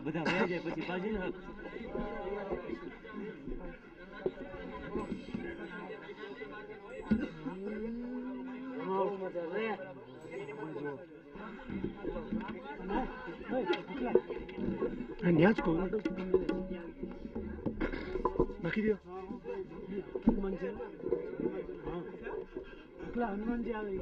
બધા વયા જાય પછી પાછી ના ન્યા જ કહું નાખી દો હનુમાન છે હા પેલા હનુમાનજી આવે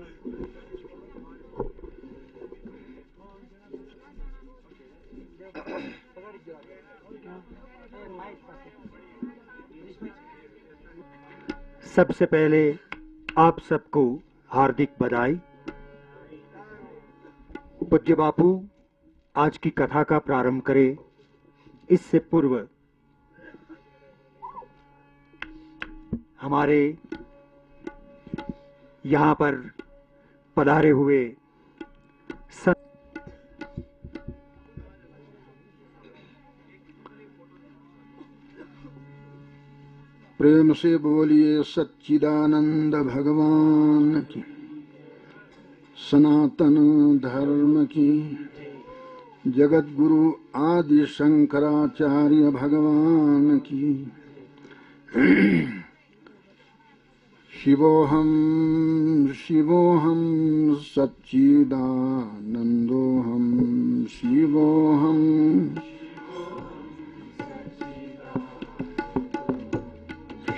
सबसे पहले आप सबको हार्दिक बधाई। पूज्य बापू, आज की कथा का प्रारंभ करें। इससे पूर्व हमारे यहाँ पर पधारे हुए संत प्रेम से बोलिए सच्चिदानंद भगवान की। सनातन धर्म की। जगत गुरु आदि शंकराचार्य भगवान की। शिवोहम शिवोहम सच्चिदानंदोहम शिवोहम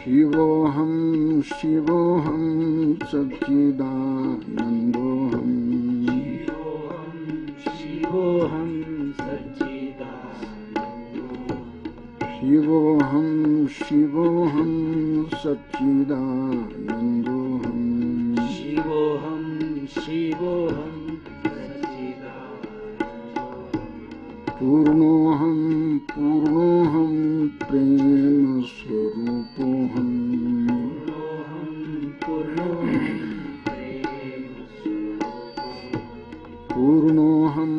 शिवोऽहं शिवोऽहं सच्चिदानन्दोऽहम् शिवोऽहं शिवोऽहं सच्चिदानन्दोऽहम् शिवोऽहं शिवोऽहम् पूर्णोहम पूर्णोहम प्रेम स्वरूपोहम पूर्णोहम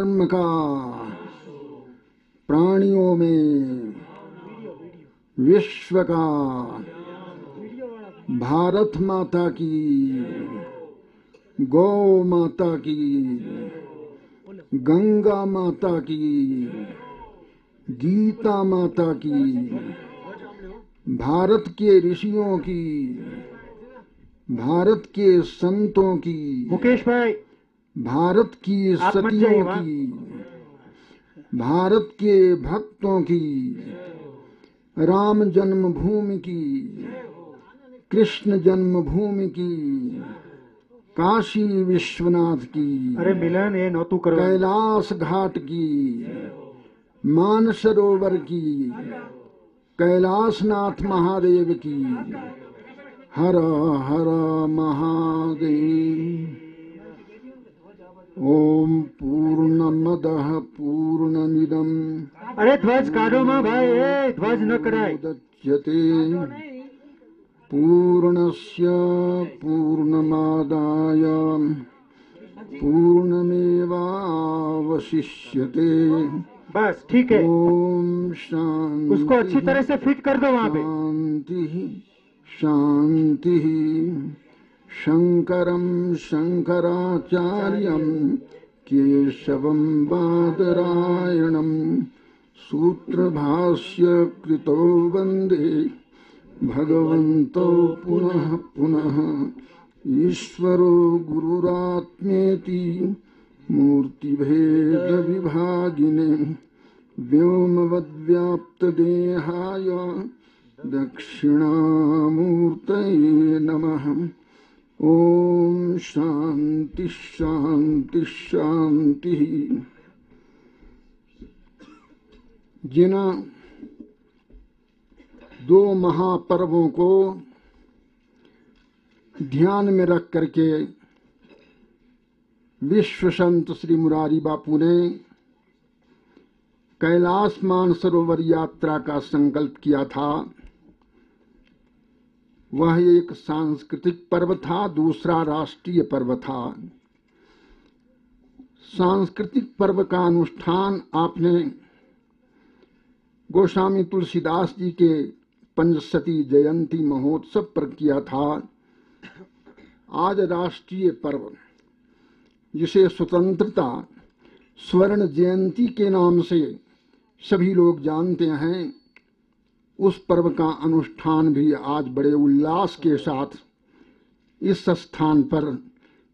अधर्म का प्राणियों में विश्व का भारत माता की, गौ माता की, गंगा माता की, गीता माता की, भारत के ऋषियों की, भारत के संतों की। मुकेश भाई भारत की सतियों की भारत के भक्तों की राम जन्मभूमि की कृष्ण जन्मभूमि की काशी विश्वनाथ की अरे मिलन ये नौतू करो कैलाश घाट की मानसरोवर की कैलाशनाथ महादेव की। हर हर महादेव। ओम पूर्णमद पूर्णमिदम। अरे ध्वज काढो माँ भाई ए ध्वज न उदच्यते। पूर्णस्य पूर्णमादाय। पूर्णमेवावशिष्यते। बस ठीक है। ओम शांति उसको अच्छी तरह से फिट कर दो वहाँ पे। शांति शांति शंकरं शंकराचार्यं केशवं बादरायणं सूत्रभाष्य कृतो वंदे। भगवन्तो पुनः पुनः ईश्वरो गुरुरात्मेति मूर्तिभेदविभागिने व्योमवद्व्याप्तदेहाय दक्षिणामूर्तये नमः। ॐ शांति शांति शांति जिन दो महापर्वों को ध्यान में रख करके विश्व संत श्री मुरारी बापू ने कैलाश मानसरोवर यात्रा का संकल्प किया था। वह एक सांस्कृतिक पर्व था, दूसरा राष्ट्रीय पर्व था। सांस्कृतिक पर्व का अनुष्ठान आपने गोस्वामी तुलसीदास जी के पंचशती जयंती महोत्सव पर किया था। आज राष्ट्रीय पर्व, जिसे स्वतंत्रता, स्वर्ण जयंती के नाम से सभी लोग जानते हैं। उस पर्व का अनुष्ठान भी आज बड़े उल्लास के साथ इस स्थान पर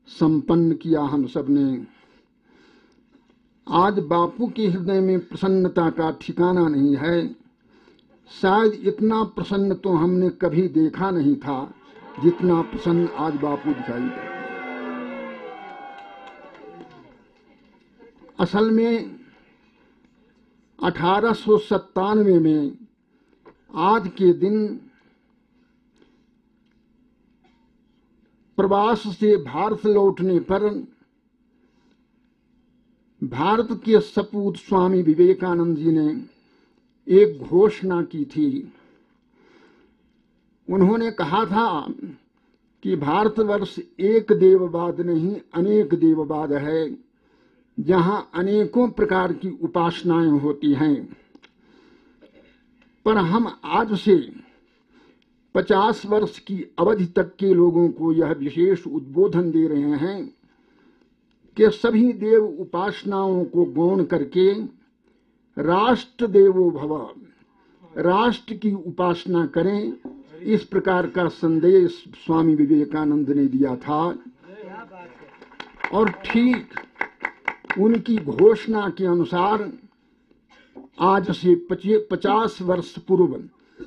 संपन्न किया हम सबने आज बापू के हृदय में प्रसन्नता का ठिकाना नहीं है। शायद इतना प्रसन्न तो हमने कभी देखा नहीं था जितना प्रसन्न आज बापू दिखाई। असल में अठारह में आज के दिन प्रवास से भारत लौटने पर भारत के सपूत स्वामी विवेकानंद जी ने एक घोषणा की थी। उन्होंने कहा था कि भारतवर्ष एक देववाद नहीं, अनेक देववाद है, जहाँ अनेकों प्रकार की उपासनाएँ होती हैं। पर हम आज से पचास वर्ष की अवधि तक के लोगों को यह विशेष उद्बोधन दे रहे हैं कि सभी देव उपासनाओं को गौण करके राष्ट्र देवो भव, राष्ट्र की उपासना करें। इस प्रकार का संदेश स्वामी विवेकानंद ने दिया था। और ठीक उनकी घोषणा के अनुसार आज से पचास वर्ष पूर्व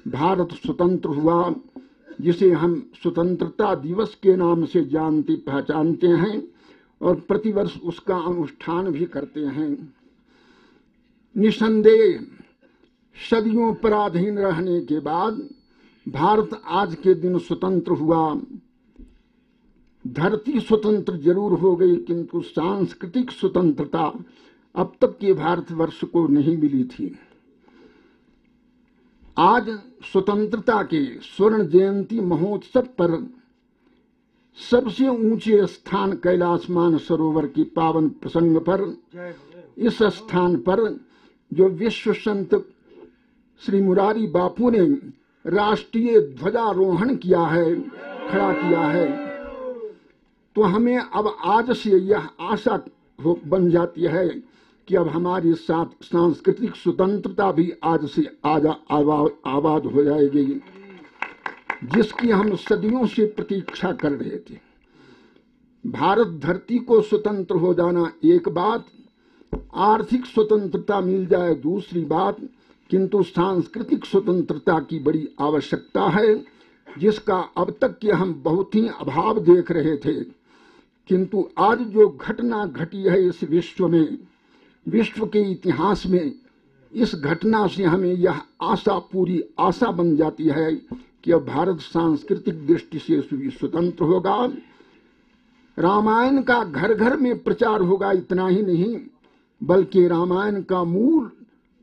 भारत स्वतंत्र हुआ, जिसे हम स्वतंत्रता दिवस के नाम से जानते, पहचानते हैं और प्रतिवर्ष उसका अनुष्ठान भी करते हैं। निसंदेह, सदियों पराधीन रहने के बाद भारत आज के दिन स्वतंत्र हुआ। धरती स्वतंत्र ज़रूर हो गई, किंतु सांस्कृतिक स्वतंत्रता अब तक के भारतवर्ष को नहीं मिली थी। आज स्वतंत्रता के स्वर्ण जयंती महोत्सव पर सबसे ऊँचे स्थान कैलाश मान सरोवर की पावन प्रसंग पर, इस स्थान पर जो विश्व संत श्री मुरारी बापू ने राष्ट्रीय ध्वजारोहण किया है, खड़ा किया है तो हमें अब आज से यह आशा बन जाती है कि अब हमारी साथ सांस्कृतिक स्वतंत्रता भी आज से आजा आबाद हो जाएगी, जिसकी हम सदियों से प्रतीक्षा कर रहे थे। भारत धरती को स्वतंत्र हो जाना एक बात, आर्थिक स्वतंत्रता मिल जाए दूसरी बात, किंतु सांस्कृतिक स्वतंत्रता की बड़ी आवश्यकता है, जिसका अब तक के हम बहुत ही अभाव देख रहे थे। किंतु आज जो घटना घटी है इस विश्व में विश्व के इतिहास में इस घटना से हमें यह आशा, पूरी आशा बन जाती है कि अब भारत सांस्कृतिक दृष्टि से स्वतंत्र होगा। रामायण का घर घर में प्रचार होगा, इतना ही नहीं, बल्कि रामायण का मूल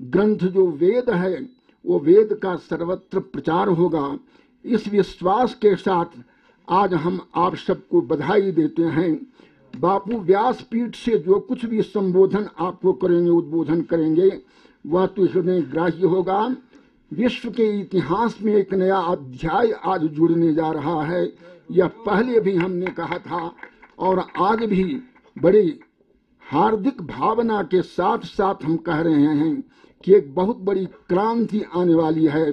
ग्रंथ जो वेद है, वो वेद का सर्वत्र प्रचार होगा। इस विश्वास के साथ आज हम आप सबको बधाई देते हैं। बापू व्यासपीठ से जो कुछ भी संबोधन आपको करेंगे, उद्बोधन करेंगे, वह तो हृदय ग्राह्य होगा। विश्व के इतिहास में एक नया अध्याय आज जुड़ने जा रहा है। यह पहले भी हमने कहा था और आज भी बड़े हार्दिक भावना के साथ साथ हम कह रहे हैं कि एक बहुत बड़ी क्रांति आने वाली है।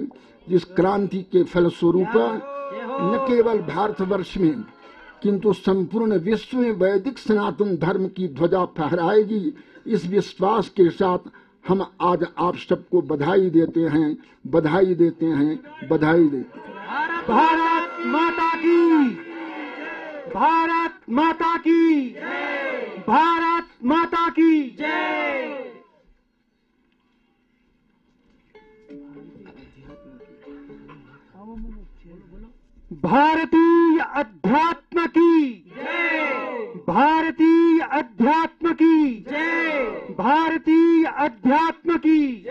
जिस क्रांति के फलस्वरूप न केवल भारतवर्ष में किंतु संपूर्ण विश्व में वैदिक सनातन धर्म की ध्वजा फहराएगी। इस विश्वास के साथ हम आज आप सबको बधाई देते हैं, बधाई देते हैं, बधाई देते हैं। भारत माता की भारत माता की भारत माता की भारतीय अध्यात्म की। भारतीय अध्यात्म की। भारतीय अध्यात्म की।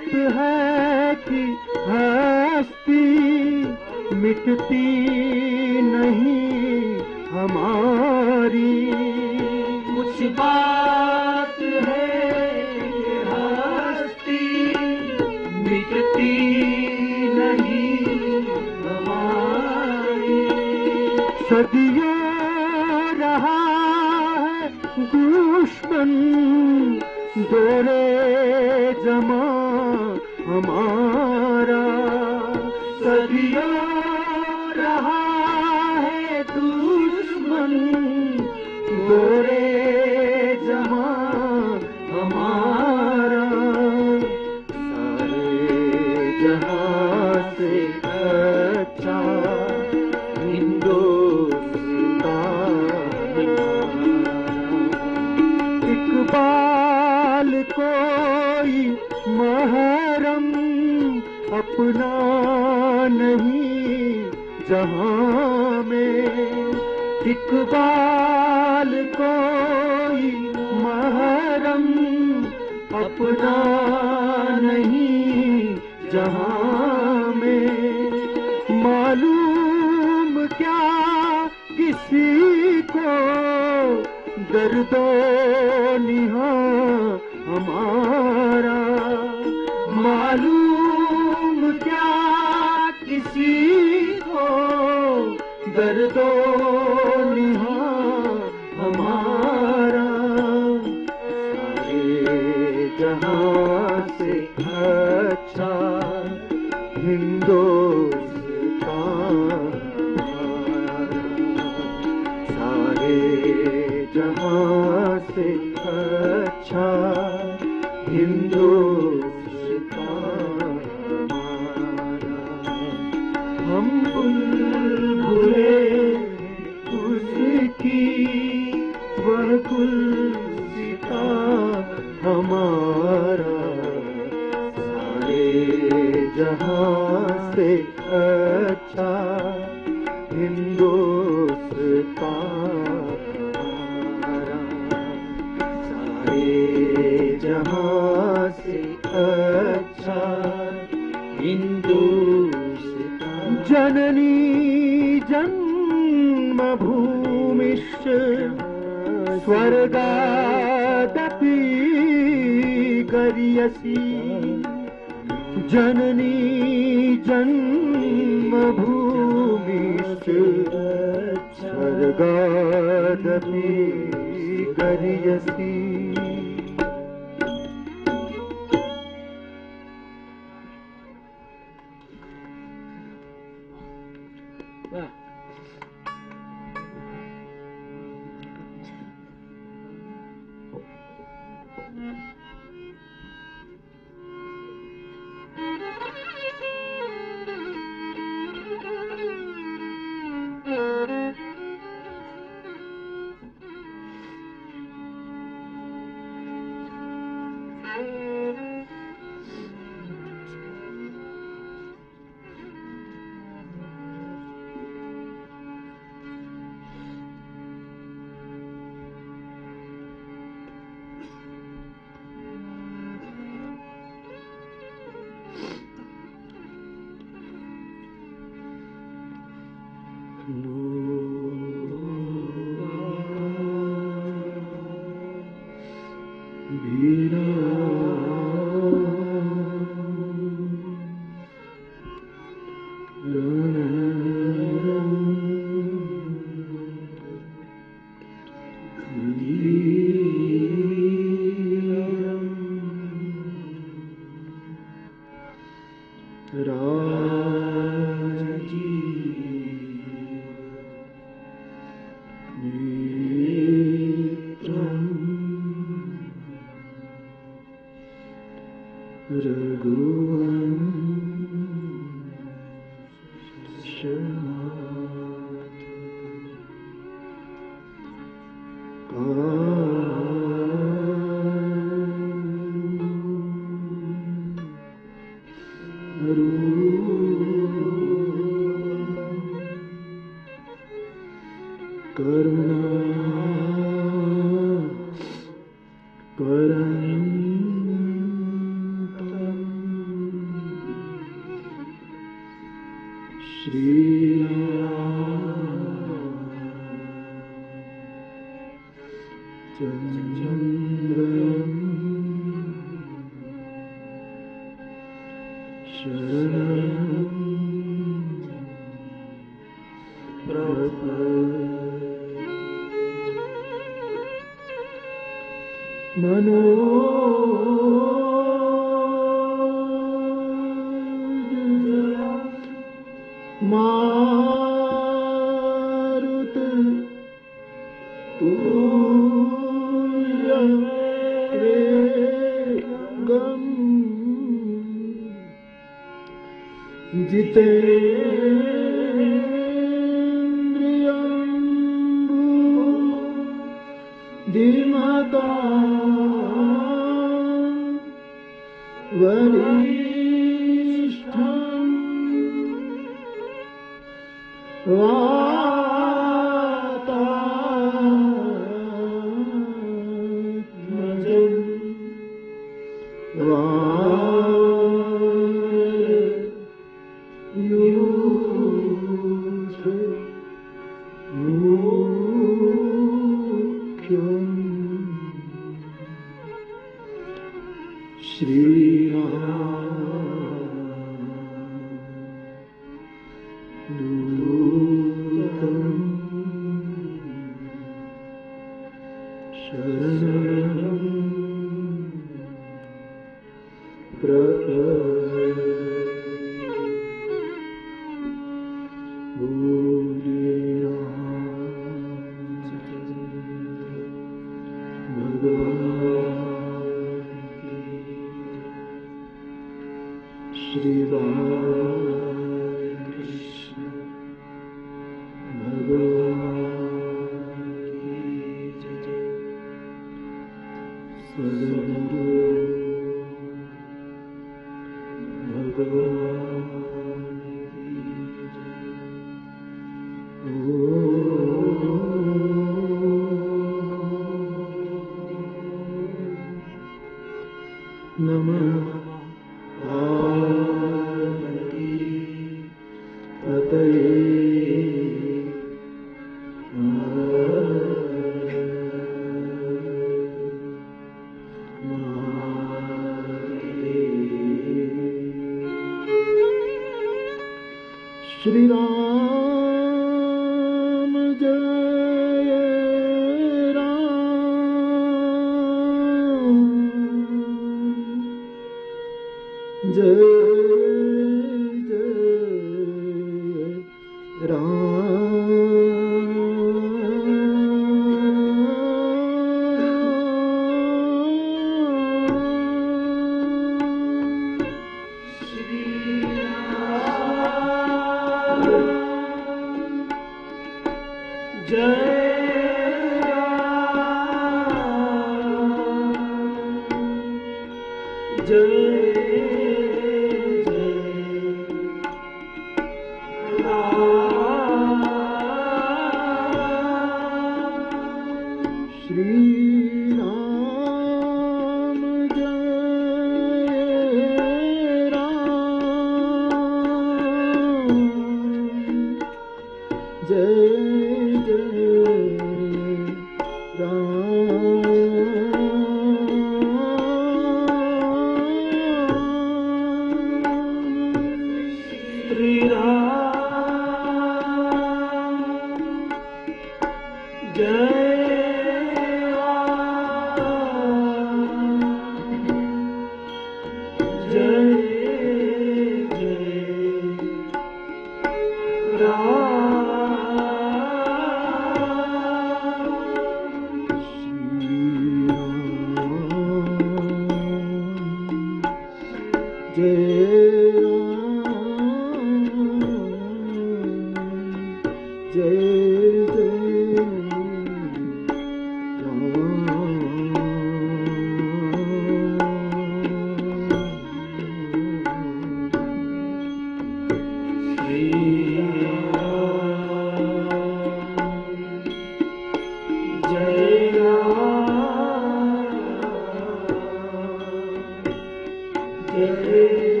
जय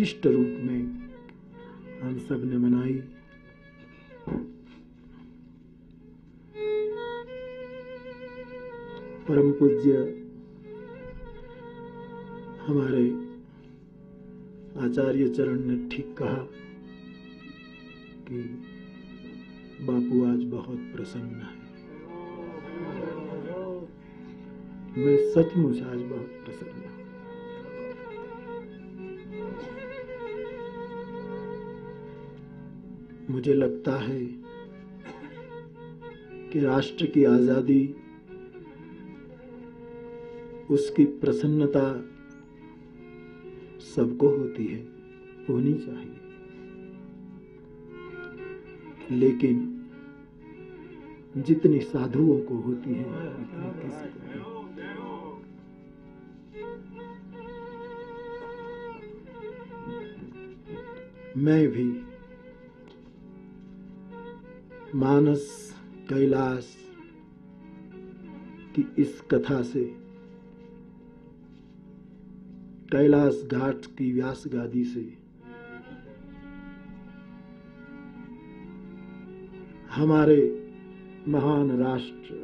विशिष्ट रूप में हम सबने मनाई। परम पूज्य, हमारे आचार्य चरण ने ठीक कहा कि बापू आज बहुत प्रसन्न है। मैं सचमुच आज बहुत प्रसन्न हूँ। मुझे लगता है कि राष्ट्र की आज़ादी, उसकी प्रसन्नता सबको होती है, होनी चाहिए। लेकिन जितनी साधुओं को होती है, मैं भी मानस कैलाश की इस कथा से कैलाश घाट की व्यास गादी से हमारे महान राष्ट्र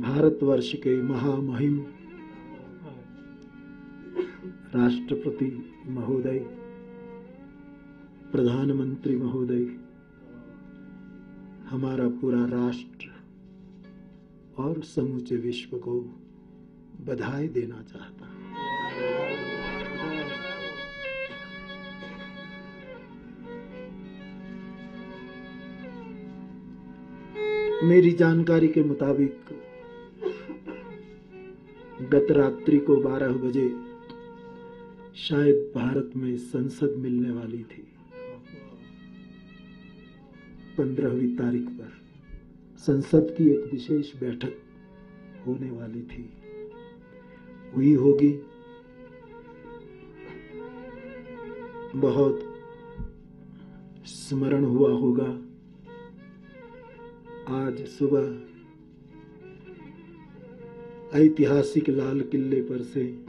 भारतवर्ष के महामहिम राष्ट्रपति महोदय प्रधानमंत्री महोदय, हमारा पूरा राष्ट्र और समूचे विश्व को बधाई देना चाहता मेरी जानकारी के मुताबिक गत रात्रि को 12 बजे शायद भारत में संसद मिलने वाली थी। पंद्रहवीं तारीख पर संसद की एक विशेष बैठक होने वाली थी। हुई होगी। बहुत स्मरण हुआ होगा। आज सुबह ऐतिहासिक लाल किले पर से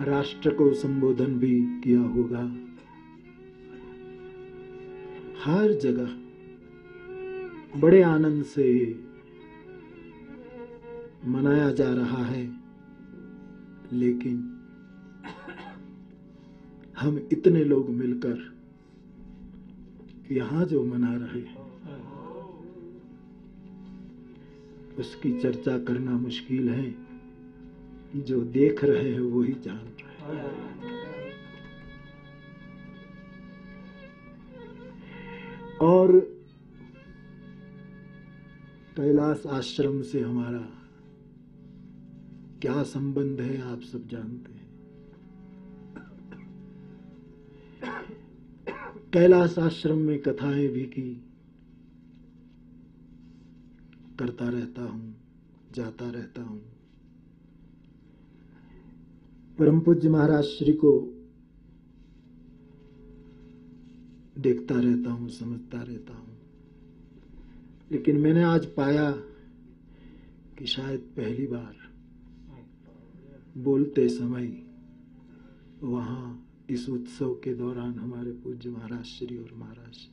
राष्ट्र को संबोधन भी किया होगा। हर जगह बड़े आनंद से मनाया जा रहा है। लेकिन हम इतने लोग मिलकर यहाँ जो मना रहे हैं, उसकी चर्चा करना मुश्किल है। जो देख रहे हैं वही जान रहे हैं। और कैलाश आश्रम से हमारा क्या संबंध है, आप सब जानते हैं। कैलाश आश्रम में कथाएँ भी की, करता रहता हूँ, जाता रहता हूँ। परम पूज्य महाराज श्री को देखता रहता हूँ, समझता रहता हूँ। लेकिन मैंने आज पाया कि शायद पहली बार बोलते समय वहाँ इस उत्सव के दौरान हमारे पूज्य महाराज, श्री और महाराज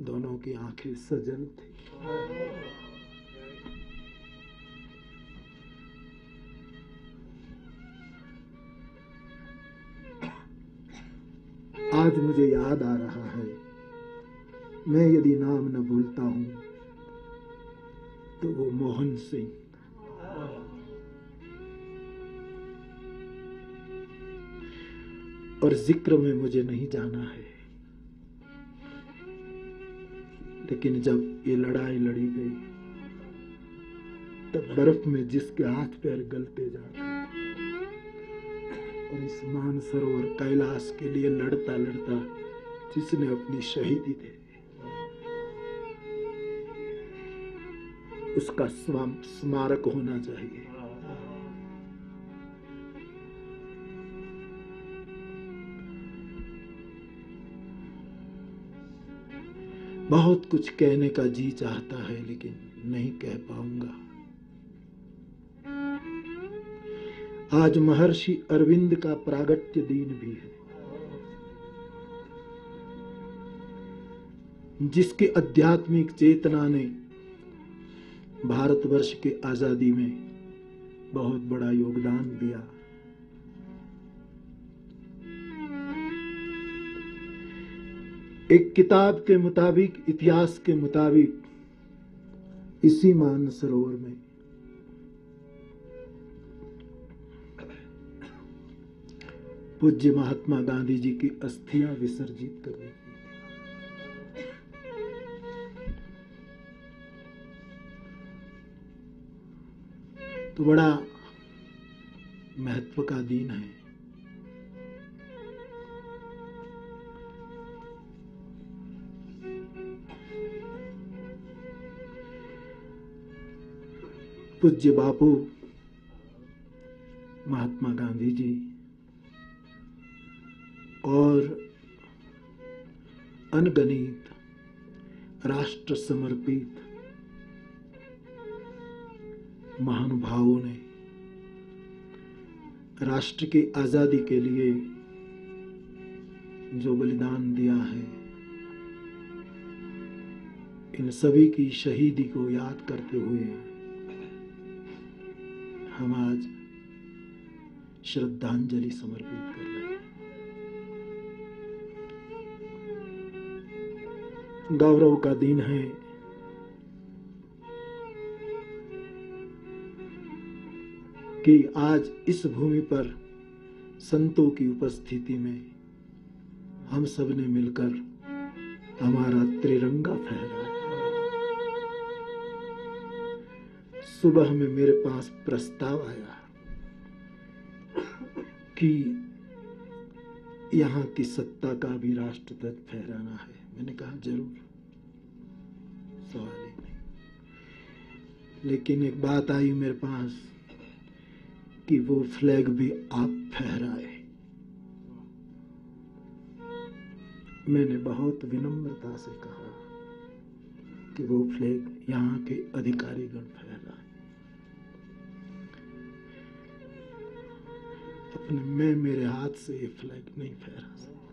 दोनों की आँखें सजल थी। आज मुझे याद आ रहा है। मैं यदि नाम न भूलता हूँ तो वो मोहन सिंह। और ज़िक्र में मुझे नहीं जाना है। लेकिन जब ये लड़ाई लड़ी गई, तब बर्फ़ में जिसके हाथ पैर गलते जाते और इस मान सरोवर कैलाश के लिए लड़ता लड़ता जिसने अपनी शहीदी दी उसका स्मारक होना चाहिए। बहुत कुछ कहने का जी चाहता है, लेकिन नहीं कह पाऊँगा। आज महर्षि अरविंद का प्रागट्य दिन भी है। जिसके आध्यात्मिक चेतना ने भारतवर्ष के आज़ादी में बहुत बड़ा योगदान दिया। एक किताब के मुताबिक, इतिहास के मुताबिक, इसी मानसरोवर में पूज्य महात्मा गांधी जी की अस्थियाँ विसर्जित कर दी तो बड़ा महत्व का दिन है। पूज्य बापू महात्मा गांधी जी और अनगणित राष्ट्र समर्पित महानुभावों ने राष्ट्र की आज़ादी के लिए जो बलिदान दिया है, इन सभी की शहीदी को याद करते हुए हम आज श्रद्धांजलि समर्पित कर। गौरव का दिन है। कि आज इस भूमि पर संतों की उपस्थिति में हम सबने मिलकर हमारा त्रिरंगा फहराया। सुबह में मेरे पास प्रस्ताव आया कि यहाँ की सत्ता का भी राष्ट्र ध्वज फहराना है। मैंने कहा, ज़रूर। सवाल ही नहीं। लेकिन एक बात आई मेरे पास कि वो फ्लैग भी आप फहराए। मैंने बहुत विनम्रता से कहा कि वो फ्लैग यहाँ के अधिकारीगण फहराए। अपने मैं मेरे हाथ से ये फ्लैग नहीं फहरा सकता।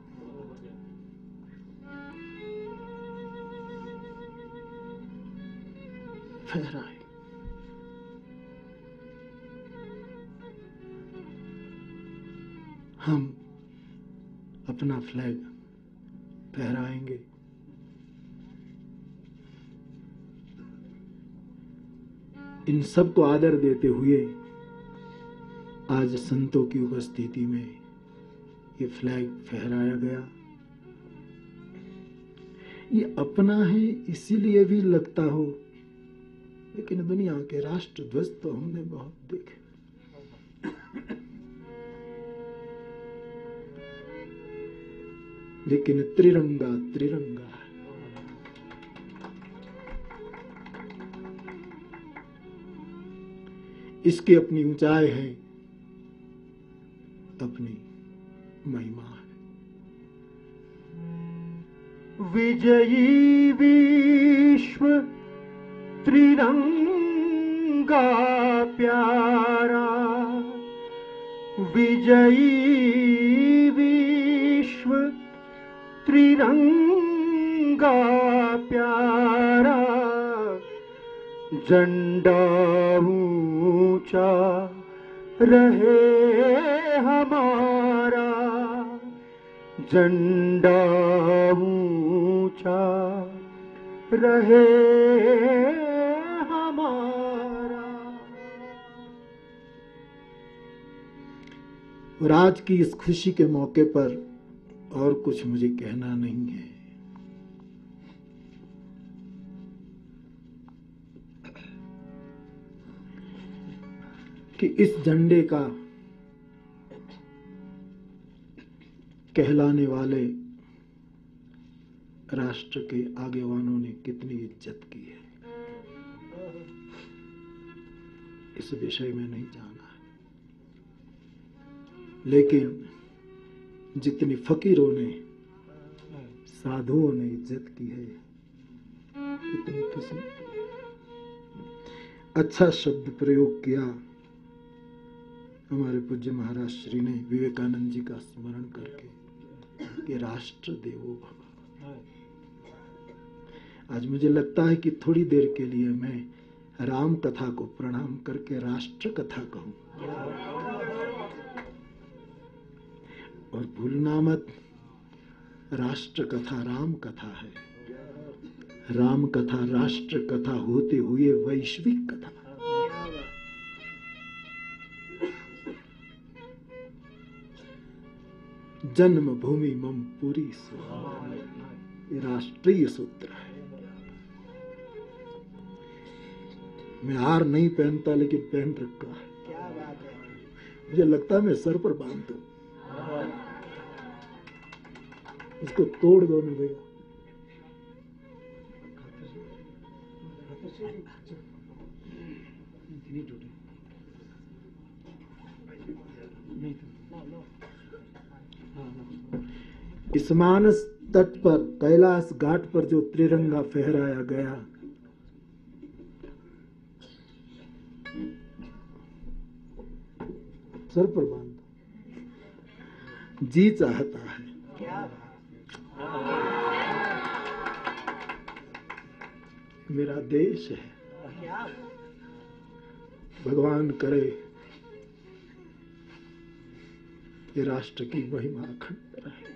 फहराए। हम अपना फ्लैग फहराएँगे। इन सबको आदर देते हुए आज संतों की उपस्थिति में ये फ्लैग फहराया गया। ये अपना है, इसीलिए भी लगता हो। लेकिन दुनिया के राष्ट्र ध्वज तो हमने बहुत देखे। लेकिन त्रिरंगा त्रिरंगा इसकी अपनी ऊंचाई है। अपनी महिमा है। विजयी विश्व त्रिरंगा प्यारा। विजयी विश्व त्रिरंगा प्यारा। झंडा ऊँचा रहे झंडा ऊँचा रहे हमारा। और आज की इस खुशी के मौके पर और कुछ मुझे कहना नहीं है। कि इस झंडे का कहलाने वाले राष्ट्र के आगेवानों ने कितनी इज़्ज़त की है। इस विषय में नहीं जाना है। लेकिन जितनी फकीरों ने, साधुओं ने इज़्ज़त की है, इतनी किसी अच्छा शब्द प्रयोग किया हमारे पूज्य महाराज श्री ने विवेकानंद जी का स्मरण करके। कि राष्ट्र देवो भव। आज मुझे लगता है कि थोड़ी देर के लिए मैं राम कथा को प्रणाम करके राष्ट्र कथा कहूँ। और भूलना मत राष्ट्र कथा राम कथा है। राम कथा राष्ट्र कथा होते हुए वैश्विक कथा। जन्म भूमि मम पूरी ये राष्ट्रीय सूत्र है। मैं हार नहीं पहनता, लेकिन पहन रखा है। मुझे लगता है मैं सर पर बाँध दू। इसको तोड़ दो भैया। इस मानस तट पर, कैलाश घाट पर जो त्रिरंगा फहराया गया। सर पर बाँध जी चाहता है। मेरा देश है। भगवान करे ये राष्ट्र की महिमा अखंड रहे।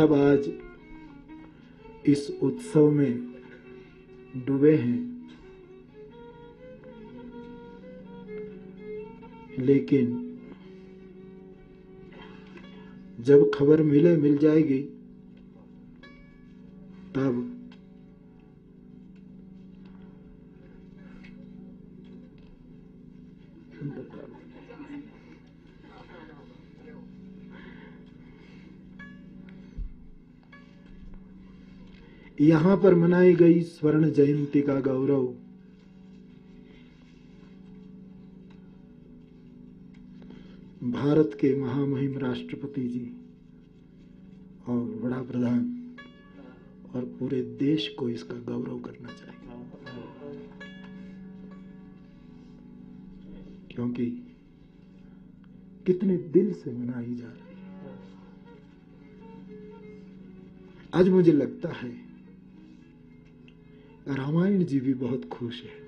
सब आज इस उत्सव में डूबे हैं। लेकिन जब खबर मिले मिल जाएगी तब यहाँ पर मनाई गई स्वर्ण जयंती का गौरव। भारत के महामहिम राष्ट्रपति जी और बड़ा प्रधान और पूरे देश को इसका गौरव करना चाहिए। क्योंकि कितने दिल से मनाई जा रही आज मुझे लगता है रामायण जी भी बहुत खुश है।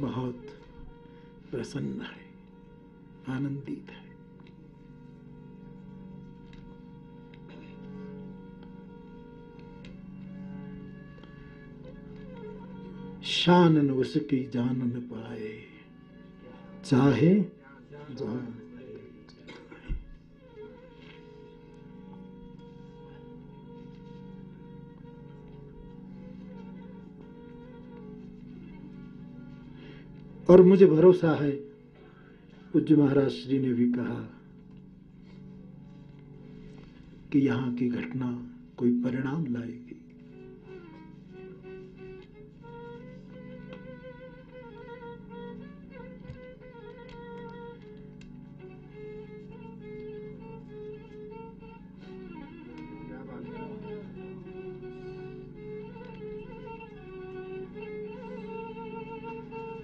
बहुत प्रसन्न है, आनंदित है। शानन उसकी जान न पाए, चाहे जान और मुझे भरोसा है, पूज्य महाराज श्री ने भी कहा कि यहाँ की घटना कोई परिणाम लाएगी।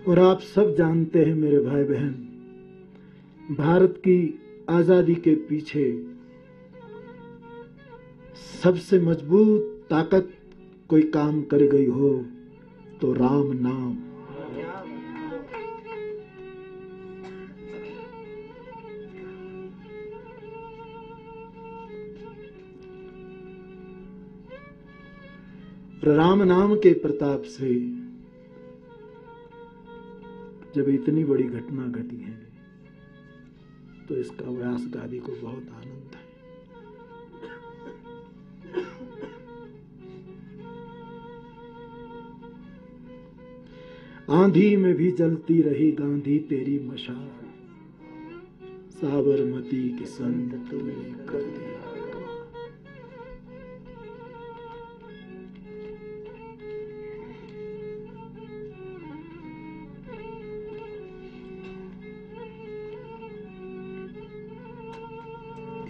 और आप सब जानते हैं मेरे भाई बहन भारत की आज़ादी के पीछे सबसे मज़बूत ताकत कोई काम कर गई हो तो राम नाम। राम नाम के प्रताप से जब इतनी बड़ी घटना घटी है तो इसका व्यास गादी को बहुत आनंद है। आंधी में भी जलती रही गांधी तेरी मशाल, साबरमती की संत तूने कर दिया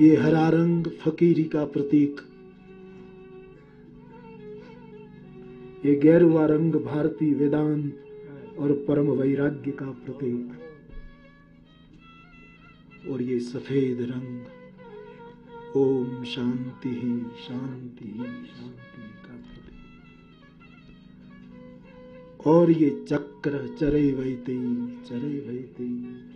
ये हरा रंग फकीरी का प्रतीक। ये गैरवा रंग भारतीय वेदांत और परम वैराग्य का प्रतीक। और ये सफ़ेद रंग। ओम शांति ही शांति ही शांति का प्रतीक। और ये चक्र चरे वैते चरे वैते।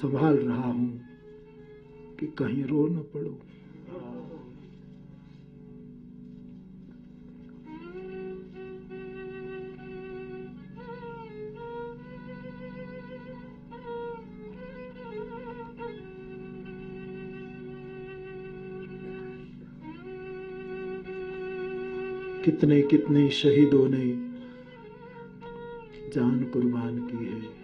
संभाल रहा हूँ कि कहीं रो न पड़ो। कितने कितने शहीदों ने जान कुर्बान की है।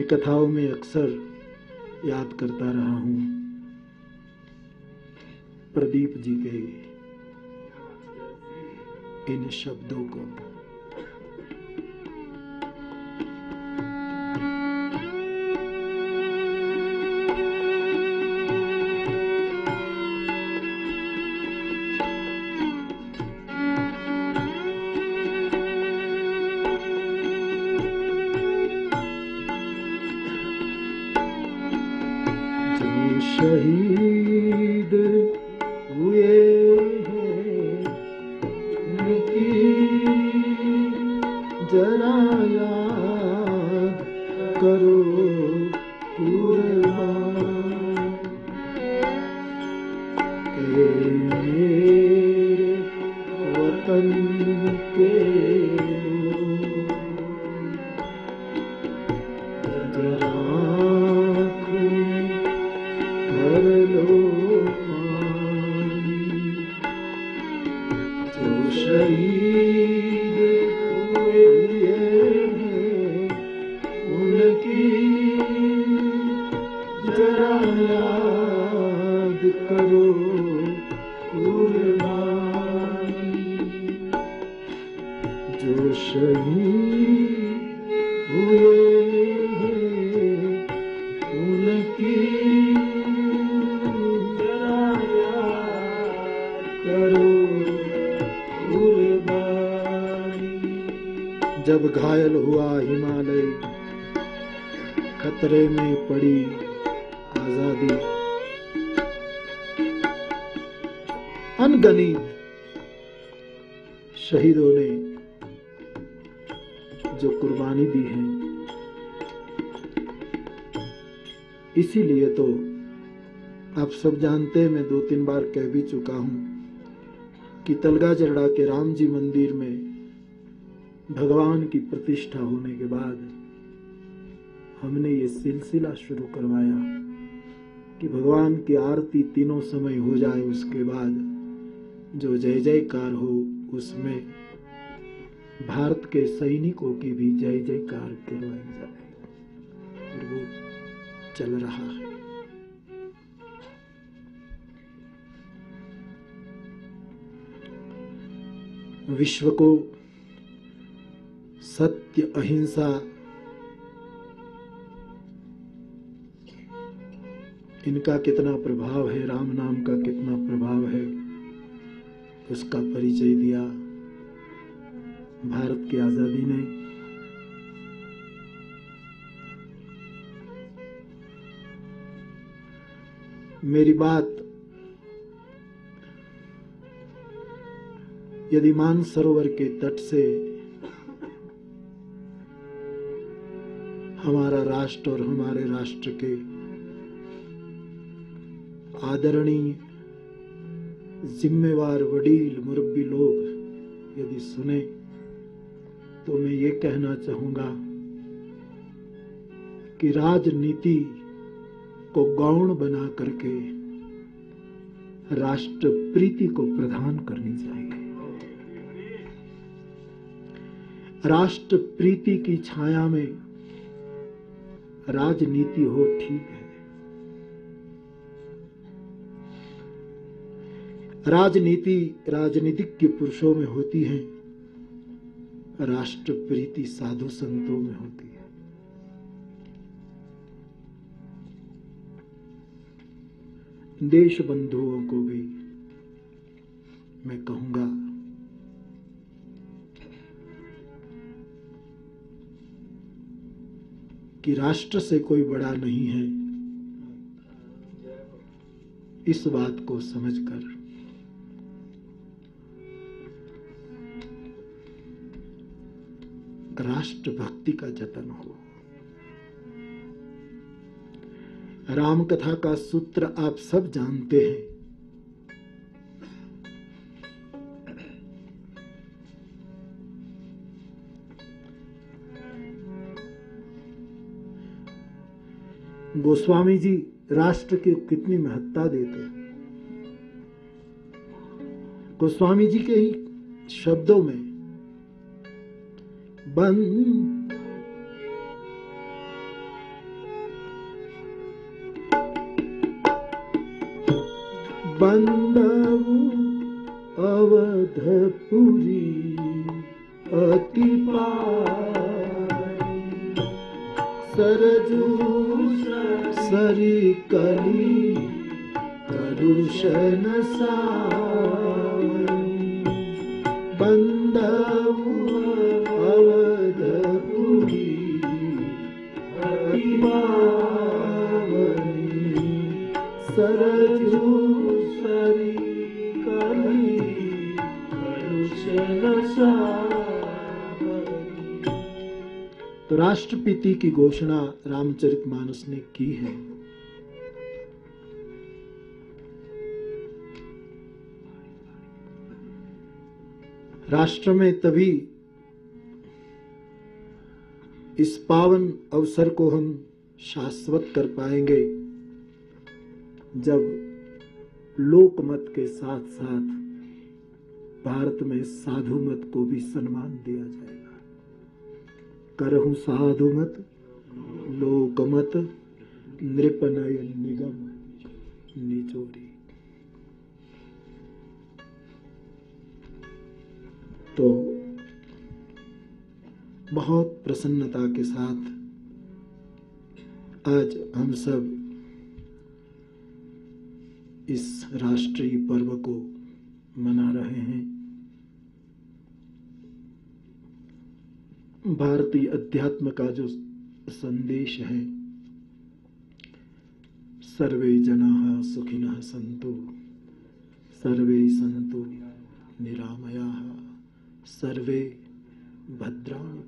मैं कथाओं में अक्सर याद करता रहा हूँ। प्रदीप जी के इन शब्दों को। तलगा जरड़ा के राम जी मंदिर में भगवान की प्रतिष्ठा होने के बाद हमने ये सिलसिला शुरू करवाया कि भगवान की आरती तीनों समय हो जाए, उसके बाद जो जय जयकार हो, उसमें भारत के सैनिकों की भी जय जयकार करवाई जाए। और वो चल रहा है। विश्व को सत्य अहिंसा इनका कितना प्रभाव है, राम नाम का कितना प्रभाव है, उसका परिचय दिया भारत की आज़ादी ने। मेरी बात यदि मानसरोवर के तट से हमारा राष्ट्र और हमारे राष्ट्र के आदरणीय, जिम्मेवार, वडील, मुरब्बी लोग यदि सुने तो मैं ये कहना चाहूँगा कि राजनीति को गौण बना करके राष्ट्र प्रीति को प्रधान करनी चाहिए। राष्ट्र प्रीति की छाया में राजनीति हो ठीक है। राजनीति राजनीतिक के पुरुषों में होती है राष्ट्र प्रीति साधु संतों में होती है। देश बंधुओं को भी मैं कहूँगा कि राष्ट्र से कोई बड़ा नहीं है। इस बात को समझकर। राष्ट्र भक्ति का जतन हो। राम कथा का सूत्र आप सब जानते हैं। गोस्वामी जी राष्ट्र की कितनी महत्ता देते हैं। गोस्वामी जी के ही शब्दों में बंद बंदऊ अवधपुरी सरी कली तो राष्ट्रपति की घोषणा रामचरितमानस ने की है राष्ट्र में तभी इस पावन अवसर को हम शाश्वत कर पाएँगे, जब लोकमत के साथ साथ भारत में साधु मत को भी सम्मान दिया जाएगा। करहु साधु मत लोकमत नृपनय निगम, निचोरी। तो बहुत प्रसन्नता के साथ आज हम सब इस राष्ट्रीय पर्व को मना रहे हैं। भारतीय अध्यात्म का जो संदेश है, सर्वे जना सुखिनः सन्तु, सर्वे सन्तु निरामयाः। सर्वे भद्राणि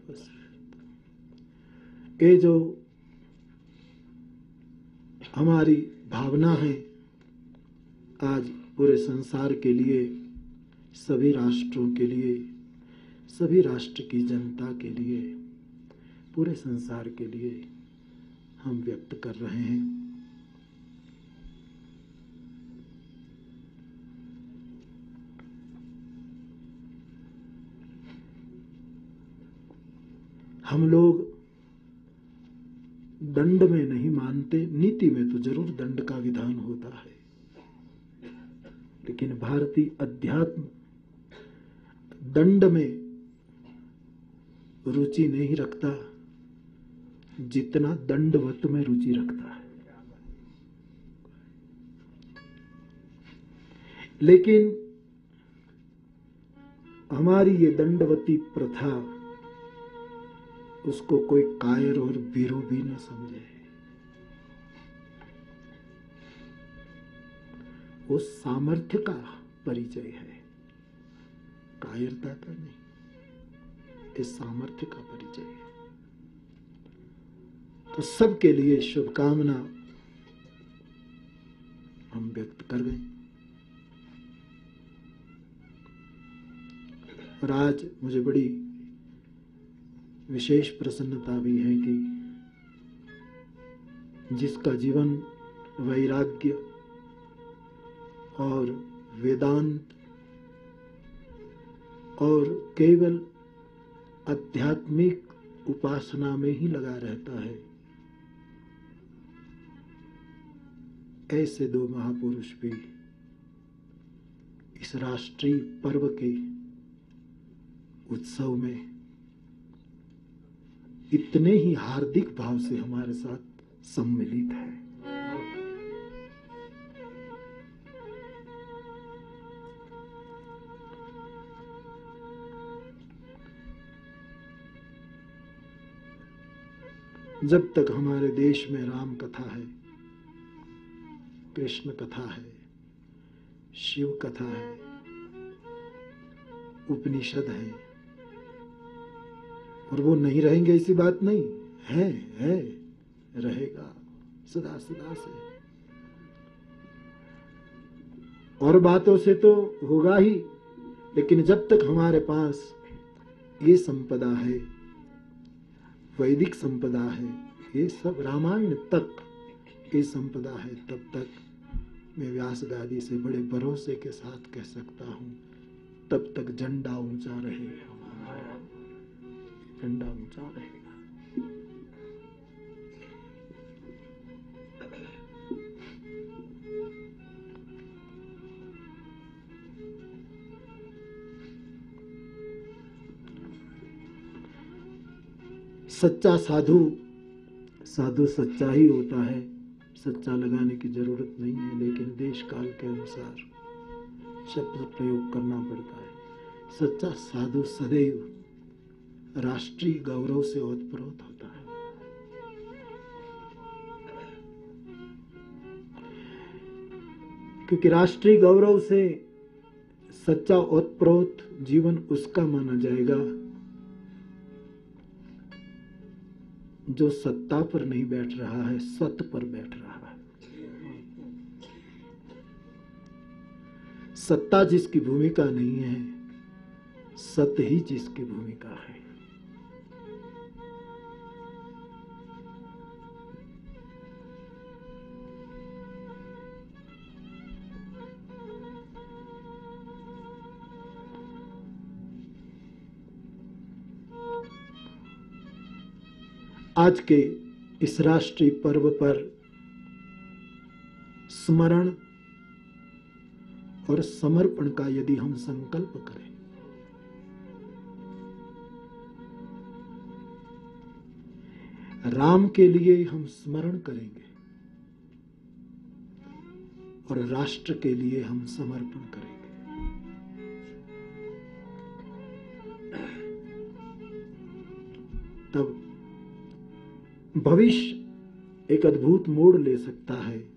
ये जो हमारी भावना है, आज पूरे संसार के लिए, सभी राष्ट्रों के लिए, सभी राष्ट्र की जनता के लिए, पूरे संसार के लिए हम व्यक्त कर रहे हैं। हम लोग दंड में नहीं मानते, नीति में तो ज़रूर दंड का विधान होता है। लेकिन भारतीय अध्यात्म दंड में रुचि नहीं रखता, जितना दंडवत में रुचि रखता है। लेकिन हमारी ये दंडवती प्रथा उसको कोई कायर और बीरू भी न समझे। वो सामर्थ्य का परिचय है। कायरता का नहीं, इस सामर्थ्य का परिचय है। तो सबके लिए शुभकामना हम व्यक्त कर गए और आज मुझे बड़ी विशेष प्रसन्नता भी है कि जिसका जीवन वैराग्य और वेदांत और केवल आध्यात्मिक उपासना में ही लगा रहता है। ऐसे दो महापुरुष भी इस राष्ट्रीय पर्व के उत्सव में इतने ही हार्दिक भाव से हमारे साथ सम्मिलित है। जब तक हमारे देश में राम कथा है, कृष्ण कथा है, शिव कथा है, उपनिषद है और वो नहीं रहेंगे ऐसी बात नहीं। है है, रहेगा। सदा सदा से। और बातों से तो होगा ही, लेकिन जब तक हमारे पास ये संपदा है, वैदिक संपदा है, ये सब रामायण तक, ये संपदा है, तब तक मैं व्यास गादी से बड़े भरोसे के साथ कह सकता हूँ, तब तक झंडा ऊँचा रहेगा। झंडा ऊँचा रहेगा। सच्चा साधु साधु सच्चा ही होता है। सच्चा लगाने की ज़रूरत नहीं है, लेकिन देश काल के अनुसार शब्द प्रयोग करना पड़ता है। सच्चा साधु सदैव राष्ट्रीय गौरव से ओतप्रोत होता है। क्योंकि राष्ट्रीय गौरव से सच्चा ओतप्रोत जीवन उसका माना जाएगा, जो सत्ता पर नहीं बैठ रहा है, सत पर बैठ रहा है। सत्ता जिसकी भूमिका नहीं है, सत ही जिसकी भूमिका है। आज के इस राष्ट्रीय पर्व पर स्मरण और समर्पण का यदि हम संकल्प करें। राम के लिए हम स्मरण करेंगे और राष्ट्र के लिए हम समर्पण करेंगे। तब भविष्य एक अद्भुत मोड़ ले सकता है।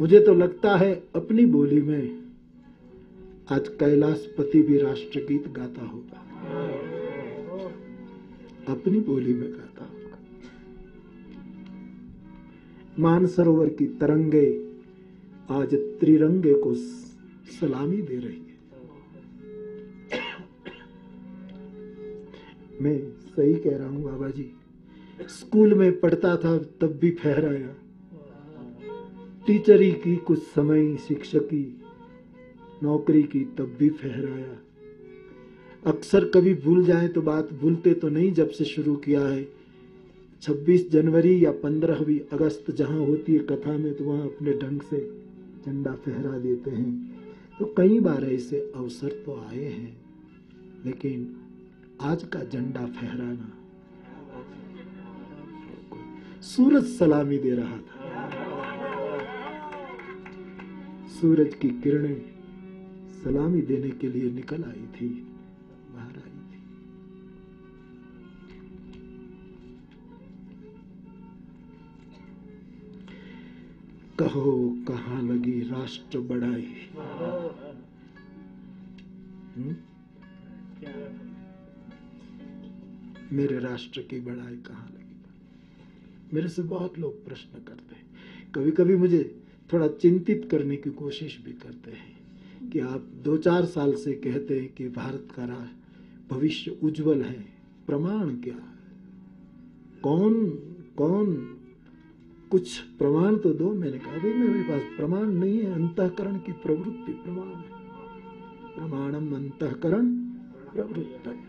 मुझे तो लगता है अपनी बोली में आज कैलाशपति भी राष्ट्रगीत गाता होगा। अपनी बोली में गाता होगा। मानसरोवर की तरंगे आज त्रिरंगे को सलामी दे रही है। मैं सही कह रहा हूँ, बाबा जी। स्कूल में पढ़ता था, तब भी फहराया टीचरी की कुछ समय, शिक्षकी नौकरी की, तब भी फहराया अक्सर कभी भूल जाए तो बात भूलते तो नहीं, जब से शुरू किया है। 26 जनवरी या 15वीं अगस्त जहाँ होती है कथा में तो वहाँ अपने ढंग से झंडा फहरा देते हैं। तो कई बार ऐसे अवसर तो आए हैं, लेकिन आज का झंडा फहराना सूरज सलामी दे रहा था। सूरज की किरणें सलामी देने के लिए निकल आई थी। कहो कहाँ लगी राष्ट्र बढ़ाई हम्म? मेरे राष्ट्र की बढ़ाई कहाँ लगी? मेरे से बहुत लोग प्रश्न करते हैं। कभी कभी मुझे थोड़ा चिंतित करने की कोशिश भी करते हैं कि आप दो चार साल से कहते हैं कि भारत का भविष्य उज्जवल है। प्रमाण क्या कौन कौन कुछ प्रमाण तो दो, मैंने कहा भाई मेरे पास प्रमाण नहीं है, अंतकरण की प्रवृत्ति, प्रमाण है। प्रमाणम अंतकरण प्रवृत्ति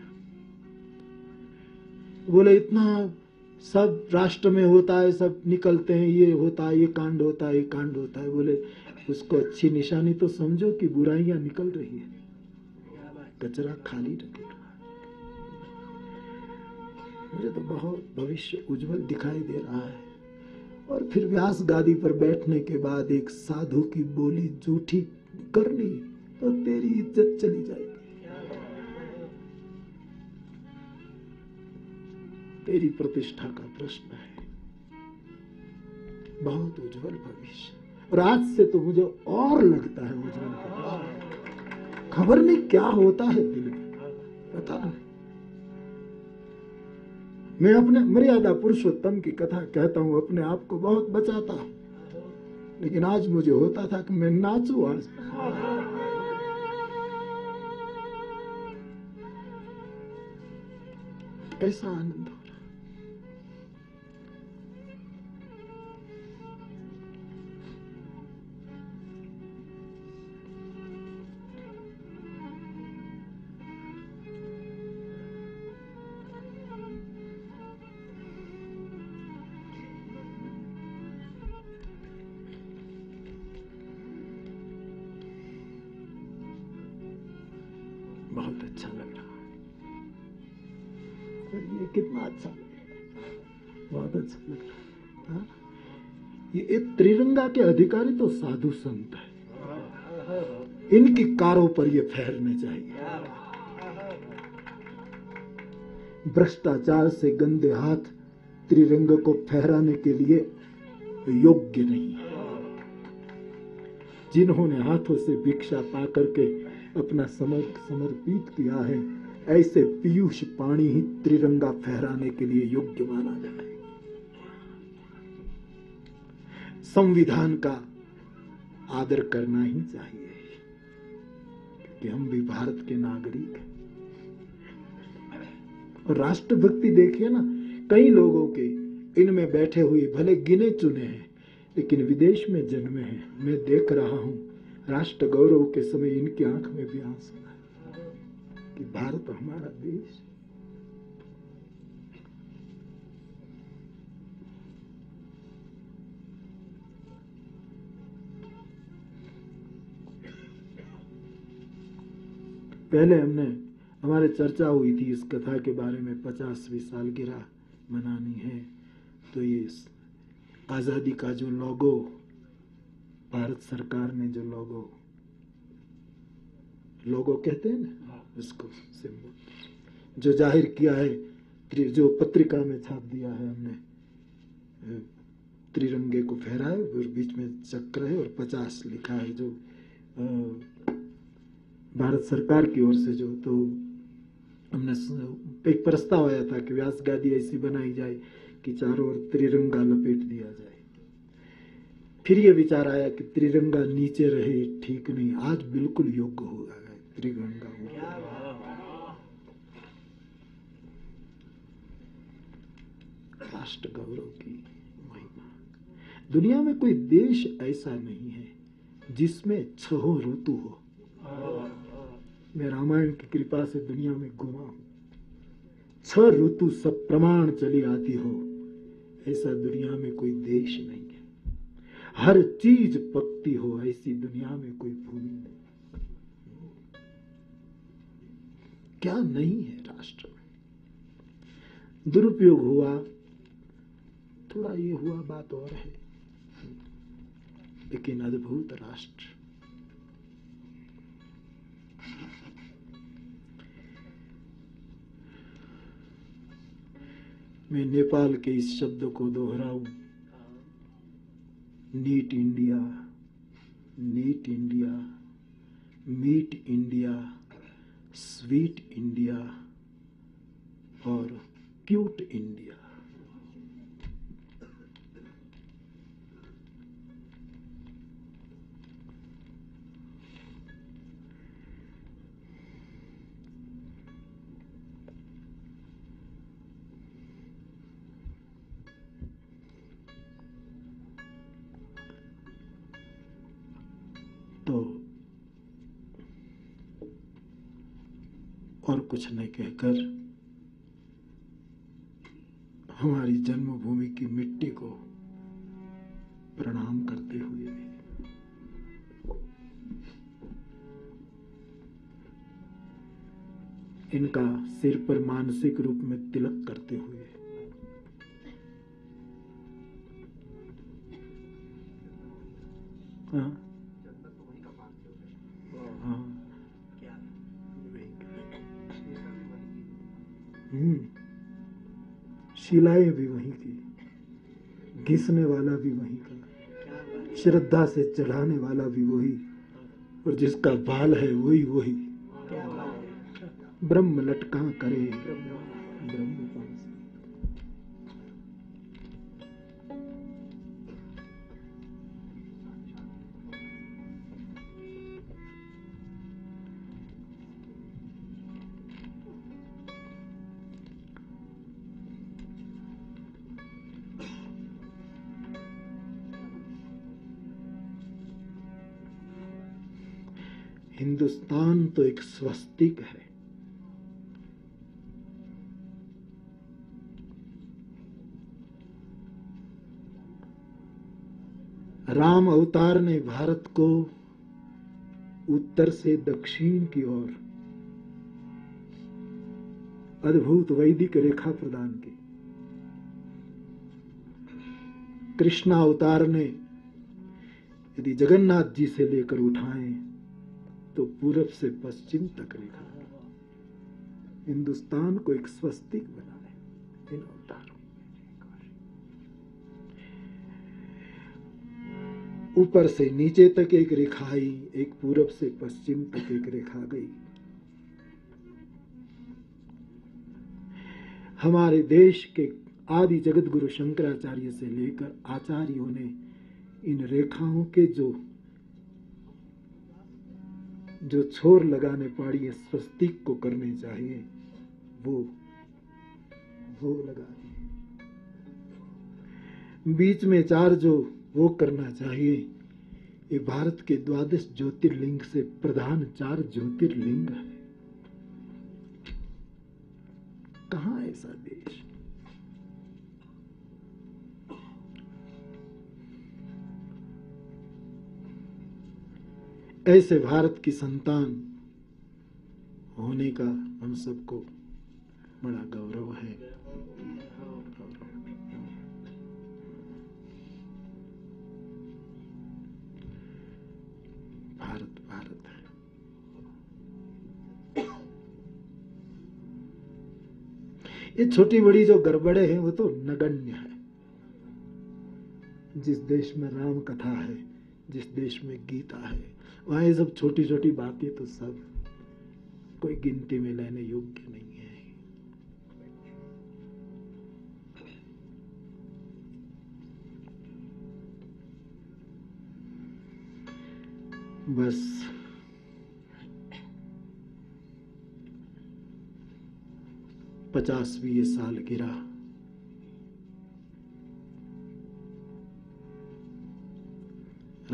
बोले, इतना सब राष्ट्र में होता है, सब निकलते हैं, ये होता है, ये कांड होता है, ये कांड होता है। बोले, उसको अच्छी निशानी तो समझो कि बुराइयाँ निकल रही है। कचरा खाली रखे। मुझे तो बहुत भविष्य उज्जवल दिखाई दे रहा है। और फिर व्यास गादी पर बैठने के बाद एक साधु की बोली, जूठी करनी तो तेरी इज़्ज़त चली जाएगी। तेरी प्रतिष्ठा का प्रश्न है। बहुत उज्जवल भविष्य। और आज से तो मुझे और लगता है उज्जवल खबर नहीं क्या होता है दिल में? पता नहीं। मैं अपने मर्यादा पुरुषोत्तम की कथा कहता हूँ, अपने आप को बहुत बचाता लेकिन आज मुझे होता था कि मैं नाचू आज। ऐसा आनंद हो। एक के अधिकारी तो साधु संत है। इनकी कारों पर ये फहरने चाहिए। भ्रष्टाचार से गंदे हाथ त्रिरंग को फहराने के लिए योग्य नहीं जिन्होंने हाथों से भिक्षा पा करके अपना समर समर्पित किया है, ऐसे पीयूष पानी ही त्रिरंगा फहराने के लिए योग्य माना जाए संविधान का आदर करना ही चाहिए। क्योंकि हम भी भारत के नागरिक हैं। और राष्ट्रभक्ति देखिए ना, कई लोगों के इनमें बैठे हुए भले गिने चुने हैं, लेकिन विदेश में जन्मे हैं। मैं देख रहा हूँ, राष्ट्र गौरव के समय इनकी आँख में भी आँसू है कि भारत हमारा देश पहले हमने हमारे चर्चा हुई थी इस कथा के बारे में पचासवीं सालगिरह मनानी है। तो ये आज़ादी का जो लोगो भारत सरकार ने जो लोगो लोगो कहते हैं ना उसको सिंबल जो ज़ाहिर किया है जो पत्रिका में छाप दिया है हमने त्रिरंगे को फहराए और बीच में चक्र है और पचास लिखा है जो भारत सरकार की ओर से जो तो हमने एक प्रस्ताव आया था कि व्यास गादी ऐसी बनाई जाए कि चारों ओर त्रिरंगा लपेट दिया जाए। फिर ये विचार आया कि त्रिरंगा नीचे रहे, ठीक नहीं, आज बिल्कुल योग्य हो होगा त्रिरंगा राष्ट्र गौरव की महिमा। दुनिया में कोई देश ऐसा नहीं है जिसमें छहो ऋतु हो। मैं रामायण की कृपा से दुनिया में घुमा हूँ। छह ऋतु सब प्रमाण चली आती हो। ऐसा दुनिया में कोई देश नहीं है। हर चीज़ पकती हो, ऐसी दुनिया में कोई भूमि नहीं। क्या नहीं है राष्ट्र में? दुरुपयोग हुआ, थोड़ा ये हुआ, बात और है। लेकिन अद्भुत राष्ट्र। मैं नेपाल के इस शब्द को दोहराऊ। Neat India neat India, meet India, sweet India और क्यूट इंडिया। कुछ नहीं कहकर हमारी जन्मभूमि की मिट्टी को प्रणाम करते हुए इनका सिर पर मानसिक रूप में तिलक करते हुए हाँ? शिलाएँ भी वहीं की, घिसने वाला भी वहीं का, श्रद्धा से चढ़ाने वाला भी वही, और जिसका बाल है वही वही। ब्रह्म लटका करे, ब्रह्म पास हिंदुस्तान तो एक स्वस्तिक है। राम अवतार ने भारत को उत्तर से दक्षिण की ओर अद्भुत वैदिक रेखा प्रदान की। कृष्णा अवतार ने यदि जगन्नाथ जी से लेकर उठाएँ तो पूरब से पश्चिम तक रेखा। हिंदुस्तान को एक स्वस्तिक बनाए इन अवतारों ऊपर से नीचे तक एक रेखा आई, एक पूरब से पश्चिम तक एक रेखा गई। हमारे देश के आदि जगत गुरु शंकराचार्य से लेकर आचार्यों ने इन रेखाओं के जो जो छोर लगाने पड़ी स्वस्तिक को करने चाहिए, वो वो लगा बीच में चार जो वो करना चाहिए, ये भारत के द्वादश ज्योतिर्लिंग से प्रधान चार ज्योतिर्लिंग है। कहा ऐसा देश? ऐसे भारत की संतान होने का हम सबको बड़ा गौरव है। भारत भारत है। ये छोटी बड़ी जो गड़बड़े हैं, वो तो नगण्य है। जिस देश में राम कथा है, जिस देश में गीता है वहाँ सब छोटी छोटी बातें तो सब। कोई गिनती में लेने योग्य नहीं है। बस। पचासवीं ये साल गिरा।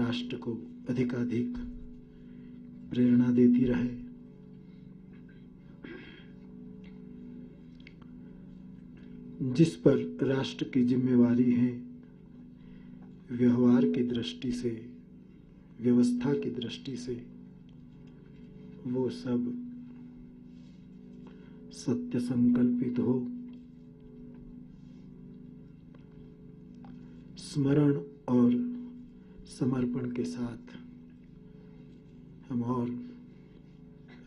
राष्ट्र को अधिकाधिक प्रेरणा देती रहे। जिस पर राष्ट्र की जिम्मेवारी है, व्यवहार की दृष्टि से, व्यवस्था की दृष्टि से, वो सब सत्य संकल्पित हो। स्मरण और समर्पण के साथ हम और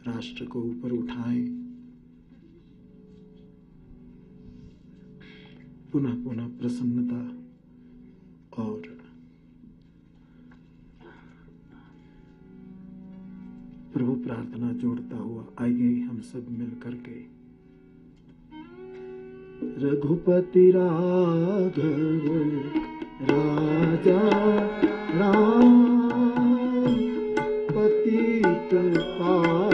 राष्ट्र को ऊपर उठाएँ। पुनः पुनः प्रसन्नता और प्रभु प्रार्थना जोड़ता हुआ आइए हम सब मिल करके। रघुपति राघव, राजा, राम का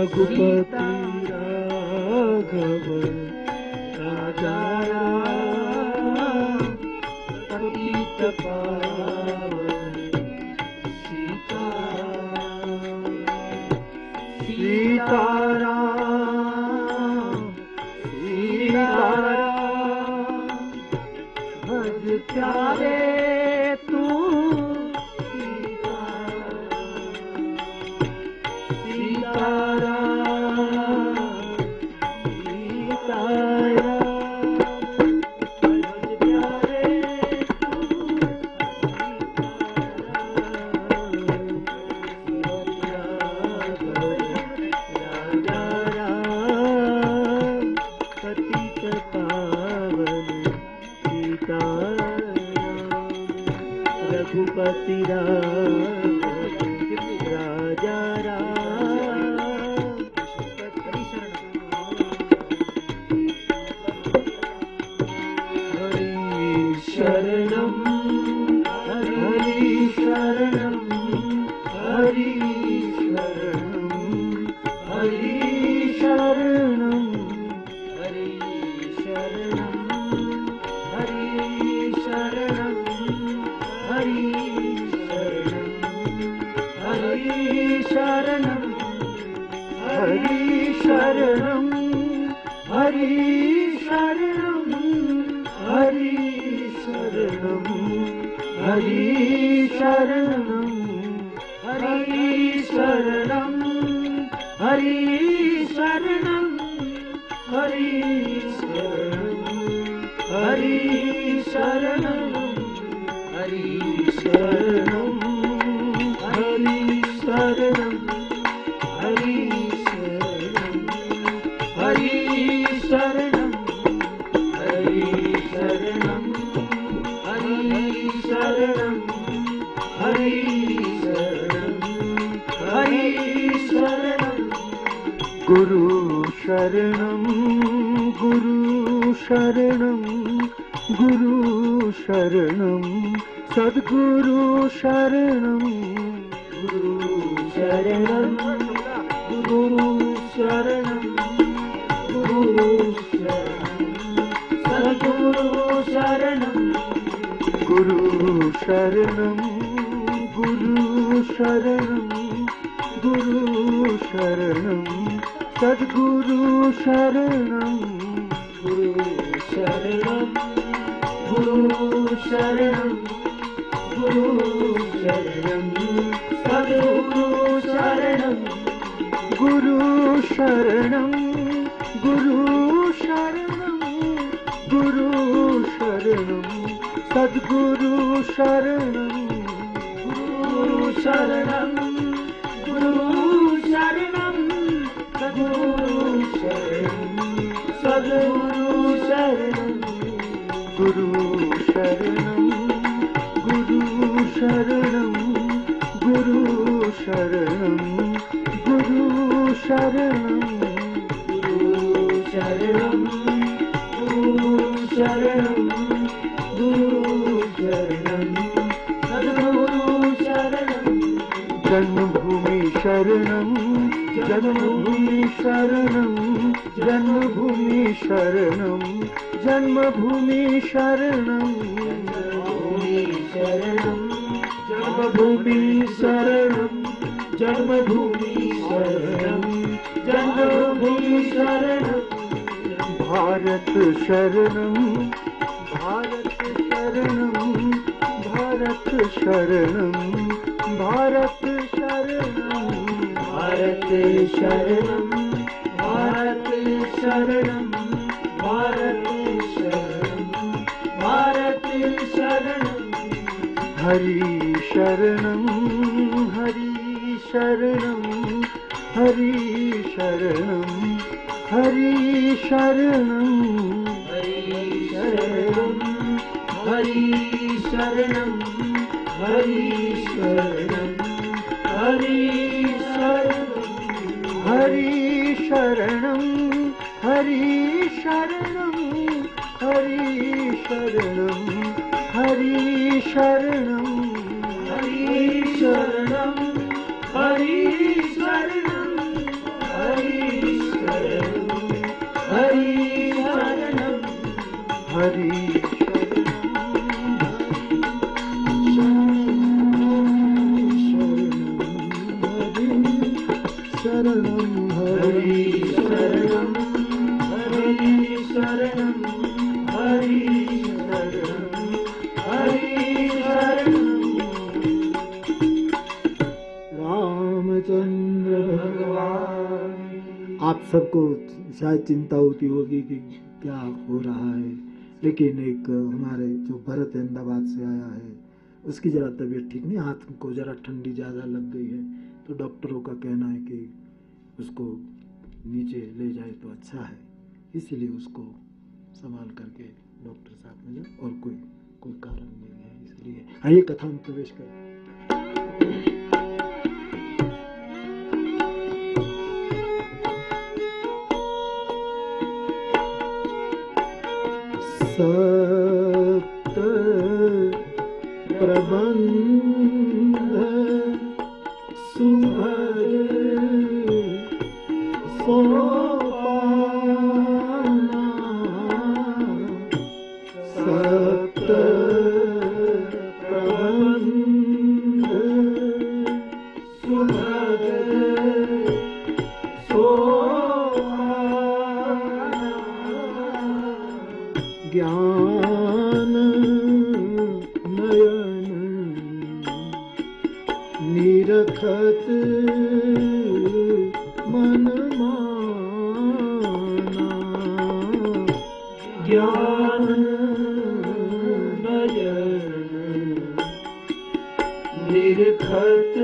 রঘুপতি রাঘব রাজা পতিত পা भरत से आया है। उसकी ज़रा तबीयत ठीक नहीं, हाथ को ज़रा ठंडी ज़्यादा लग गई है तो डॉक्टरों का कहना है कि उसको नीचे ले जाए तो अच्छा है। इसीलिए उसको संभाल करके डॉक्टर साहब मिले और कोई कोई कारण नहीं है, इसलिए आइए कथा में प्रवेश करें। सत ਪ੍ਰਬੰਧ ਸੁਭਰ ज्ञान नयन निरखत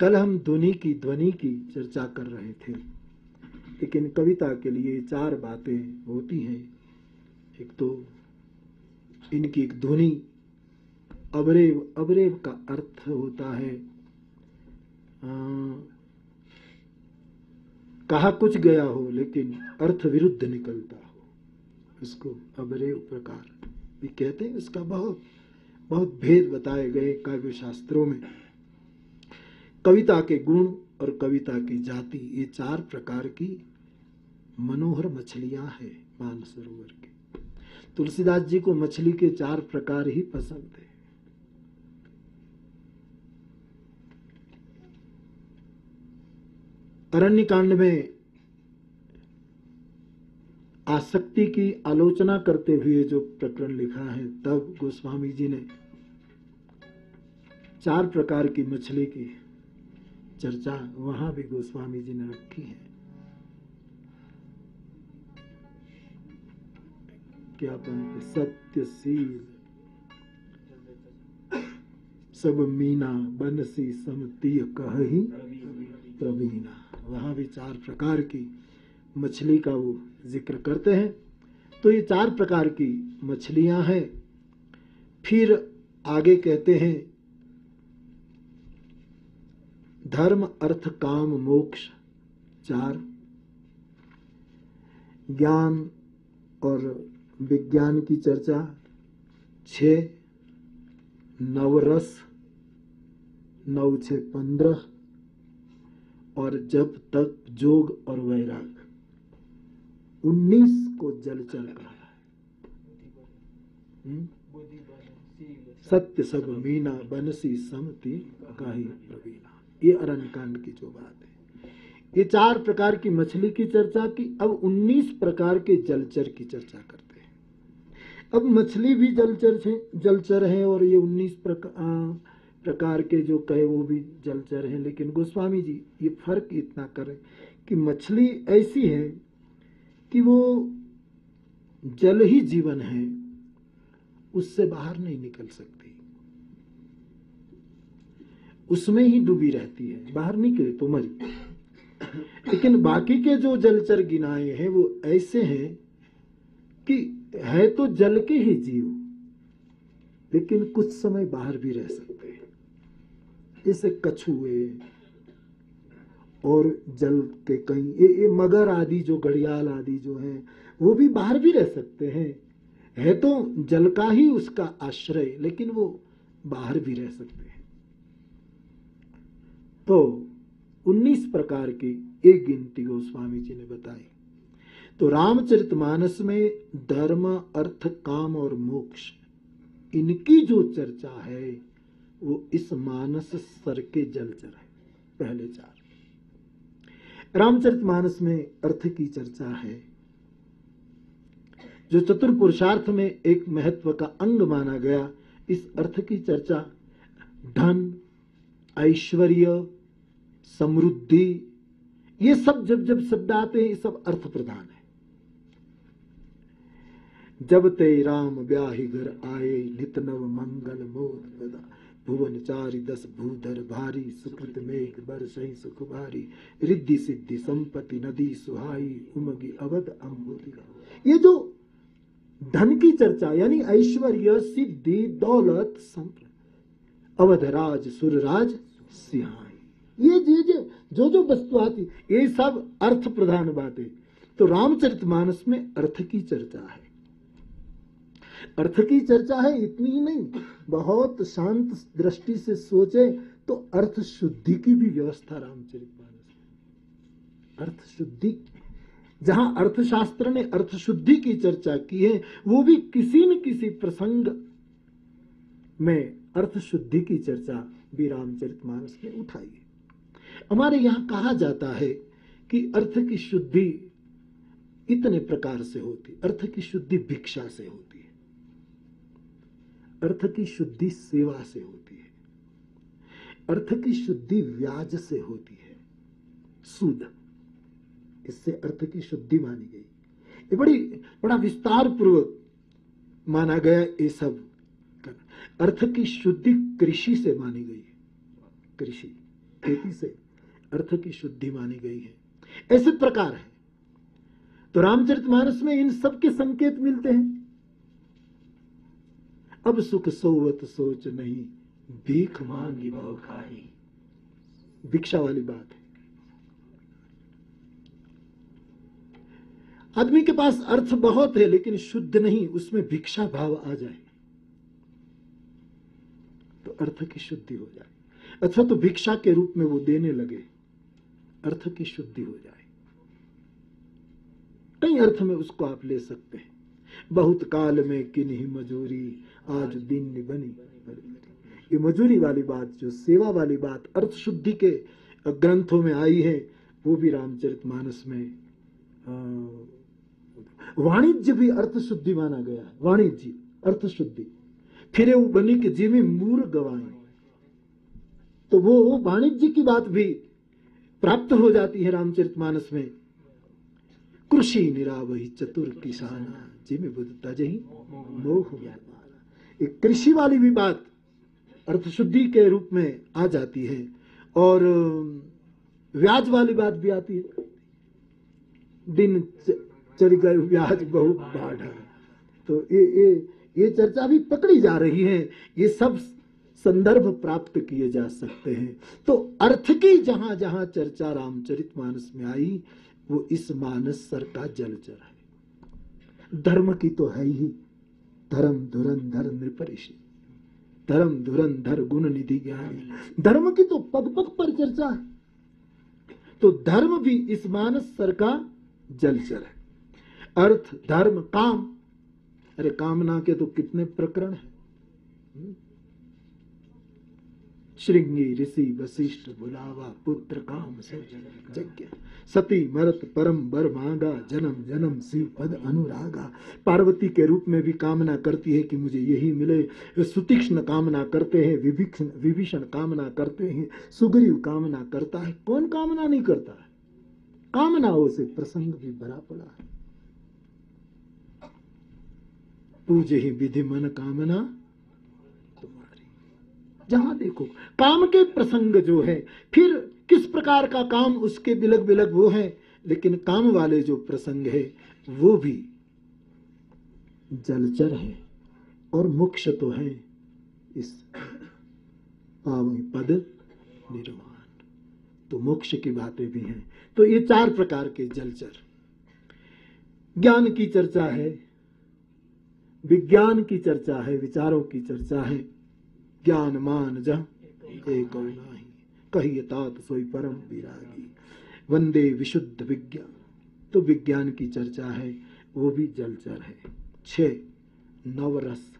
कल हम ध्वनि की ध्वनि की चर्चा कर रहे थे। लेकिन कविता के लिए चार बातें होती हैं। एक तो इनकी एक ध्वनि अवरेव अवरेव का अर्थ होता है आ, कहा कुछ गया हो लेकिन अर्थ विरुद्ध निकलता हो। उसको अवरेव प्रकार भी कहते हैं। उसका बहुत बहुत भेद बताए गए काव्य शास्त्रों में। कविता के गुण और कविता की जाति, ये चार प्रकार की मनोहर मछलियाँ हैं मानसरोवर की। तुलसीदास जी को मछली के चार प्रकार ही पसंद है। अरण्य कांड में आसक्ति की आलोचना करते हुए जो प्रकरण लिखा है, तब गोस्वामी जी ने चार प्रकार की मछली की चर्चा वहाँ भी गोस्वामी जी ने रखी है। क्या बनते सत्यशील, सब मीना, बनसी समतीय कही प्रवीणा। वहाँ भी चार प्रकार की मछली का वो ज़िक्र करते हैं। तो ये चार प्रकार की मछलियाँ हैं। फिर आगे कहते हैं धर्म, अर्थ, काम, मोक्ष, चार। ज्ञान और विज्ञान की चर्चा। छ नवरस, नौ छ पंद्रह, और जब तक जोग और वैराग। उन्नीस को जल चल रहा है। हम्म? सत्य सब मीना बनसी समति काही प्रवीणा। ये अरण्य कांड की जो बात है। ये चार प्रकार की मछली की चर्चा की, अब उन्नीस प्रकार के जलचर की चर्चा करते हैं। अब मछली भी जलचर है जलचर है और ये उन्नीस प्रकार प्रकार के जो कहे वो भी जलचर हैं। लेकिन गोस्वामी जी, ये फ़र्क इतना करें कि मछली ऐसी है कि वो जल ही जीवन है, उससे बाहर नहीं निकल सकती। उसमें ही डूबी रहती है बाहर निकले तो मरी। लेकिन बाकी के जो जलचर गिनाए हैं वो ऐसे हैं कि है तो जल के ही जीव लेकिन कुछ समय बाहर भी रह सकते हैं। जैसे कछुए और जल के कई ये, ये मगर आदि जो घड़ियाल आदि जो हैं वो भी बाहर भी रह सकते हैं। है तो जल का ही उसका आश्रय लेकिन वो बाहर भी रह सकते हैं। तो 19 प्रकार की एक गिनती गोस्वामी जी ने बताई। तो रामचरितमानस में धर्म, अर्थ, काम और मोक्ष, इनकी जो चर्चा है, वो इस मानस सर के जलचर है, पहले चार। रामचरितमानस में अर्थ की चर्चा है, जो चतुर पुरुषार्थ में एक महत्व का अंग माना गया, इस अर्थ की चर्चा धन, ऐश्वर्य समृद्धि। ये सब जब जब शब्द आते हैं, ये सब अर्थ प्रधान है। जब ते राम ब्याहि घर आए, नित नव मंगल मोद भुवन चारि दस भूधर भारी, सुकृत मेघ बर सही सुख भारी। रिद्धि सिद्धि संपत्ति नदी सुहाई, उमगी अवध अम्बुति ये जो धन की चर्चा, यानी ऐश्वर्य, सिद्धि, दौलत संपत्ति अवधराज सुरराज सिहाई ये जे जे जो वस्तु आती, ये सब अर्थ प्रधान बातें। तो रामचरितमानस में अर्थ की चर्चा है। अर्थ की चर्चा है इतनी ही नहीं, बहुत शांत दृष्टि से सोचे तो अर्थ शुद्धि की भी व्यवस्था रामचरितमानस अर्थ शुद्धि, जहाँ अर्थशास्त्र ने अर्थ शुद्धि की चर्चा की है, वो भी किसी न किसी प्रसंग में अर्थ शुद्धि की चर्चा भी रामचरितमानस ने उठाई है। हमारे यहाँ कहा जाता है कि अर्थ की शुद्धि इतने प्रकार से होती, अर्थ की शुद्धि भिक्षा से होती है। अर्थ की शुद्धि सेवा से होती है। अर्थ की शुद्धि व्याज से होती है। सूद इससे अर्थ की शुद्धि मानी गई। ये बड़ी, बड़ा विस्तार पूर्वक माना गया ये सब अर्थ की शुद्धि कृषि से मानी गई कृषि, खेती से। अर्थ की शुद्धि मानी गई है। ऐसे प्रकार है। तो रामचरितमानस में इन सब के संकेत मिलते हैं। अब सुख सोवत सोच नहीं, भीख मांगी बहु भिक्षा वाली बात है। आदमी के पास अर्थ बहुत है, लेकिन शुद्ध नहीं, उसमें भिक्षा भाव आ जाए। तो अर्थ की शुद्धि हो जाए। अथवा तो भिक्षा के रूप में वो देने लगे। अर्थ की शुद्धि हो जाए। कई अर्थ में उसको आप ले सकते हैं। बहुत काल में किन्हीं मजूरी, आज दिन बनी। ये मजूरी वाली बात, जो सेवा वाली बात, अर्थ शुद्धि के ग्रंथों में आई है, वो भी रामचरितमानस में वाणिज्य भी अर्थ शुद्धि माना गया है। वाणिज्य, अर्थ शुद्धि। फिर वो बनी कि जिमी मूर गवाए। तो वो वाणिज्य की बात भी प्राप्त हो जाती है रामचरितमानस में। कृषि निरावही चतुर किसाना, जिमी बुद्ध तजही मोह एक कृषि वाली भी बात अर्थ शुद्धि के रूप में आ जाती है और व्याज वाली बात भी आती है। दिन चल गए व्याज बहुत बाढ़ तो ये ये ये चर्चा भी पकड़ी जा रही है। ये सब संदर्भ प्राप्त किए जा सकते हैं। तो अर्थ की जहाँ जहाँ चर्चा रामचरित मानस में आई, वो इस मानस सर का जलचर है। धर्म की तो है ही धर्म धुरंधर नृपरिषि धर्म धुरंधर गुण निधि ज्ञानी। धर्म की तो पग पग पर चर्चा है। तो धर्म भी इस मानस सर का जलचर है। अर्थ, धर्म, काम। अरे, कामना के तो कितने प्रकरण हैं। श्रृंगी ऋषि वशिष्ठ बुलावा पुत्र काम से यज्ञ। सती मरत परम बर मांगा, जन्म जन्म शिव पद अनुरागा। पार्वती के रूप में भी कामना करती है कि मुझे यही मिले। सुतीक्ष्ण कामना करते हैं विभीषण विभीषण कामना करते हैं, सुग्रीव कामना करता है। कौन कामना नहीं करता? है कामनाओं से प्रसंग भी भरा पड़ा है। पूजे ही विधि मन कामना जहाँ देखो, काम के प्रसंग जो है, फिर किस प्रकार का काम उसके बिलग बिलग वो है, लेकिन काम वाले जो प्रसंग है, वो भी जलचर है और मोक्ष तो है इस पद निर्वाण तो मोक्ष की बातें भी हैं। तो ये चार प्रकार के जलचर। ज्ञान की चर्चा है, विज्ञान की चर्चा है, विचारों की चर्चा है ज्ञान मान जह एक कहिए तात सोई परम विरागी। वंदे विशुद्ध विज्ञान। तो विज्ञान की चर्चा है, वो भी जलचर है। छ, नवरस।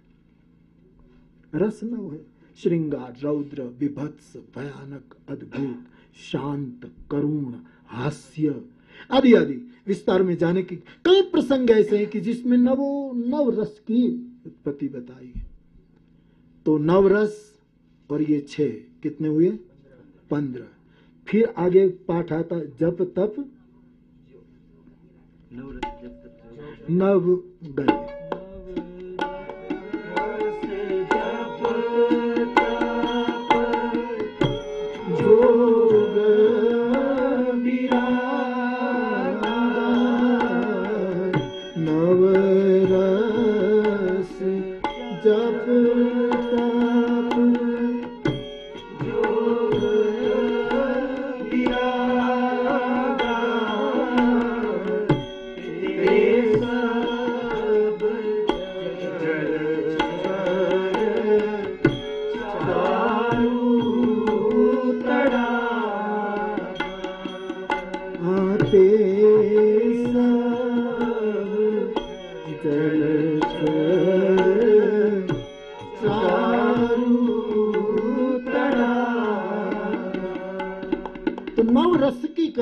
रस नव है। श्रृंगार, रौद्र, विभत्स, भयानक, अद्भुत, शांत, करुण, हास्य। आदि आदि, विस्तार में जाने की कई प्रसंग ऐसे हैं कि जिसमें नवो नव रस की उत्पत्ति बताई है तो नव रस और ये छह कितने हुए? पंद्रह। फिर आगे पाठ आता जप तप। नव गए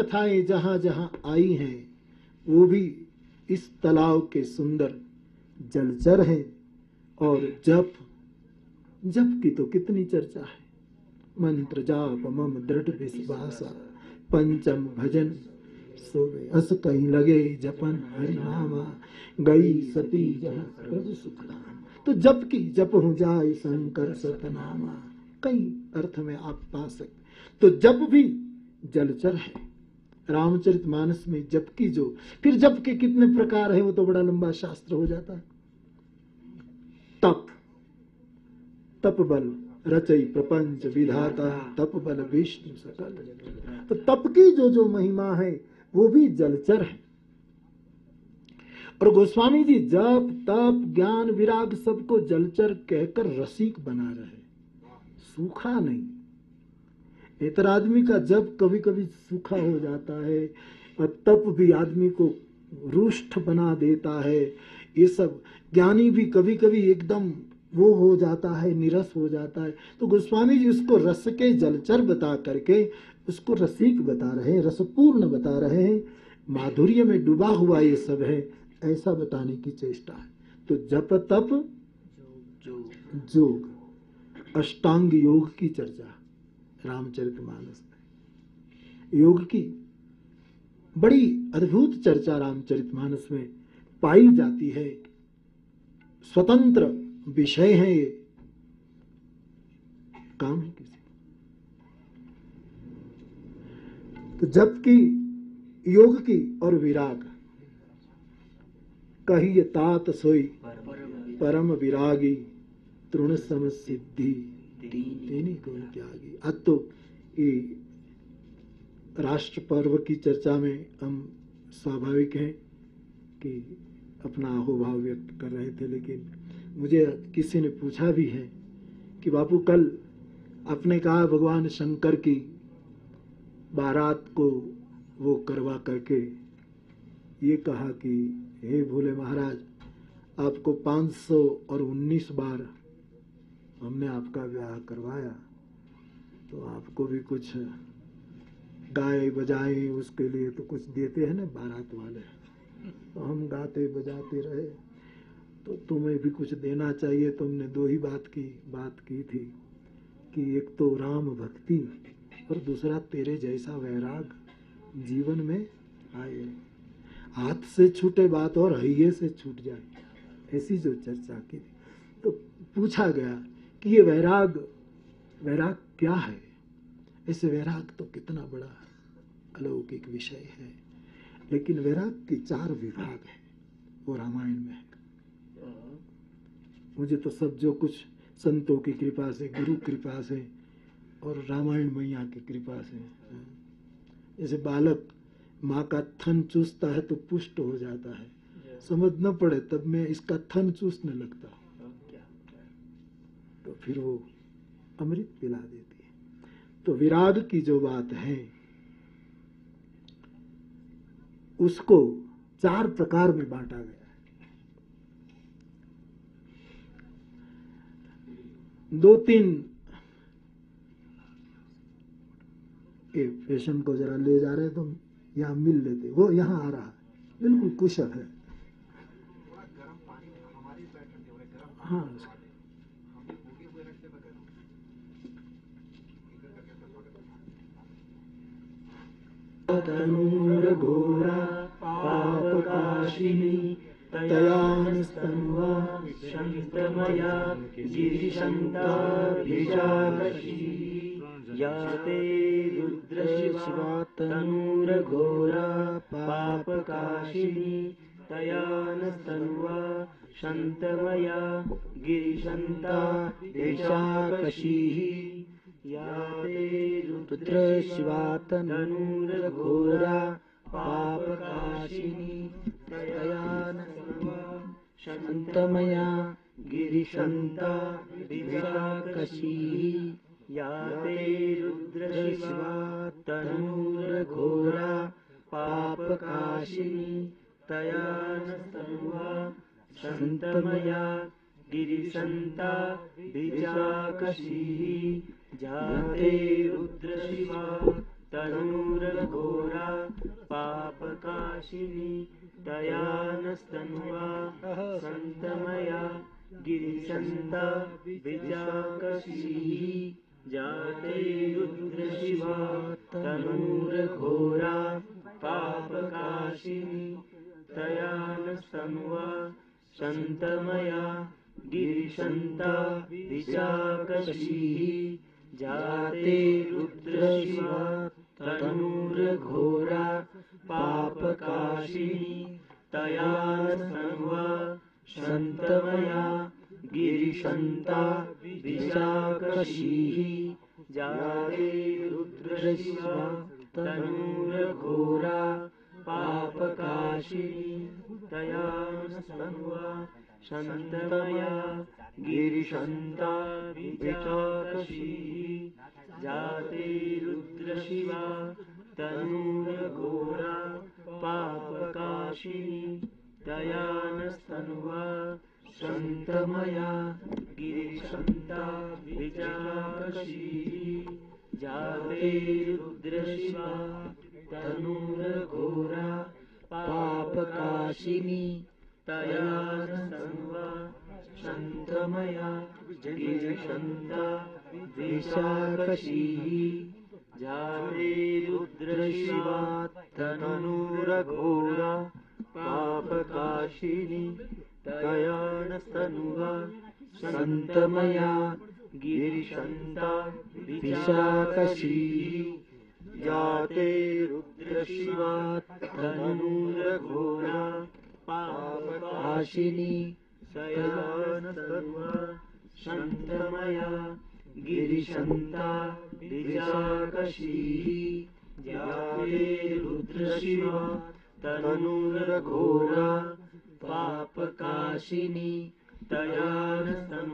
कथाएँ जहाँ जहाँ आई हैं, वो भी इस तालाब के सुंदर जलचर हैं। और जप जप की तो कितनी चर्चा है। मंत्र जाप, मम दृढ़ विश्वासा, पंचम भजन, सोवे अस कहीं लगे जपन हरि नामा गई सती जहाँ प्रभु सुख नाम तो जप की जप हो जाए शंकर सतनामा, कई अर्थ में आप पा सकते तो जप भी जलचर है। रामचरित मानस में जप की जो, फिर जप के कितने प्रकार है वो तो बड़ा लंबा शास्त्र हो जाता है। तप। तप बल रचई प्रपंच विधाता तप बल विष्णु सकल। तो तप की जो जो महिमा है, वो भी जलचर है। और गोस्वामी जी जप, तप, ज्ञान, विराग सबको जलचर कहकर रसिक बना रहे सूखा नहीं। इतर आदमी का जब कभी कभी सूखा हो जाता है और तप भी आदमी को रुष्ट बना देता है। ये सब ज्ञानी भी कभी कभी एकदम वो हो जाता है निरस हो जाता है। तो गोस्वामी जी उसको रस के जलचर बता करके उसको रसिक बता रहे हैं रसपूर्ण बता रहे हैं। माधुर्य में डूबा हुआ ये सब है ऐसा बताने की चेष्टा है। तो जप तप जोग। अष्टांग योग की चर्चा। रामचरितमानस में योग की बड़ी अद्भुत चर्चा रामचरित मानस में पाई जाती है। स्वतंत्र विषय है ये। काम है किसी तो जबकि योग की और विराग कही तात सोई परम विरागी तृण सम सिद्धि गुण त्यागी अब तो ये राष्ट्र पर्व की चर्चा में हम स्वाभाविक हैं कि अपना अहोभाव व्यक्त कर रहे थे, लेकिन मुझे किसी ने पूछा भी है कि बापू, कल आपने कहा भगवान शंकर की बारात को वो करवा करके ये कहा कि, हे भोले महाराज, आपको 500 और 19 बार हमने आपका ब्याह करवाया तो आपको भी कुछ गाए बजाए उसके लिए तो कुछ देते हैं ना, बारात वाले। तो हम गाते बजाते रहे तो तुम्हें भी कुछ देना चाहिए। तुमने दो ही बात की बात की थी कि एक तो राम भक्ति और दूसरा तेरे जैसा वैराग जीवन में आए। हाथ से छूटे बात और हइये से छूट जाए, ऐसी जो चर्चा की तो पूछा गया कि ये वैराग वैराग क्या है? ऐसे वैराग तो कितना बड़ा अलौकिक विषय है। लेकिन वैराग के चार विभाग है वो रामायण में है। मुझे तो सब जो कुछ संतों की कृपा से गुरु कृपा से और रामायण मैया की कृपा से जैसे बालक माँ का थन चूसता है तो पुष्ट हो जाता है। समझ न पड़े तब मैं इसका थन चूसने लगता हूँ। तो फिर वो अमृत पिला देती है। तो विराग की जो बात है उसको चार प्रकार में बांटा गया है। दो तीन ये पेशेंट को जरा ले जा रहे तो यहाँ मिल लेते। वो यहाँ आ रहा है। बिल्कुल कुशल है। हाँ तनूरघोरा पापकाशिनी तयानस्तन्वा शन्तमया गिरिशन्ताभिषाकशी या ते रुद्रशिवा तनूरघोरा पापकाशिनी तया न स्तन्वा शन्तमया गिरिशन्ता विशाकशीः स्वातननुरघोरा पापकाशिनी तया शन्तमया गिरिशन्ता विधाकशी या वे रुद्र पापकाशिनी तया न सर्वा सन्तमया गिरिशन्ता विधाकशीः जाते रुद्रशिवा तनूर तनूरघोरा पापकाशिनी तया नस्तन्वा सन्तमया गिरिशन्ता विजाकशीः जाते रुद्रशिवा तनूरघोरा पापकाशिनी तया नस्तन्वा सन्तमया गिरिशन्ता विशाकशीः जाते रुद्रशिवा तनूरघोरा पापकाशिनी तया सर्वा सन्तमया गिरिशन्ता विशाकशीः जाते रुद्रशिवा तनूरघोरा पापकाशिनी तया सर्वा सन्तमया गिरिशन्ता विचाकशीः जाते रुद्रशिवा तनूरघोरा पापकाशिनी तया नस्तन्वा सन्तमया गिरिशन्ता विचाकशीः जाते रुद्रशिवा तनूरघोरा पापकाशिनी तया तनुवा सन्थमया गिरिषन्दा विशाकशी जातेरुद्रशिवात्थननुरघोरा पापकाशिनी स्तनुवा सन्तमया गिरिशन्ता गिरिषन्दा जाते जातेरुद्रशिवात्थननुरघोरा पापकाशिनि शयानसर्वा शन्तमया गिरिशन्ता बिजाकशीः ज्याते रुद्रशिवा तनुरघोरा पापकाशिनी तया न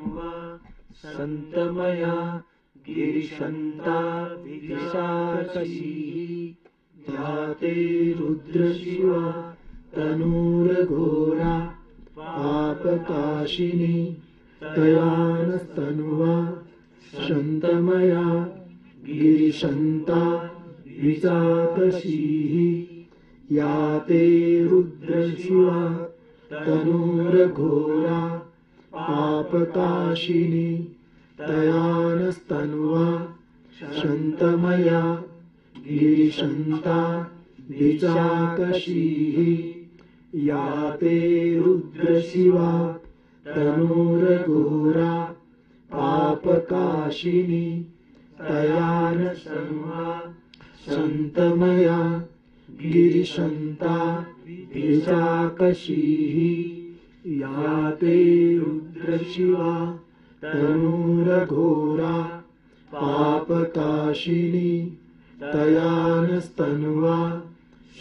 सन्तमया गिरिशन्ता दिशाचीः जाते रुद्रशिवा तनूरघोरा पापकाशिनी तयानस्तनुवा शन्तमया गिरिशन्ता विचाकशीः याते रुद्रशिवा तनूरघोरा पापकाशिनी तयानस्तनुवा शन्तमया गिरिशन्ता विचाकशीः या ते रुद्रशिवा तनूरघोरा पापकाशिनी तया न स्तन्वा सन्तमया गिरिशन्ता गिरिकशीः या ते रुद्रशिवा तनूरघोरा पापकाशिनी तया न स्तन्वा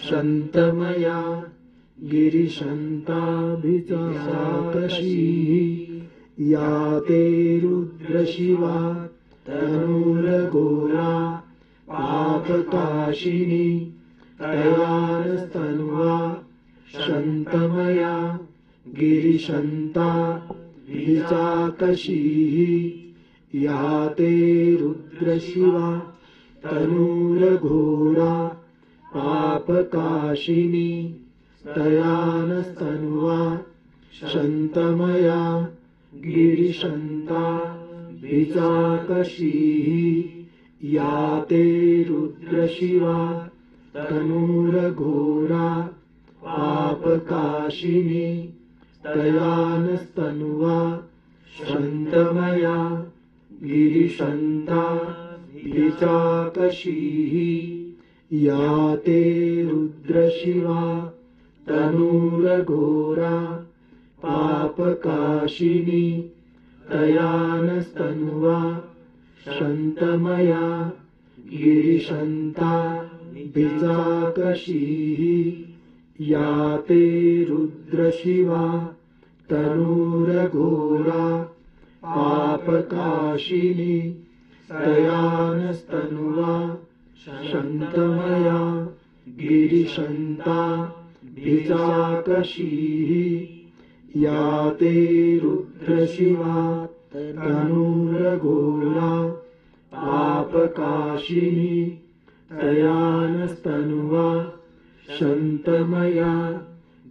शन्तमया गिरिशन्ताभिचाकशीः याते रुद्रशिवा तनूरघोरा पापकाशिनी तयानस्तनुवा शन्तमया गिरिशन्ता विचाकशीः याते रुद्रशिवा तनूरघोरा पापकाशिनी तयानस्तनुवा शन्तमया गिरिशन्ता विचाकशीः याते रुद्रशिवा तनूरघोरा पापकाशिनी तयानस्तनुवा शन्तमया गिरिशन्ता विचाकशीः याते रुद्रशिवा तनुरघोरा पापकाशिनि तयानस्तनुवा शन्तमया गिरिशन्ता बिजाकशीः या ते रुद्रशिवा तनुरघोरा पापकाशिनि दयानस्तनुवा शन्तमया गिरिशन्ता विचाकशीः याते रुद्रशिवा तनूरघोरा पापकाशिनी तयानस्तनुवा शन्तमया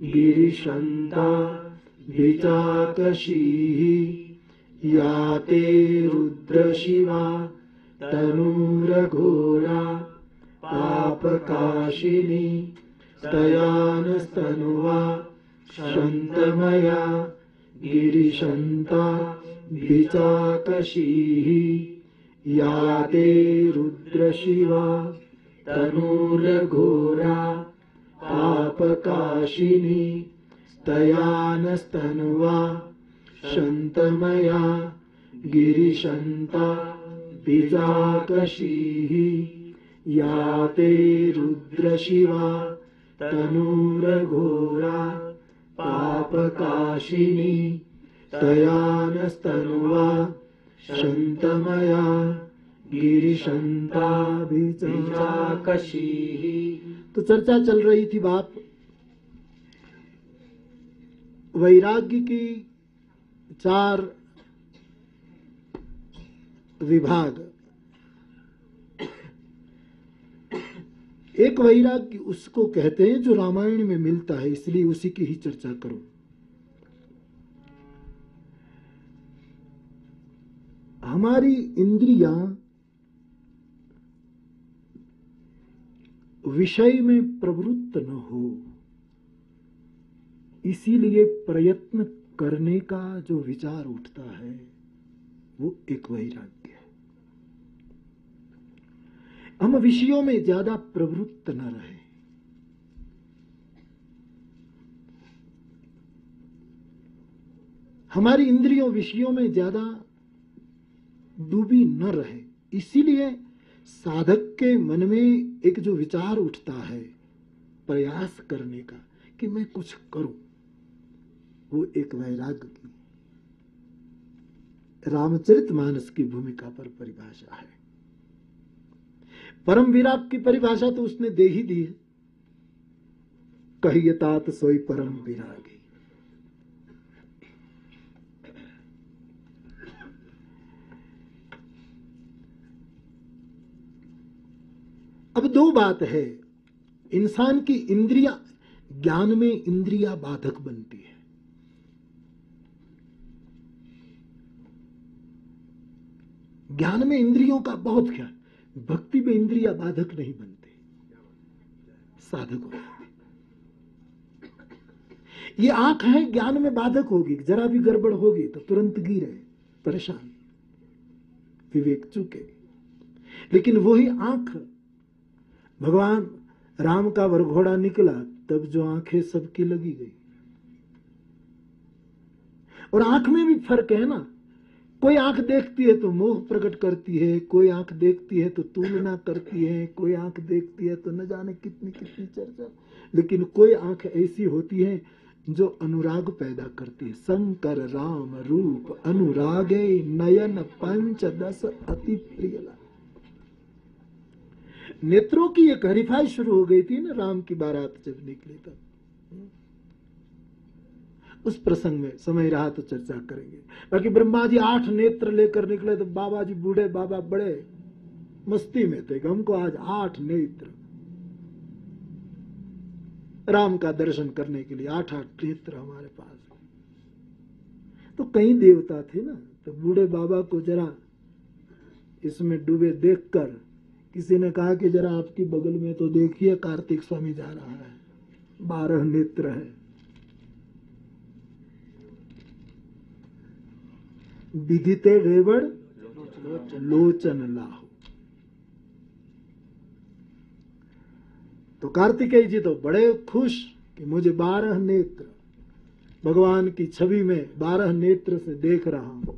गिरिशन्ता विचाकशीः या ते रुद्रशिवा तनूरघोरा पापकाशिनी तयानस्तनुवा शन्तमया गिरिशन्ता विचाकशीः या ते रुद्रशिवा तनूरघोरा पापकाशिनी तयानस्तनुवा शन्तमया गिरिशन्ता बीजाकशीः या ते रुद्रशिवा तयानस्तनुवा शन्तमया गिरिशन्ता बीजाकशीः तो चर्चा चल रही थी बाप। वैराग्य की चार विभाग एक वैराग्य उसको कहते हैं जो रामायण में मिलता है, इसलिए उसी की ही चर्चा करो। हमारी इंद्रियाँ विषय में प्रवृत्त न हो, इसीलिए प्रयत्न करने का जो विचार उठता है, वो एक वैराग्य है हम विषयों में ज़्यादा प्रवृत्त न रहे। हमारी इंद्रियों विषयों में ज़्यादा डूबी न रहे। इसीलिए साधक के मन में एक जो विचार उठता है प्रयास करने का कि मैं कुछ करूँ, वो एक वैराग्य की रामचरित मानस की भूमिका पर परिभाषा है। परम विराग की परिभाषा तो उसने दे ही दी है। कही तात सोई परम विरागी। अब दो बात है। इंसान की इंद्रिया, ज्ञान में इंद्रिया बाधक बनती है। ज्ञान में इंद्रियों का बहुत ख्याल। भक्ति में इंद्रिया बाधक नहीं बनते। साधक हो। ये आँख है, ज्ञान में बाधक होगी। जरा भी गड़बड़ होगी तो तुरंत गिरे परेशान। विवेक चुके। लेकिन वही आँख। भगवान राम का वरघोड़ा निकला, तब जो आँखें सबकी लगी गई। और आँख में भी फ़र्क है ना। कोई आँख देखती है तो मोह प्रकट करती है, कोई आँख देखती है तो तुलना करती है, कोई आँख देखती है तो न जाने कितनी कितनी चर्चा। लेकिन कोई आँख ऐसी होती है जो अनुराग पैदा करती है। शंकर, राम रूप, अनुरागे, नयन पंच दस अति प्रिय नेत्रों की एक हरिफाई शुरू हो गई थी ना राम की बारात जब निकली तब। उस प्रसंग में समय रहा तो चर्चा करेंगे। बाकी ब्रह्मा जी आठ नेत्र लेकर निकले तो बाबा जी बूढ़े बाबा बड़े मस्ती में थे हमको आज आठ नेत्र। राम का दर्शन करने के लिए आठ आठ नेत्र हमारे पास तो कई देवता थे ना तो बूढ़े बाबा को जरा इसमें डूबे देखकर किसी ने कहा कि जरा आपकी बगल में तो देखिए कार्तिक स्वामी जा रहा है। बारह नेत्र है। विधिते रेवड़ लोचन लाहु तो कार्तिकेय जी तो बड़े खुश कि मुझे बारह नेत्र, भगवान की छवि में बारह नेत्र से देख रहा हूँ।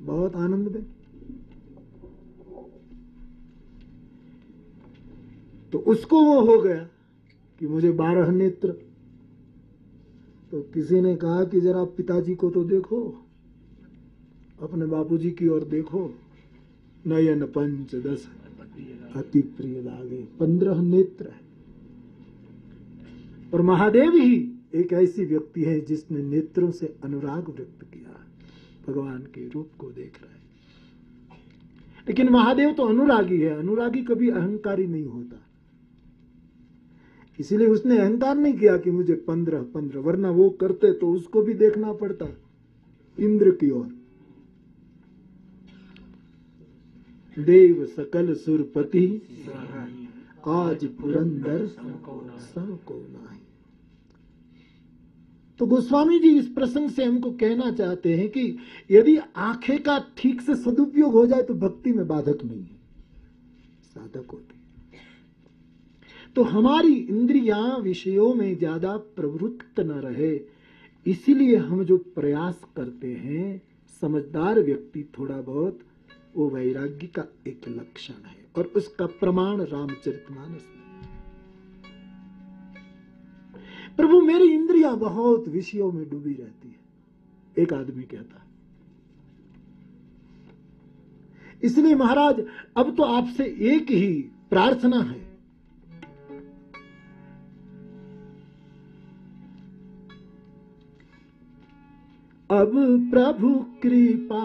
बहुत आनंद में तो उसको वो हो गया कि मुझे बारह नेत्र। तो किसी ने कहा कि जरा पिताजी को तो देखो। अपने बापूजी की ओर देखो। नयन पंच दस अति प्रिय लागे। पंद्रह नेत्र है। और महादेव ही एक ऐसी व्यक्ति है जिसने नेत्रों से अनुराग व्यक्त किया। भगवान के रूप को देख रहा है। लेकिन महादेव तो अनुरागी है। अनुरागी कभी अहंकारी नहीं होता। इसलिए उसने अहंकार नहीं किया कि मुझे पंद्रह पंद्रह, वरना वो करते तो उसको भी देखना पड़ता। इंद्र की ओर। देव सकल सुरपति आज पुरंदर सबको नाही तो गोस्वामी जी इस प्रसंग से हमको कहना चाहते हैं कि यदि आँखें का ठीक से सदुपयोग हो जाए तो भक्ति में बाधक नहीं है, साधक होते तो हमारी इंद्रिया विषयों में ज़्यादा प्रवृत्त न रहे, इसीलिए हम जो प्रयास करते हैं, समझदार व्यक्ति थोड़ा बहुत वो वैराग्य का एक लक्षण है और उसका प्रमाण रामचरितमानस में। प्रभु, मेरी इंद्रिया बहुत विषयों में डूबी रहती है। एक आदमी कहता इसलिए महाराज, अब तो आपसे एक ही प्रार्थना है। अब प्रभु कृपा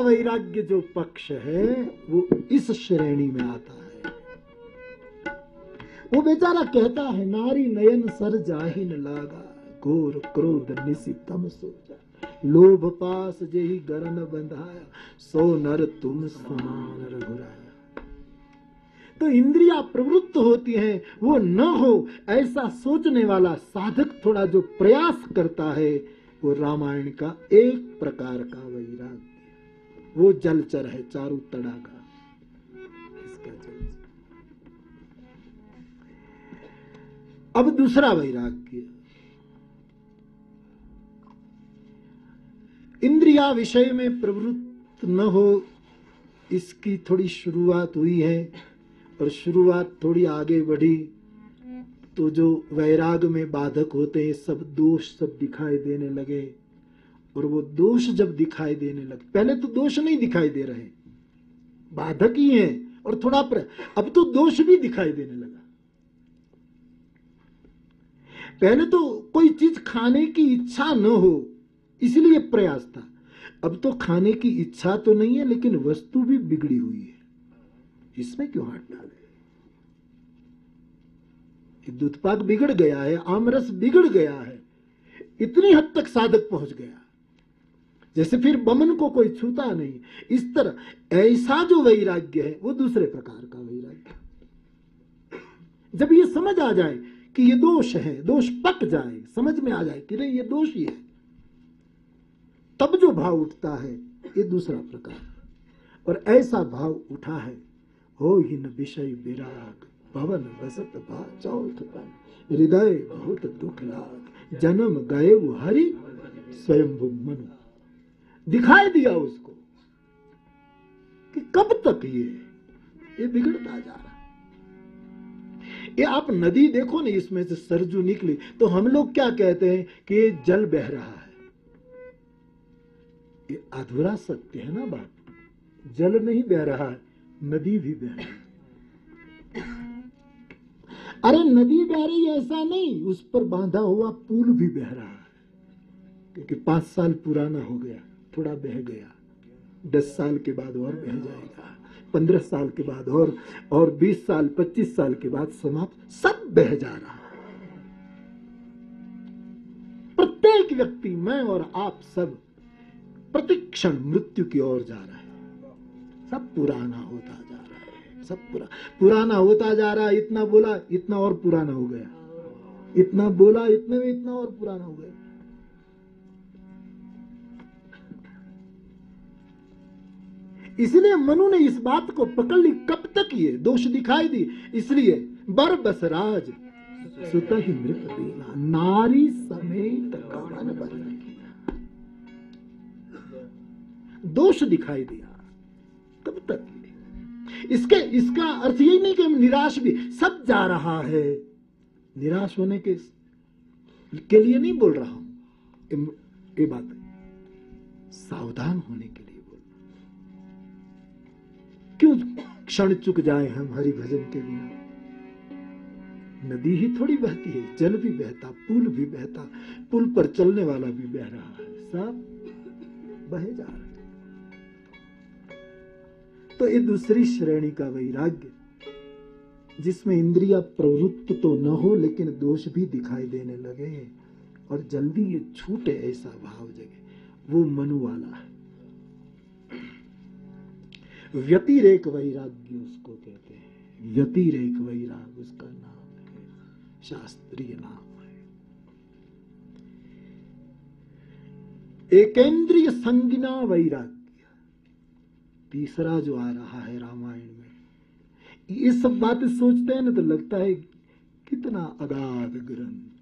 वैराग्य जो पक्ष है, वो इस श्रेणी में आता है। वो बेचारा कहता है, नारी नयन सर जाहिन लागा, घोर क्रोध निसी तम सोचा। लोभ पास जही गरन बंधाया, सो नर तुम समान रघुराया। तो इंद्रिया प्रवृत्त होती हैं, वो न हो, ऐसा सोचने वाला साधक थोड़ा जो प्रयास करता है, वो रामायण का एक प्रकार का वैराग्य। वो जलचर है चारू तड़ा का इसका अब दूसरा वैराग्य। इंद्रिया विषय में प्रवृत्त न हो, इसकी थोड़ी शुरुआत हुई है और शुरुआत थोड़ी आगे बढ़ी तो जो वैराग में बाधक होते हैं, सब दोष सब दिखाई देने लगे। और वो दोष जब दिखाई देने लगे, पहले तो दोष नहीं दिखाई दे रहे, बाधक ही है और थोड़ा प्र... अब तो दोष भी दिखाई देने लगा। पहले तो कोई चीज़ खाने की इच्छा न हो, इसलिए प्रयास था। अब तो खाने की इच्छा तो नहीं है, लेकिन वस्तु भी बिगड़ी हुई है। इसमें क्यों हाथ डाले? दूधपाक बिगड़ गया है आमरस बिगड़ गया है, इतनी हद तक साधक पहुँच गया। जैसे फिर बमन को कोई छूता नहीं। इस तरह, ऐसा जो वैराग्य है, वो दूसरे प्रकार का वैराग्य जब ये समझ आ जाए कि ये दोष है, दोष पक जाए, समझ में आ जाए कि नहीं, ये दोष ही है, तब जो भाव उठता है, ये दूसरा प्रकार और ऐसा भाव उठा है, हो ही न विषय विराग, भवन बसत भा चौथ हृदय बहुत दुख लाग, जन्म गए हरि स्वयं मनु दिखाई दिया उसको कि कब तक ये ये बिगड़ता जा रहा। ये आप नदी देखो ना, इसमें से सरजू निकली तो हम लोग क्या कहते हैं कि ये जल बह रहा है। ये अधूरा सत्य है ना बात। जल नहीं बह रहा है, नदी भी बह रही अरे नदी बह रही ऐसा नहीं, उस पर बांधा हुआ पुल भी बह रहा है, क्योंकि पाँच साल पुराना हो गया। थोड़ा बह गया। दस साल के बाद और बह जाएगा, पंद्रह साल के बाद और और बीस साल, पच्चीस साल के बाद समाप्त सब बह जा रहा। प्रत्येक व्यक्ति, मैं और आप सब प्रतिक्षण मृत्यु की ओर जा रहा है। सब पुराना होता जा रहा है, सब पुरा, पुराना होता जा रहा है इतना बोला, इतना और पुराना हो गया। इतना बोला, इतने में इतना और पुराना हो गया। इसलिए मनु ने इस बात को पकड़ ली, कब तक ये दोष दिखाई दी? इसलिए बर बसराज सुत ही मृत नारी समेत दोष दिखाई दिया। कब तक? इसके, इसका अर्थ यही नहीं कि निराश भी, सब जा रहा है। निराश होने के के लिए नहीं बोल रहा हूँ। ये बात सावधान होने के क्यों क्षण चुक जाए हम हरि भजन के बिना? नदी ही थोड़ी बहती है, जल भी बहता, पुल भी बहता, पुल पर चलने वाला भी बह रहा है। सब बहे जा रहे तो ये दूसरी श्रेणी का वैराग्य, जिसमें इंद्रिया प्रवृत्त तो न हो, लेकिन दोष भी दिखाई देने लगे और जल्दी ये छूटे ऐसा भाव जगे, वो मनु वाला है। व्यतिरेक वैराग्य उसको कहते हैं। व्यतिरेक वैराग उसका नाम है। शास्त्रीय नाम है। एकेंद्रिय संज्ञा वैराग्य। तीसरा जो आ रहा है रामायण में, ये सब बातें सोचते हैं ना तो लगता है कितना अगाध ग्रंथ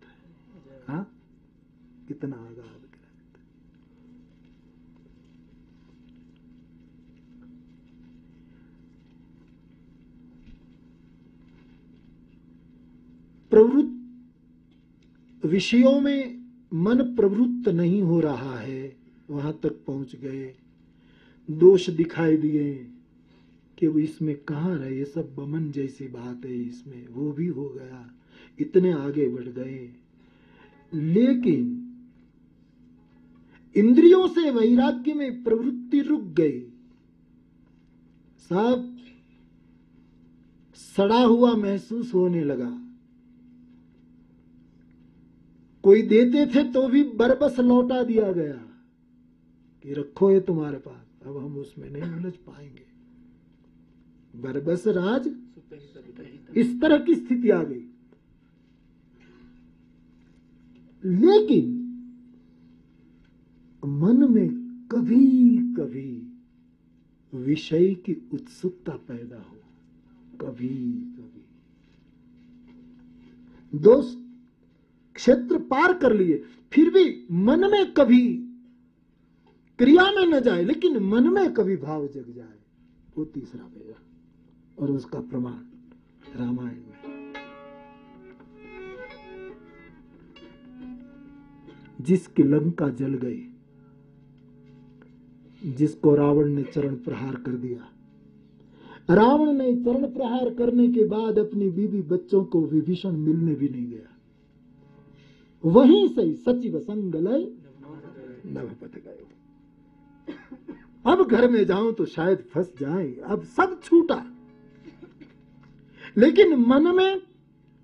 हाँ? कितना अगाध ग्रंथ प्रवृत्त। विषयों में मन प्रवृत्त नहीं हो रहा है, वहाँ तक पहुँच गए। दोष दिखाई दिए कि वो इसमें कहा रहे, ये सब बमन जैसी बात है इसमें, वो भी हो गया। इतने आगे बढ़ गए। लेकिन इंद्रियों से वैराग्य में प्रवृत्ति रुक गई। सब सड़ा हुआ महसूस होने लगा। कोई देते थे तो भी बरबस लौटा दिया गया कि रखो ये तुम्हारे पास। अब हम उसमें नहीं उलझ पाएँगे। बरबस राज, इस तरह की स्थिति आ गई। लेकिन मन में कभी कभी विषय की उत्सुकता पैदा हो। कभी कभी दो क्षेत्र पार कर लिए, फिर भी मन में कभी क्रिया में न जाए, लेकिन मन में कभी भाव जग जाए, वो तीसरा वेगा और उसका प्रमाण रामायण में। जिसकी लंका जल गई, जिसको रावण ने चरण प्रहार कर दिया, रावण ने चरण प्रहार करने के बाद अपनी बीवी बच्चों को विभीषण मिलने भी नहीं गया। वहीं से सचिव संगलय नवपत गए। अब घर में जाऊँ तो शायद फंस जाए, अब सब छूटा। लेकिन मन में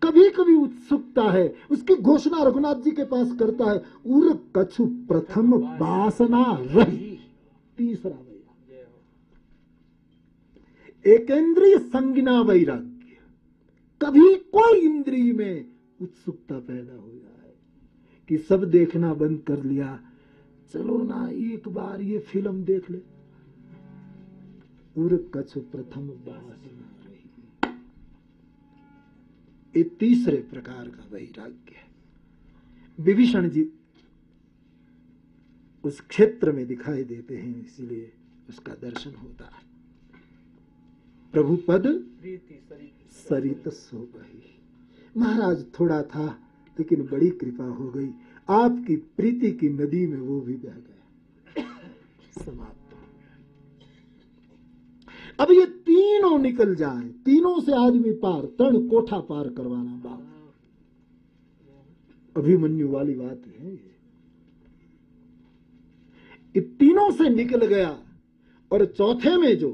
कभी कभी उत्सुकता है, उसकी घोषणा रघुनाथ जी के पास करता है उर कछु प्रथम वासना रही। तीसरा वैराग्य। इंद्रिय संज्ञा वैराग्य। कभी कोई इंद्रिय में उत्सुकता पैदा हो जाए कि सब देखना बंद कर लिया। चलो ना एक बार ये फ़िल्म देख ले। कच्छ प्रथम ये तीसरे प्रकार का वैराग्य है। विभीषण जी उस क्षेत्र में दिखाई देते हैं इसीलिए उसका दर्शन होता है। प्रभु पद सरित सो महाराज थोड़ा था लेकिन बड़ी कृपा हो गई। आपकी प्रीति की नदी में वो भी बह गया। समाप्त। अब ये तीनों निकल जाए। तीनों से आदमी पार, तण कोठा पार करवाना बाप। अभिमन्यु वाली बात है ये तीनों से निकल गया और चौथे में जो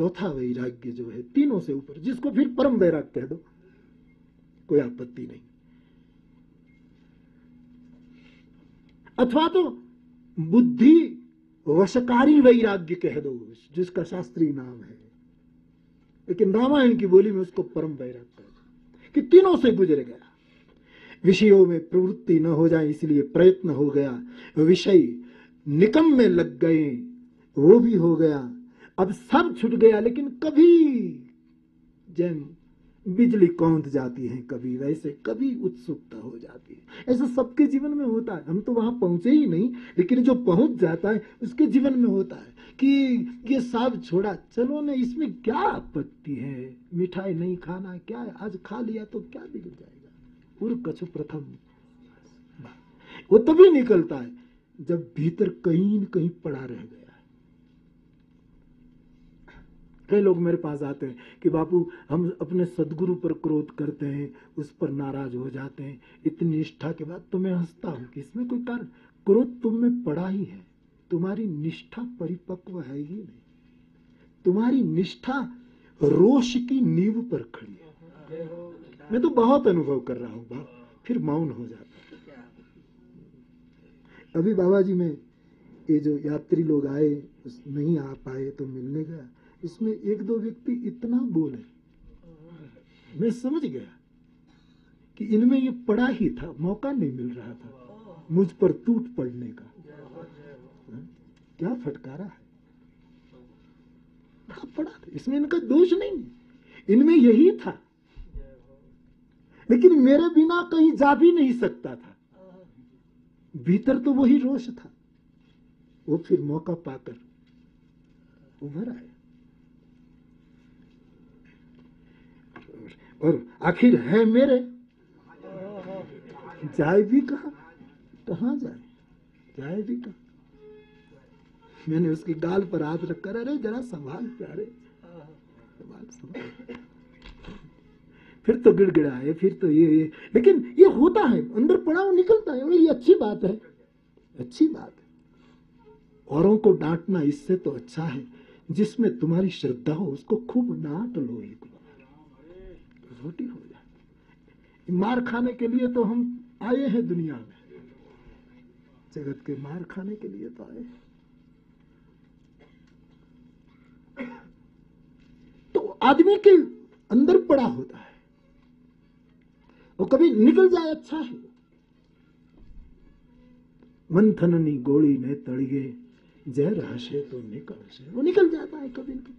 चौथा वैराग्य जो है, तीनों से ऊपर, जिसको फिर परम वैराग्य कह दो, कोई आपत्ति नहीं। अथवा तो बुद्धि वशकारी वैराग्य कह दो, जिसका शास्त्रीय नाम है। लेकिन रामायण की बोली में उसको परम वैराग्य कह दो, कि तीनों से गुजर गया। विषयों में प्रवृत्ति न हो जाए, इसलिए प्रयत्न हो गया। विषय निकम में लग गए, वो भी हो गया। अब सब छूट गया, लेकिन कभी जैन बिजली कौंध जाती है, कभी वैसे, कभी उत्सुकता हो जाती है। ऐसा सबके जीवन में होता है। हम तो वहाँ पहुँचे ही नहीं, लेकिन जो पहुँच जाता है, उसके जीवन में होता है कि ये सब छोड़ा। चलो ना, इसमें क्या आपत्ति है? मिठाई नहीं खाना, क्या है? आज खा लिया तो क्या बिगड़ जाएगा? उर कछु प्रथम। वो तभी निकलता है जब भीतर कहीं न कहीं पड़ा रह गया। कई लोग मेरे पास आते हैं कि बापू, हम अपने सदगुरु पर क्रोध करते हैं, उस पर नाराज़ हो जाते हैं। इतनी निष्ठा के बाद तो मैं हंसता हूँ कि इसमें कोई कारण? क्रोध तुम में पड़ा ही है। तुम्हारी निष्ठा परिपक्व है ही नहीं। तुम्हारी निष्ठा रोष की नींव पर खड़ी है। मैं तो बहुत अनुभव कर रहा हूँ, बाप, फिर मौन हो जाता अभी बाबा जी में ये जो यात्री लोग आए नहीं आ पाए तो मिलने गया। इसमें एक दो व्यक्ति इतना बोले। मैं समझ गया कि इनमें ये पड़ा ही था, मौका नहीं मिल रहा था मुझ पर टूट पड़ने का। क्या फटकारा है? पड़ा था। इसमें इनका दोष नहीं है। इनमें यही था। लेकिन मेरे बिना कहीं जा भी नहीं सकता था। भीतर तो वही रोष था। वो फिर मौका पाकर उभर आए और आखिर है मेरे? जाए भी कहा? कहा जाए? जाए भी कहा? मैंने उसकी गाल पर हाथ रखकर, अरे जरा संभाल प्यारे। संभाल संभाल। फिर तो गिड़गिड़ाए फिर तो ये ये। लेकिन ये होता है, अंदर पड़ा हुआ निकलता है ये अच्छी बात है। अच्छी बात है। औरों को डांटना इससे तो अच्छा है, जिसमें तुम्हारी श्रद्धा हो, उसको खूब डांट लो एक रोटी हो जाए। मार खाने के लिए तो हम आए हैं दुनिया में। जगत के मार खाने के लिए तो आए तो आदमी के अंदर पड़ा होता है। वो कभी निकल जाए अच्छा है। मंथननी गोली ने तड़िए जय रहसे तो निकल से वो निकल जाता है कभी कभी।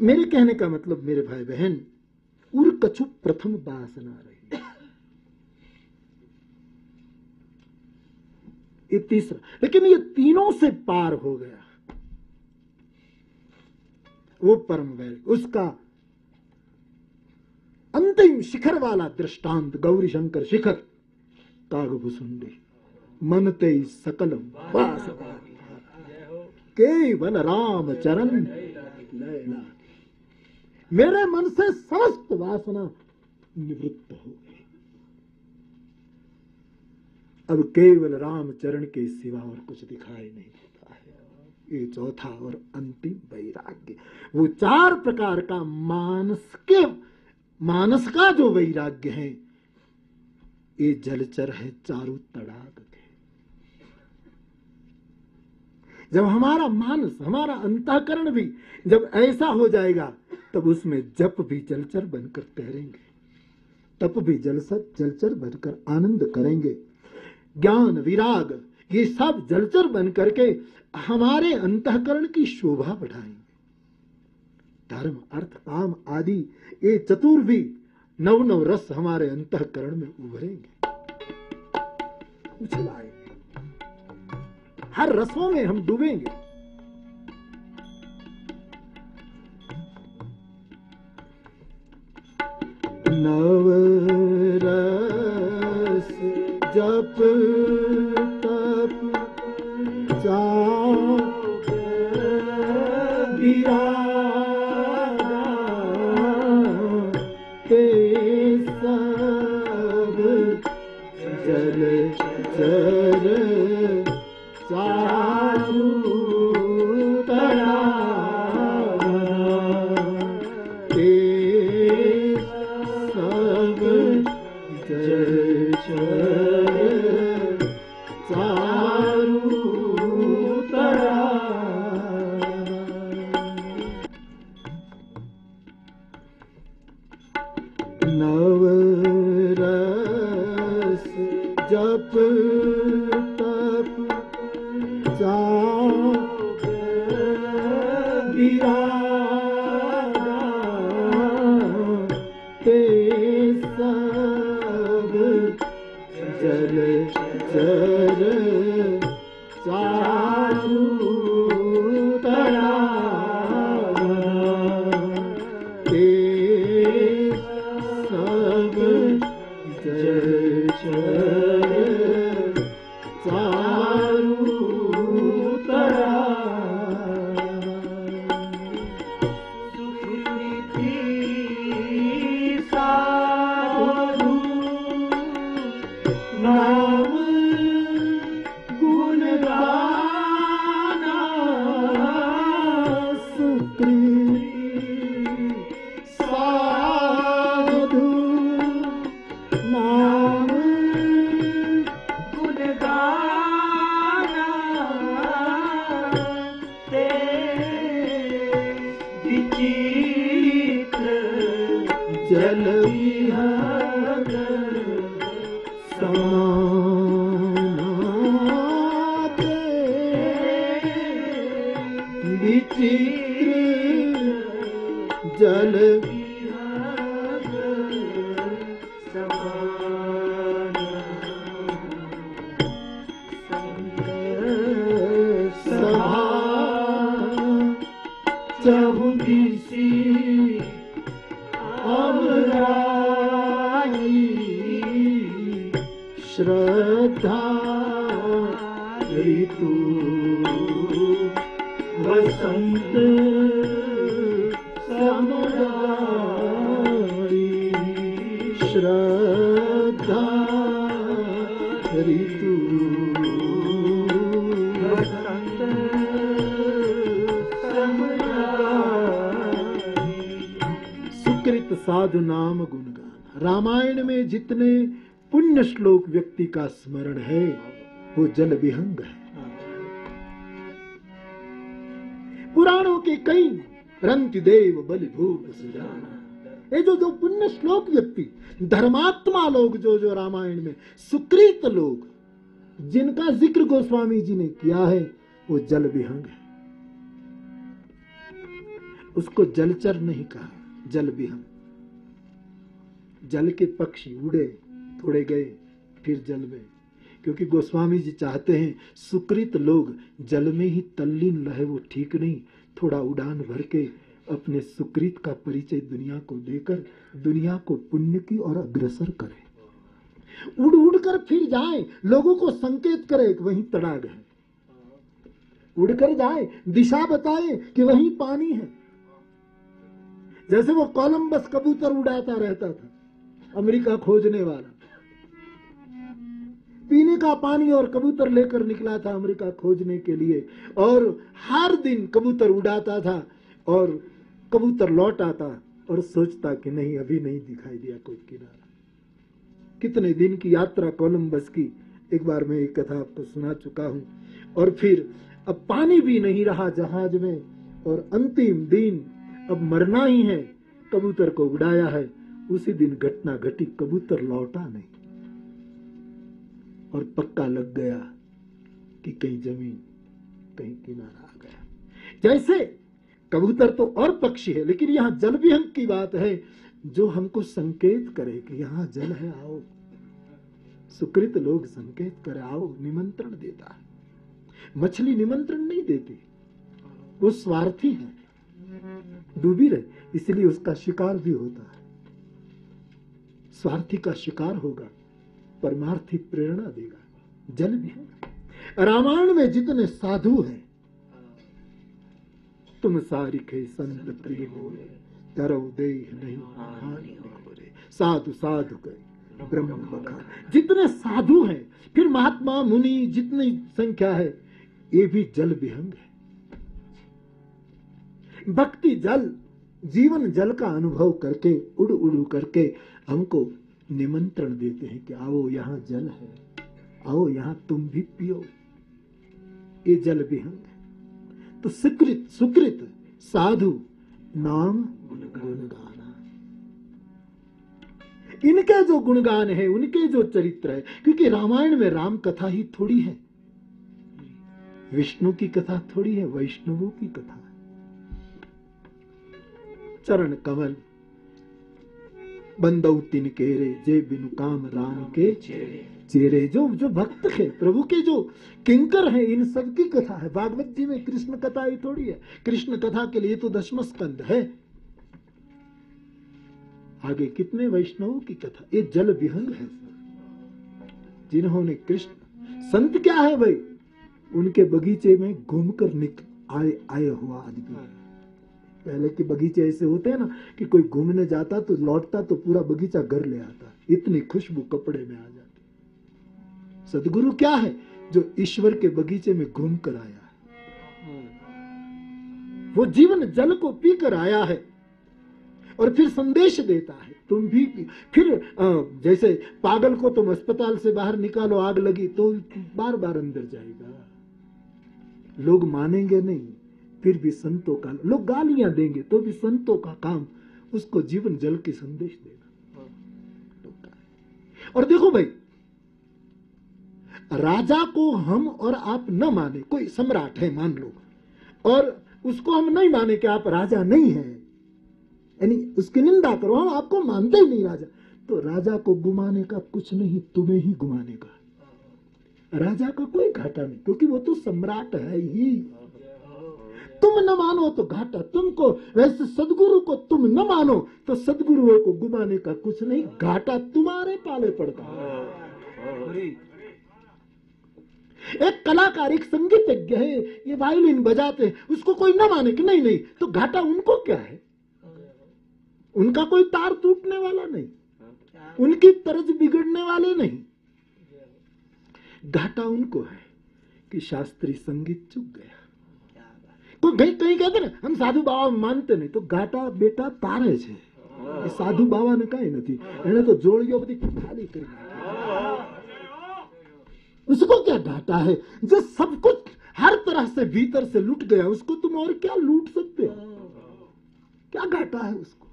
मेरे कहने का मतलब मेरे भाई बहन उर कछु प्रथम वासना रही। ये तीसरा। लेकिन ये तीनों से पार हो गया। वो परम वैर, उसका अंतिम शिखर वाला दृष्टांत, गौरी शंकर शिखर, कागभुसुंडी। मनते सकल केवल राम चरण मेरे मन से समस्त वासना निवृत्त हो गई। अब केवल रामचरण के सिवा और कुछ दिखाई नहीं देता है। ये चौथा और अंतिम वैराग्य, वो चार प्रकार का मानस के, मानस का जो वैराग्य है, ये जलचर है चारों तड़ाक के। जब हमारा मानस, हमारा अंतकरण भी जब ऐसा हो जाएगा तब उसमें जप भी जलचर बनकर तैरेंगे। तप भी जलसर जलचर बनकर आनंद करेंगे। ज्ञान, विराग, ये सब जलचर बन करके हमारे अंतकरण की शोभा बढ़ाएँगे। धर्म, अर्थ, काम आदि, ये चतुर भी नव नव रस हमारे अंतकरण में उभरेंगे। उछलाएँगे। हर रसों में हम डूबेंगे। नव रस जप जल विहंग है। पुराणों के कई रंति देव बलि भूप सुजाना। ये जो जो पुण्य श्लोक व्यक्ति धर्मात्मा लोग जो जो रामायण में सुकृत लोग जिनका ज़िक्र गोस्वामी जी ने किया है वो जल विहंग है। उसको जलचर नहीं कहा जल विहंग। जल के पक्षी उड़े थोड़े गए फिर जल में क्योंकि गोस्वामी जी चाहते हैं सुकृत लोग जल में ही तल्लीन रहे, वो ठीक नहीं। थोड़ा उड़ान भर के अपने सुकृत का परिचय दुनिया को देकर, दुनिया को पुण्य की और अग्रसर करे। उड़ उड़ कर फिर जाए, लोगों को संकेत करे वहीं तड़ाग है। उड़कर जाए, दिशा बताए कि वहीं पानी है। जैसे वो कोलंबस कबूतर उड़ाता रहता था, अमेरिका खोजने वाला। पीने का पानी और कबूतर लेकर निकला था अमेरिका खोजने के लिए और हर दिन कबूतर उड़ाता था और कबूतर लौट आता और सोचता कि नहीं, अभी नहीं दिखाई दिया कोई किनारा। कितने दिन की यात्रा कोलंबस की, एक बार मैं एक कथा आपको सुना चुका हूँ। और फिर, अब पानी भी नहीं रहा जहाज़ में और अंतिम दिन, अब मरना ही है, कबूतर को उड़ाया है। उसी दिन घटना घटी, कबूतर लौटा नहीं। और पक्का लग गया कि कहीं ज़मीन कहीं किनारा आ गया। जैसे कबूतर तो और पक्षी है, लेकिन यहाँ जल भी विहंग की बात है। जो हमको संकेत करे कि यहाँ जल है, आओ। सुकृत लोग संकेत करे, आओ, निमंत्रण देता है। मछली निमंत्रण नहीं देती। वो स्वार्थी है। डूबी रहे, इसलिए उसका शिकार भी होता है। स्वार्थी का शिकार होगा। परमार्थी प्रेरणा देगा। जल भी रामायण में जितने साधु हैं, तुम सारिखे संत प्रिय हो तरव दे नहीं साधु साधु गए ब्रह्म जितने साधु हैं, फिर महात्मा मुनि जितनी संख्या है, ये भी जल विहंग है। भक्ति जल, जीवन जल का अनुभव करके, उड़ उड़ करके हमको निमंत्रण देते हैं कि आओ यहाँ जल है, आओ यहाँ तुम भी पियो। ये जल विहंग है। तो सुकृत सुकृत, साधु, नाम गुणगाना। इनके जो गुणगान है, उनके जो चरित्र है, क्योंकि रामायण में राम कथा ही थोड़ी है। विष्णु की कथा थोड़ी है, वैष्णवों की कथा चरण कमल बंदऊ तिन केरे, जे बिनु काम राम के चेरे। जो जो भक्त है प्रभु के जो किंकर है, इन सब की कथा है। भागवत जी में कृष्ण कथा ही थोड़ी है। कृष्ण कथा के लिए तो दशम स्कंद है। आगे कितने वैष्णव की कथा। ये जल विहंग है। जिन्होंने कृष्ण, संत क्या है भाई? उनके बगीचे में घूमकर निक, आए आए हुआ आदमी। पहले के बगीचे ऐसे होते हैं ना कि कोई घूमने जाता तो लौटता तो पूरा बगीचा घर ले आता। इतनी खुशबू कपड़े में आ जाती। सदगुरु क्या है जो ईश्वर के बगीचे में घूम कर आया है? वो जीवन जल को पीकर आया है और फिर संदेश देता है, तुम भी फिर जैसे पागल को तुम अस्पताल से बाहर निकालो, आग लगी तो बार बार अंदर जाएगा। लोग मानेंगे नहीं। फिर भी संतों का लोग गालियाँ देंगे तो भी संतों का काम, उसको जीवन जल के संदेश देना। और देखो भाई, राजा को हम और आप न माने, कोई सम्राट है मान लो, और उसको हम नहीं माने कि आप राजा नहीं है। यानी उसकी निंदा करो, हम आपको मानते ही नहीं राजा। तो राजा को गुमाने का कुछ नहीं, तुम्हें ही गुमाने का। राजा का कोई घाटा नहीं, क्योंकि वो तो सम्राट है ही। तुम न मानो तो घाटा, तुमको, वैसे सदगुरु को तुम न मानो तो सदगुरुओं को गुमाने का कुछ नहीं, घाटा तुम्हारे पाले पड़ता है। एक कलाकार, एक संगीतज्ञ है, ये वायलिन बजाते हैं, उसको कोई न माने कि नहीं नहीं तो घाटा उनको क्या है? उनका कोई तार टूटने वाला नहीं, उनकी तरज बिगड़ने वाले नहीं। घाटा उनको है कि शास्त्रीय संगीत चुक गया। तो कहीं कहीं कहते ને हम સાધુ બાવા માનતે નહીં તો ઘાટા બેટા તારે છે એ સાધુ બાવાને કઈ નથી એને તો જોડીઓ બધી ખાલી કરી નાખી उसको क्या घाटा है जो सब कुछ हर तरह से भीतर से लूट गया उसको तुम और क्या लूट सकते हो क्या घाटा है उसको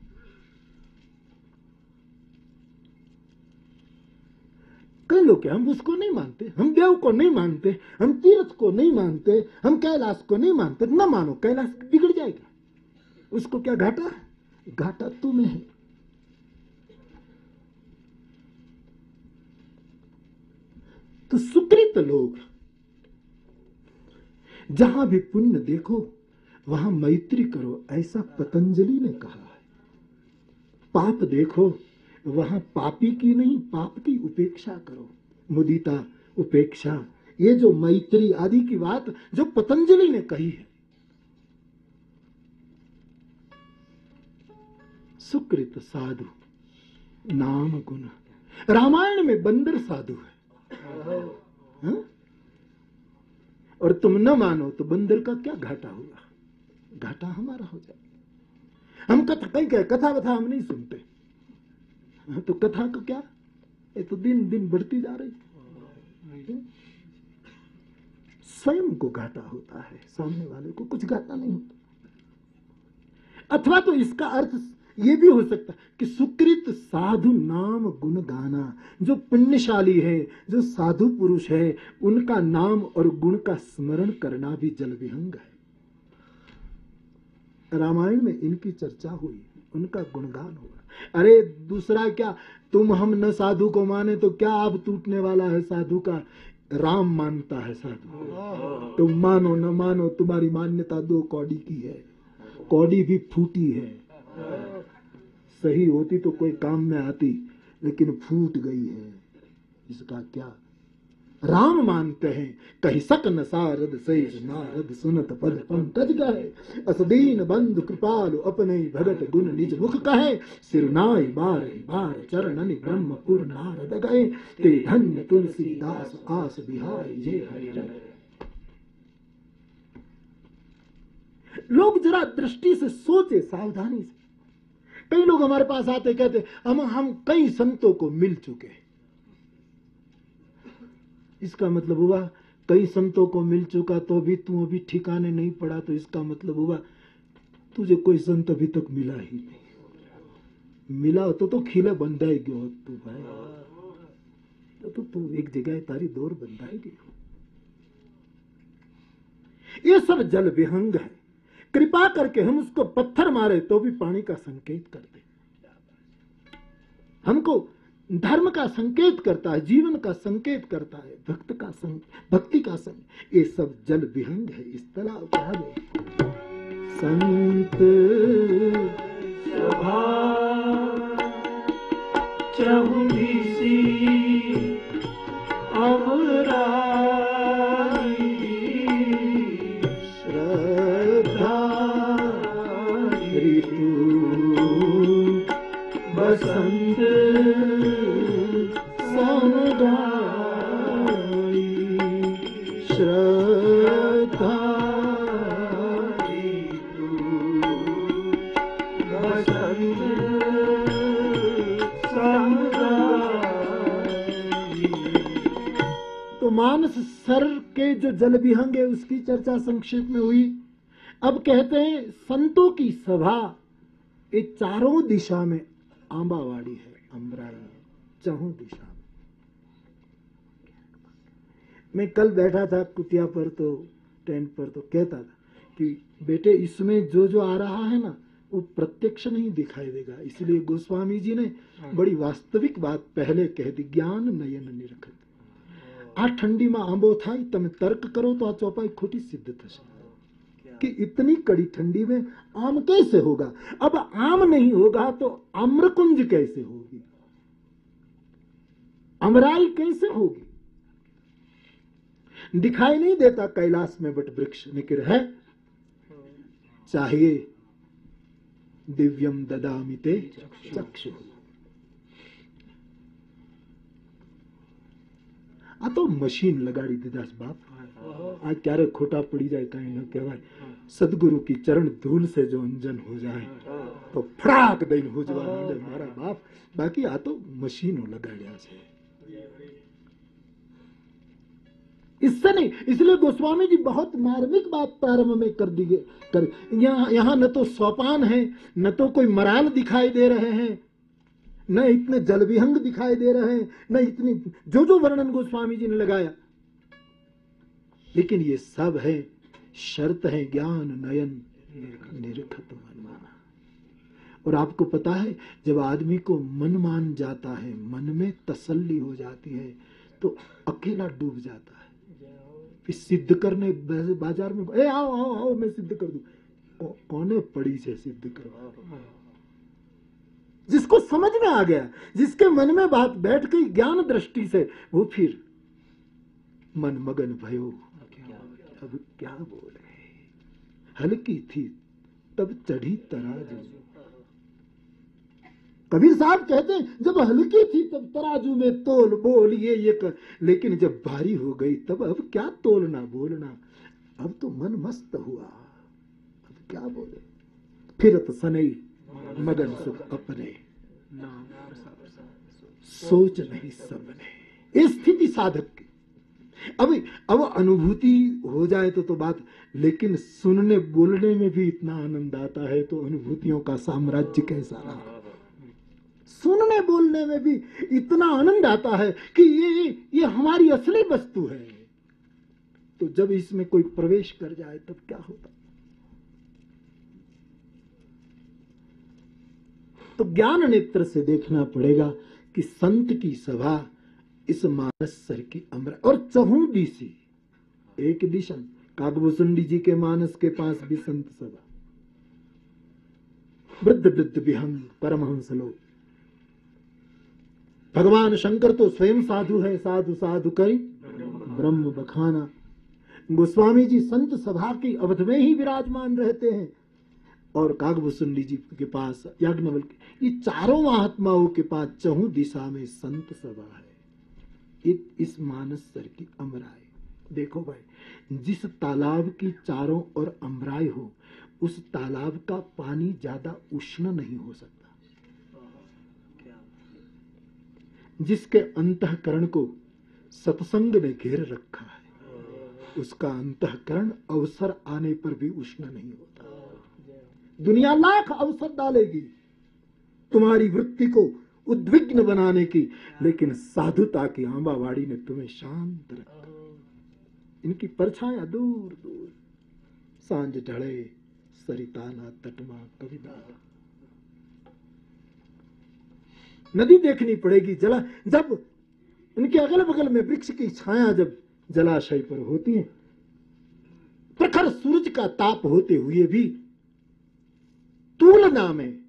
कई लोग हम उसको नहीं मानते, हम देव को नहीं मानते, हम तीर्थ को नहीं मानते, हम कैलाश को नहीं मानते, न मानो, कैलाश बिगड़ जाएगा। उसको क्या घाटा घाटा तुम्हें है। तो सुकृत लोग, जहाँ भी पुण्य देखो, वहाँ मैत्री करो, ऐसा पतंजलि ने कहा है। पाप देखो वहाँ पापी की नहीं, पाप की उपेक्षा करो। मुदिता, उपेक्षा, ये जो मैत्री आदि की बात जो पतंजलि ने कही है। सुकृत साधु, नाम गुण। रामायण में बंदर साधु है। हाँ? और तुम न मानो तो बंदर का क्या घाटा होगा घाटा हमारा हो जाए। हम कथा कहीं कहे कथा वथा हम नहीं सुनते। तो कथा का क्या? ये तो दिन दिन बढ़ती जा रही। स्वयं को घाटा होता है सामने वाले को कुछ घाटा नहीं होता। अथवा तो इसका अर्थ ये भी हो सकता है कि सुकृत साधु नाम गुण गाना जो पुण्यशाली है जो साधु पुरुष है उनका नाम और गुण का स्मरण करना भी जल विहंग है। रामायण में इनकी चर्चा हुई। उनका गुणगान हुआ अरे, दूसरा क्या? तुम हम न साधु को माने तो क्या अब टूटने वाला है साधु का? राम मानता है साधु तुम मानो, न मानो, तुम्हारी मान्यता दो कौड़ी की है। कौड़ी भी फूटी है। सही होती तो कोई काम में आती, लेकिन फूट गई है। इसका क्या राम मानते हैं, कही सक न सारद शेष नारद सुनत पद पंकज गए असदीन बंधु कृपालु अपने भगत गुण निज मुख कहे। सिरनाई बार बार चरणनि ब्रह्मपुर नारद गए। ते धन्य तुलसी दास आस बिहारी जे हरि। लोग जरा दृष्टि से सोचे सावधानी से। कई लोग हमारे पास आते कहते हम हम कई संतों को मिल चुके हैं। इसका मतलब हुआ कई संतों को मिल चुका तो भी तू अभी ठिकाने नहीं पड़ा तो इसका मतलब हुआ तुझे कोई संत अभी तक मिला ही नहीं। मिला होता तो खिले बंधाई गयो तू भाई। तो, तो तू एक जगह तारी दौर बंधाई गई ये सब जल विहंग है। कृपा करके हम उसको पत्थर मारे तो भी पानी का संकेत कर दे। हमको धर्म का संकेत करता है, जीवन का संकेत करता है, भक्त का संग, भक्ति का संग। ये सब जल विहंग है, इस तालाब का संत सभा जो जल विहंग है उसकी चर्चा संक्षेप में हुई। अब कहते हैं संतों की सभा ये चारों दिशा में आंबावाड़ी है अम्बराई है चारों दिशा में। मैं कल बैठा था कुतिया पर तो टेंट पर तो कहता था कि बेटे इसमें जो जो आ रहा है ना वो प्रत्यक्ष नहीं दिखाई देगा। इसलिए गोस्वामी जी ने बड़ी वास्तविक बात पहले कह दी ज्ञान नयन निरखत આ ઠંડીમાં આંબો થાય તમે તર્ક કરો તો આ ચોપાઈ ખોટી સિદ્ધ થશે कि इतनी कड़ी ठंडी में आम कैसे होगा अब आम नहीं होगा तो आम्रकुंज कैसे होगी अमराई कैसे होगी दिखाई नहीं देता कैलाश में बट वृक्ष निकिर है चाहिए दिव्यम ददामिते चक्षु આ તો મશીન લગાડી દીધા છે બાપ આ ક્યારે ખોટા પડી જાય કઈ ન કહેવાય સદગુરુ की चरण धूल से जो अंजन हो जाए तो फड़ाक દઈને હોજવા માંડે મારા બાપ બાકી આ તો મશીનો લગાડ્યા છે इससे नहीं इसलिए गोस्वामी जी बहुत मार्मिक बात प्रारंभ में कर दी गई- कर यहाँ यहाँ न तो सोपान है न तो कोई मराल दिखाई दे रहे हैं न इतने जल विहंग दिखाई दे रहे हैं, न इतनी जो जो वर्णन गोस्वामी जी ने लगाया। लेकिन ये सब है, शर्त है ज्ञान, नयन, निरखत मन माना और आपको पता है, जब आदमी को मन मान जाता है, मन में तसल्ली हो जाती है तो अकेला डूब जाता है। फिर सिद्ध करने बाज़ार में, ए, आओ आओ आओ, मैं सिद्ध कर दू। कौने पड़ी से सिद्ध करो जिसको समझ में आ गया, जिसके मन में बात बैठ गई ज्ञान दृष्टि से, वो फिर मन मगन भयो। अब क्या बोले? हल्की थी, तब चढ़ी तराजू। कबीर साहब कहते, जब हल्की थी, तब तराजू में तोल बोल ये ये कर लेकिन जब भारी हो गई, तब अब क्या तोलना बोलना? अब तो मन मस्त हुआ। अब क्या बोले? फिरत सनई मगन सुख अपने सोच नहीं सबने स्थिति साधक की। अब अब अनुभूति हो जाए तो तो बात, लेकिन सुनने बोलने में भी इतना आनंद आता है तो अनुभूतियों का साम्राज्य कैसा रहा? सुनने बोलने में भी इतना आनंद आता है कि ये ये हमारी असली वस्तु है। तो जब इसमें कोई प्रवेश कर जाए, तब क्या होता? तो ज्ञान नेत्र से देखना पड़ेगा कि संत की सभा इस मानस सर की अमर और चहु दिशी एक दिशा कागभूषुंडी जी के मानस के पास भी संत सभा। वृद्ध वृद्ध विहंग परमहंस लोग। भगवान शंकर तो स्वयं साधु है, साधु साधु कई ब्रह्म बखाना। गोस्वामी जी संत सभा की अवध में ही विराजमान रहते हैं। और कागभूषुंडी जी के पास याज्ञवल ये चारों महात्माओं के पास चहु दिशा में संत सभा है। इस मानस सर की अमराय देखो भाई, जिस तालाब की चारों ओर अमराय हो, उस तालाब का पानी ज़्यादा उष्ण नहीं हो सकता। जिसके अंतकरण को सत्संग ने घेर रखा है, उसका अंतकरण अवसर आने पर भी उष्ण नहीं होता। दुनिया लाख अवसर डालेगी तुम्हारी वृत्ति को उद्विग्न बनाने की, लेकिन साधुता की आंबावाड़ी ने तुम्हें शांत रखा। इनकी परछाया दूर दूर। साँझ ढले, सरिताना तटमा कविता। नदी देखनी पड़ेगी जला, जब इनके अगल बगल में वृक्ष की छाया जब जलाशय पर होती है, प्रखर सूरज का ताप होते हुए भी तुलना में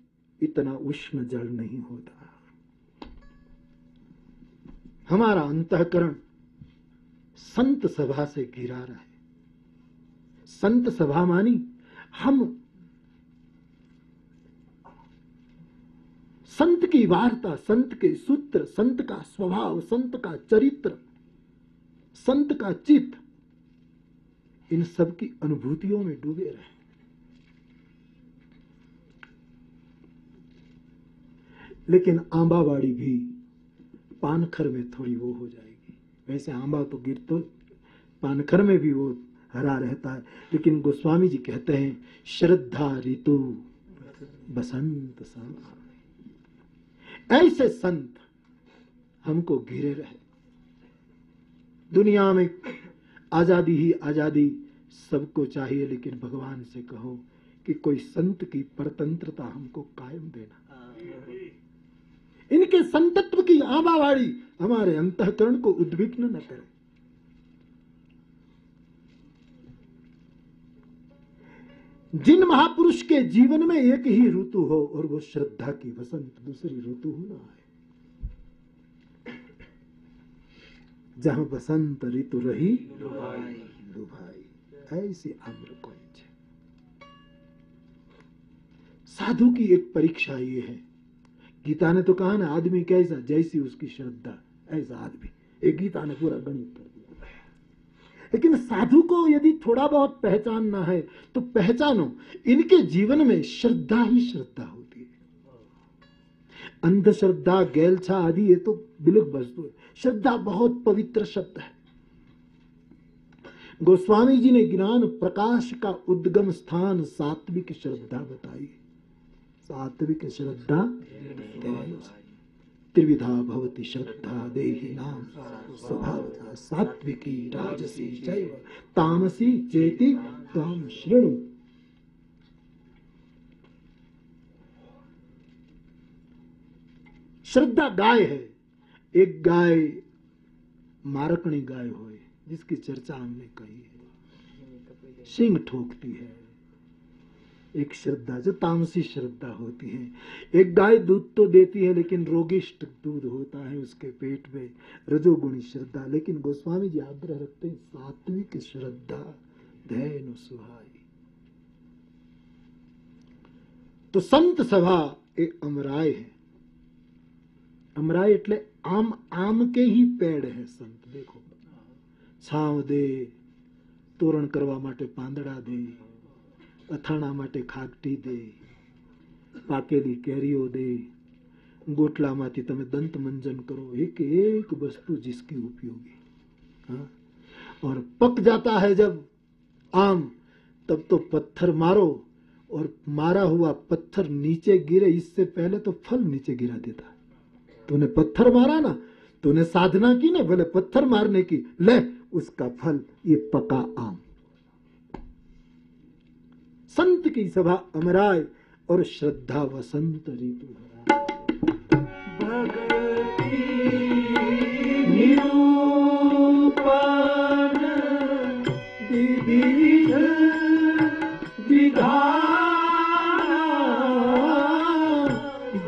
इतना उष्ण जल नहीं होता। हमारा अंतकरण संत सभा से घिरा रहा है। संत सभा मानी हम संत की वार्ता, संत के सूत्र, संत का स्वभाव, संत का चरित्र, संत का चित्त, इन सब की अनुभूतियों में डूबे रहे। लेकिन आंबावाड़ी भी पानखर में थोड़ी वो हो जाएगी। वैसे आंबा तो गिर तो पानखर में भी वो हरा रहता है। लेकिन गोस्वामी जी कहते हैं, श्रद्धा ऋतु बसंत समा ऐसे संत हमको घिरे रहे। दुनिया में आज़ादी ही आज़ादी सबको चाहिए, लेकिन भगवान से कहो कि कोई संत की परतंत्रता हमको कायम देना। इनके संतत्व की आबावाड़ी हमारे अंतकरण को उद्विग्न न करे। जिन महापुरुष के जीवन में एक ही ऋतु हो और वो श्रद्धा की वसंत दूसरी ऋतु हो ना आए। जहाँ बसंत ऋतु रही लुभाई ऐसी आम्र कुंज साधु की एक परीक्षा ये है गीता ने तो कहा ना, आदमी कैसा जैसी उसकी श्रद्धा, ऐसा आदमी। एक गीता ने पूरा गणित कर दिया। लेकिन साधु को यदि थोड़ा बहुत पहचानना है तो पहचानो, इनके जीवन में श्रद्धा ही श्रद्धा होती है। अंधश्रद्धा, गैलछा आदि, ये तो बिलक वस्तु है। श्रद्धा बहुत पवित्र शब्द है। गोस्वामी जी ने ज्ञान प्रकाश का उद्गम स्थान सात्विक श्रद्धा बताई। सात्विक श्रद्धा त्रिविधा भवति श्रद्धा देहि नाम। स्वभावतः सात्विकी राजसी चैव। तामसी चेति ताम शृणु। श्रद्धा गाय है। एक गाय मारकणी गाय होए जिसकी चर्चा हमने कही है। सिंह ठोकती है। एक श्रद्धा जो तामसी श्रद्धा होती है एक गाय दूध तो देती है लेकिन रोगिष्ट दूध होता है उसके पेट में रजोगुणी श्रद्धा लेकिन गोस्वामी जी आग्रह रखते हैं सात्विक श्रद्धा धैन सुहाई તો સંત સભા એ અમરાય है અમરાય એટલે આમ આમ કે ही પેડ है સંત દેખો છાવ દે તોરણ કરવા માટે પાંદડા દે અથાણા માટે ખાગટી દે પાકેલી કેરીઓ દે ગોટલામાંથી તમે દંત મંજન કરો एक एक वस्तु जिसकी उपयोगी हाँ? और पक जाता है जब आम तब तो पत्थर मारो और मारा हुआ पत्थर नीचे गिरे इससे पहले तो फल नीचे गिरा देता है तूने पत्थर मारा ना तूने साधना की ना बोले पत्थर मारने की ले उसका फल ये पका आम संत की सभा अमराय और श्रद्धा वसंत ऋतु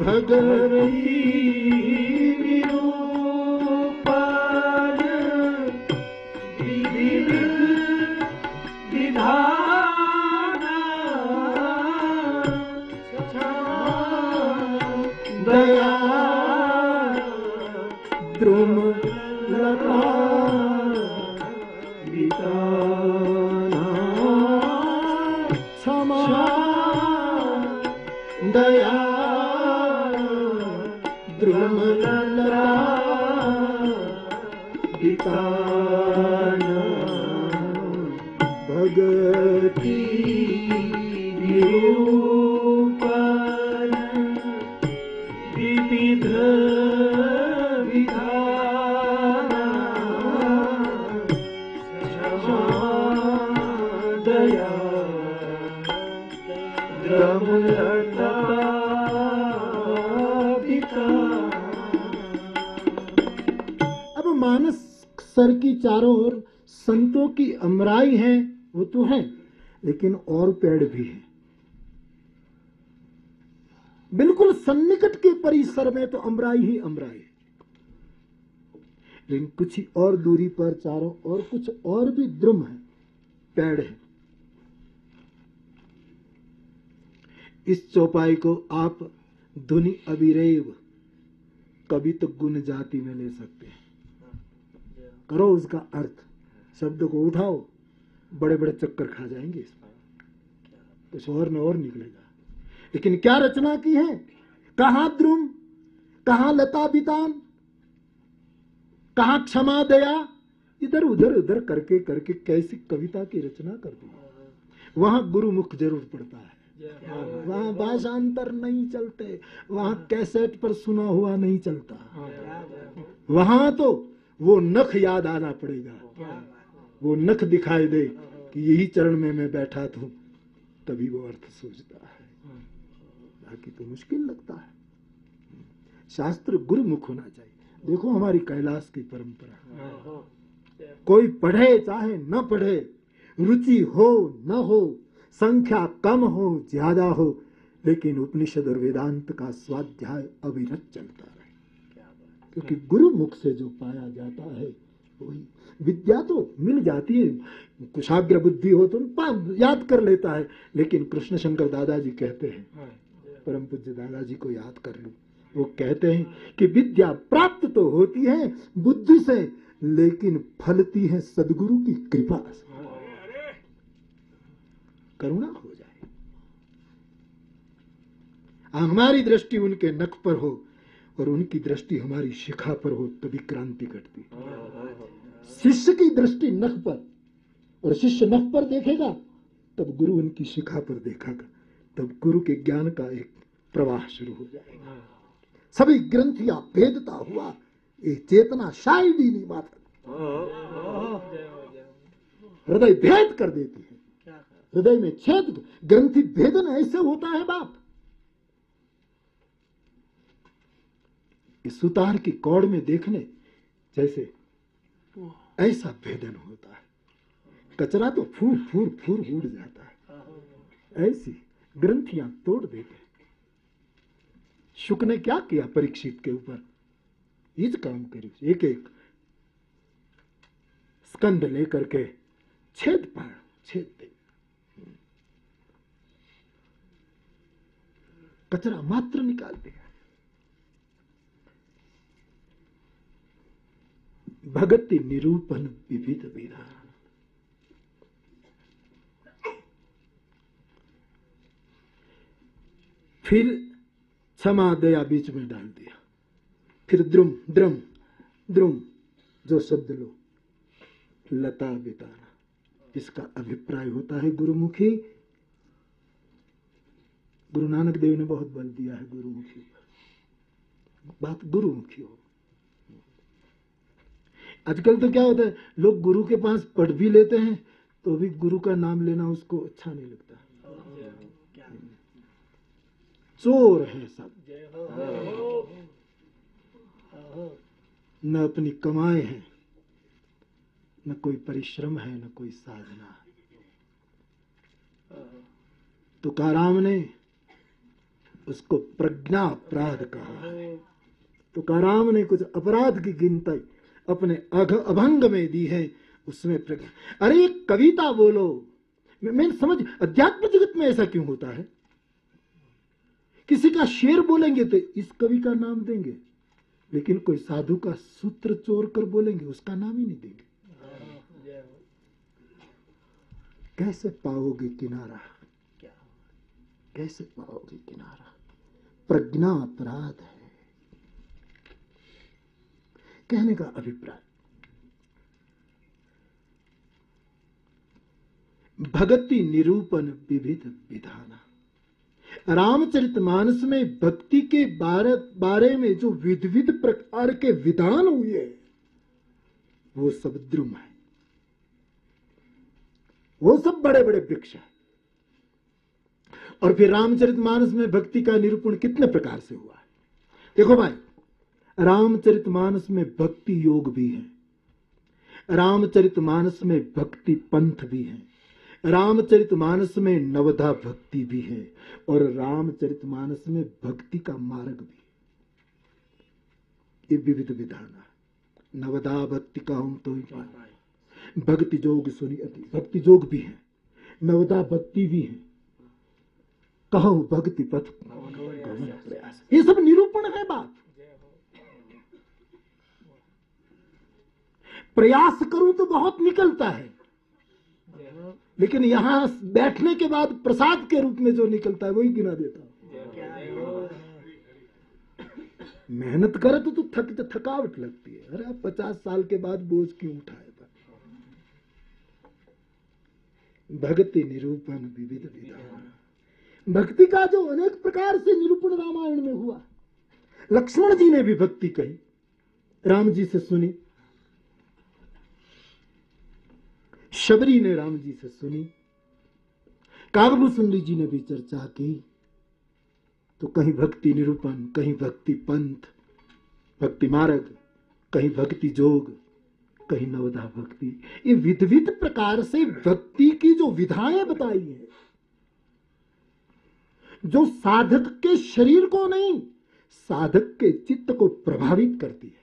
भगवती चारों ओर संतों की अमराई है, वो तो है, लेकिन और पेड़ भी है। बिल्कुल सन्निकट के परिसर में तो अमराई ही अमराई है। लेकिन कुछ ही और दूरी पर चारों और कुछ और भी द्रुम है, पेड़ है। इस चौपाई को आप धुनि अभिरेव कभी तो गुण जाति में ले सकते हैं। करो उसका अर्थ, शब्द को उठाओ बड़े बड़े चक्कर खा जाएँगे इसमें कुछ और न और निकलेगा। लेकिन क्या रचना की है? कहा द्रुम? कहा लता बितान? कहा क्षमा दया? इधर उधर उधर करके करके कैसी कविता की रचना कर दी। वहाँ गुरुमुख ज़रूर पड़ता है। वहाँ भाषांतर नहीं चलते। वहाँ कैसेट पर सुना हुआ नहीं चलता। वहाँ तो वो नख याद आना पड़ेगा। वो नख दिखाई दे कि यही चरण में मैं बैठा था, तभी वो अर्थ सोचता है। बाकी तो मुश्किल लगता है। शास्त्र गुरुमुख होना चाहिए। देखो हमारी कैलाश की परंपरा। कोई पढ़े चाहे न पढ़े, रुचि हो न हो, संख्या कम हो, ज़्यादा हो, लेकिन उपनिषद और वेदांत का स्वाध्याय अविरत चलता रहे। क्योंकि गुरु मुख से जो पाया जाता है वही विद्या तो मिल जाती है। कुशाग्र बुद्धि हो तो याद कर लेता है। लेकिन कृष्ण शंकर दादाजी कहते हैं परम पूज्य दादाजी को याद कर लू। वो कहते हैं कि विद्या प्राप्त तो होती है बुद्धि से लेकिन फलती है सदगुरु की कृपा से। करुणा हो जाए। हमारी दृष्टि उनके नख पर हो। और उनकी दृष्टि हमारी शिखा पर हो, तभी क्रांति घटती। शिष्य की दृष्टि नख पर, और शिष्य नख पर देखेगा, तब गुरु उनकी शिखा पर देखेगा, तब गुरु के ज्ञान का एक प्रवाह शुरू हो जाएगा। सभी ग्रंथियाँ भेदता हुआ, ये चेतना शायद ही नहीं बात हृदय भेद कर देती है। हृदय में छेद, ग्रंथि भेदन ऐसे होता है बाप। इस सुतार की कौड़ में देखने जैसे ऐसा भेदन होता है। कचरा तो फूर फूर फूर उड़ जाता है। ऐसी ग्रंथियाँ तोड़ देते शुक ने क्या किया परीक्षित के ऊपर? इस काम करी। एक एक स्कंद लेकर के छेद पार छेद दे। कचरा मात्र निकाल दिया। भगति निरूपण विविध विधान फिर क्षमा दया बीच में डाल दिया। फिर द्रुम, द्रम, द्रुम, जो शब्द लो, लता बिताना। इसका अभिप्राय होता है गुरुमुखी। गुरु नानक देव ने बहुत बल दिया है गुरुमुखी पर। बात गुरुमुखी हो। आजकल तो क्या होता है, लोग गुरु के पास पढ़ भी लेते हैं तो भी गुरु का नाम लेना उसको अच्छा नहीं लगता। चोर है सब। न अपनी कमाए हैं, न कोई परिश्रम है, न कोई साधना। है तुकाराम ने उसको प्रज्ञा अपराध कहा। है तुकाराम ने कुछ अपराध की गिनती अपने अघ अभंग में दी है उसमें अरे एक कविता बोलो। मैं समझ अध्यात्म जगत में ऐसा क्यों होता है? किसी का शेर बोलेंगे तो इस कवि का नाम देंगे लेकिन कोई साधु का सूत्र चोर कर बोलेंगे उसका नाम ही नहीं देंगे। कैसे पाओगे किनारा? कैसे पाओगे किनारा? प्रज्ञा अपराध है। कहने का अभिप्राय। भगति निरूपण विविध विधाना। रामचरित मानस में भक्ति के बारे, बारे में जो विध विध प्रकार के विधान हुए वो सब द्रुम है। वो सब बड़े बड़े वृक्ष है। और फिर रामचरित मानस में भक्ति का निरूपण कितने प्रकार से हुआ है? देखो भाई रामचरितमानस में भक्ति योग भी है। रामचरितमानस में भक्ति पंथ भी है। रामचरितमानस में नवधा भक्ति भी है और रामचरितमानस में भक्ति का मार्ग भी ये विविध विधान नवदा भक्ति का हम तो ही भक्ति जोग सुनी अति। भक्ति जोग भी है। नवदा भक्ति भी है। कहो भक्ति पथ। प्रयास। ये सब निरूपण है बात। प्रयास करूँ तो बहुत निकलता है। लेकिन यहाँ बैठने के बाद प्रसाद के रूप में जो निकलता है वही गिना देता हूँ। मेहनत करे तो, तो थक थकावट लगती है। अरे आप पचास साल के बाद बोझ क्यों उठाए? भक्ति निरूपण विविध विधान। भक्ति का जो अनेक प्रकार से निरूपण रामायण में हुआ लक्ष्मण जी ने भी भक्ति कही। राम जी से सुनी। शबरी ने राम जी से सुनी कागभू सुंदरी जी ने भी चर्चा की। तो कहीं भक्ति निरूपण, कहीं भक्ति पंथ, भक्ति मार्ग, कहीं भक्ति जोग, कहीं नवधा भक्ति। ये विधविध प्रकार से भक्ति की जो विधाएँ बताई है, जो साधक के शरीर को नहीं, साधक के चित्त को प्रभावित करती है।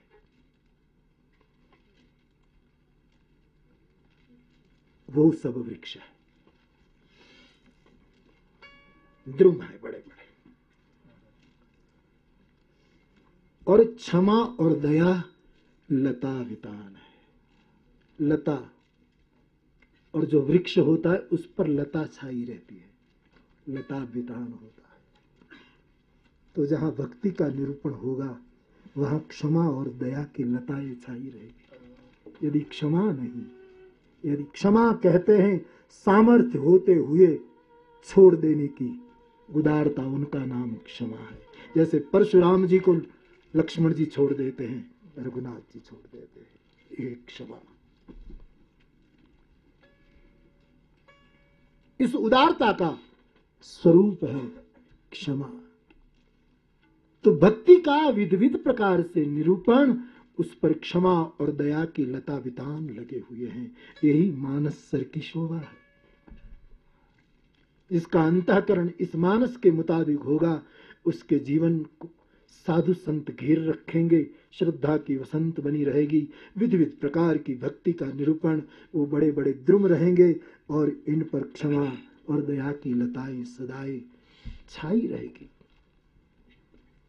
वो सब वृक्ष है। द्रुम है बड़े बड़े। और क्षमा और दया लता वितान है। लता, और जो वृक्ष होता है, उस पर लता छाई रहती है। लता वितान होता है। तो जहाँ भक्ति का निरूपण होगा, वहाँ क्षमा और दया की लताएँ छाई रहेगी। यदि क्षमा नहीं यदि क्षमा कहते हैं, सामर्थ्य होते हुए छोड़ देने की उदारता उनका नाम क्षमा है। जैसे परशुराम जी को लक्ष्मण जी छोड़ देते हैं, रघुनाथ जी छोड़ देते हैं, ये क्षमा। इस उदारता का स्वरूप है क्षमा। तो भक्ति का विविध प्रकार से निरूपण उस पर क्षमा और दया की लता वितान लगे हुए हैं। यही मानस सर की शोभा है। जिसका अंतकरण इस मानस के मुताबिक होगा, उसके जीवन को साधु संत घेर रखेंगे, श्रद्धा की वसंत बनी रहेगी विध विध प्रकार की भक्ति का निरूपण, वो बड़े बड़े द्रुम रहेंगे और इन पर क्षमा और दया की लताएँ सदाएँ छाई रहेगी।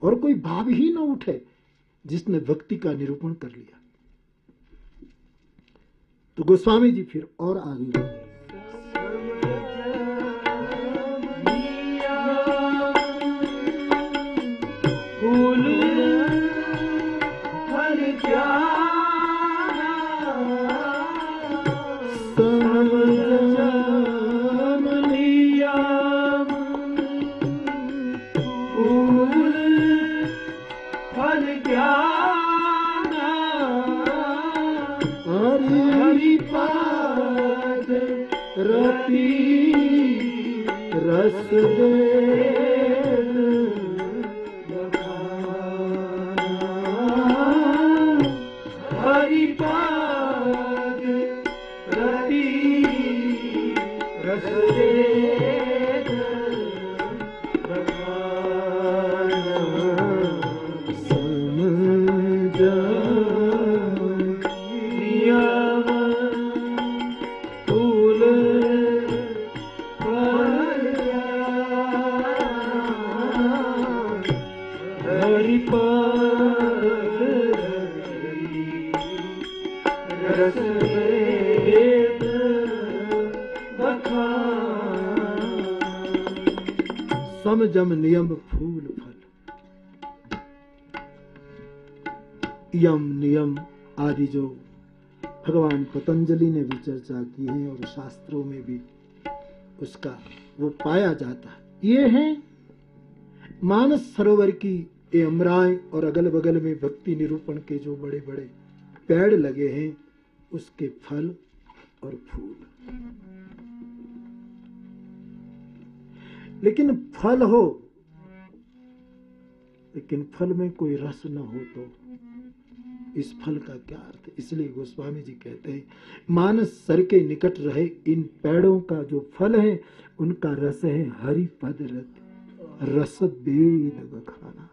और कोई भाव ही न उठे। जिसने भक्ति का निरूपण कर लिया। तो गोस्वामी जी फिर और आगे बढ़े। रस दे जम नियम फूल फल। यम नियम आदि जो भगवान पतंजलि ने भी चर्चा की है और शास्त्रों में भी उसका वो पाया जाता है। ये है मानस सरोवर की ये अमराएँ और अगल बगल में भक्ति निरूपण के जो बड़े बड़े पेड़ लगे हैं, उसके फल और फूल। लेकिन फल हो, लेकिन फल में कोई रस न हो तो इस फल का क्या अर्थ इसलिए गोस्वामी जी कहते हैं, मानस सर के निकट रहे इन पेड़ों का जो फल है, उनका रस है हरि पद रत, रस वेद बखाना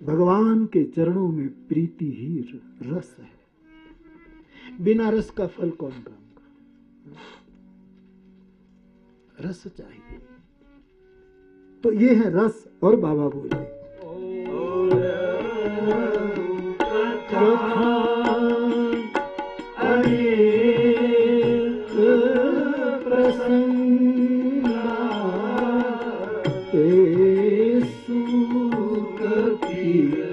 भगवान के चरणों में प्रीति ही रस है। बिना रस का फल कौन का रस चाहिए। तो ये है रस और बाबा ए सुख पीर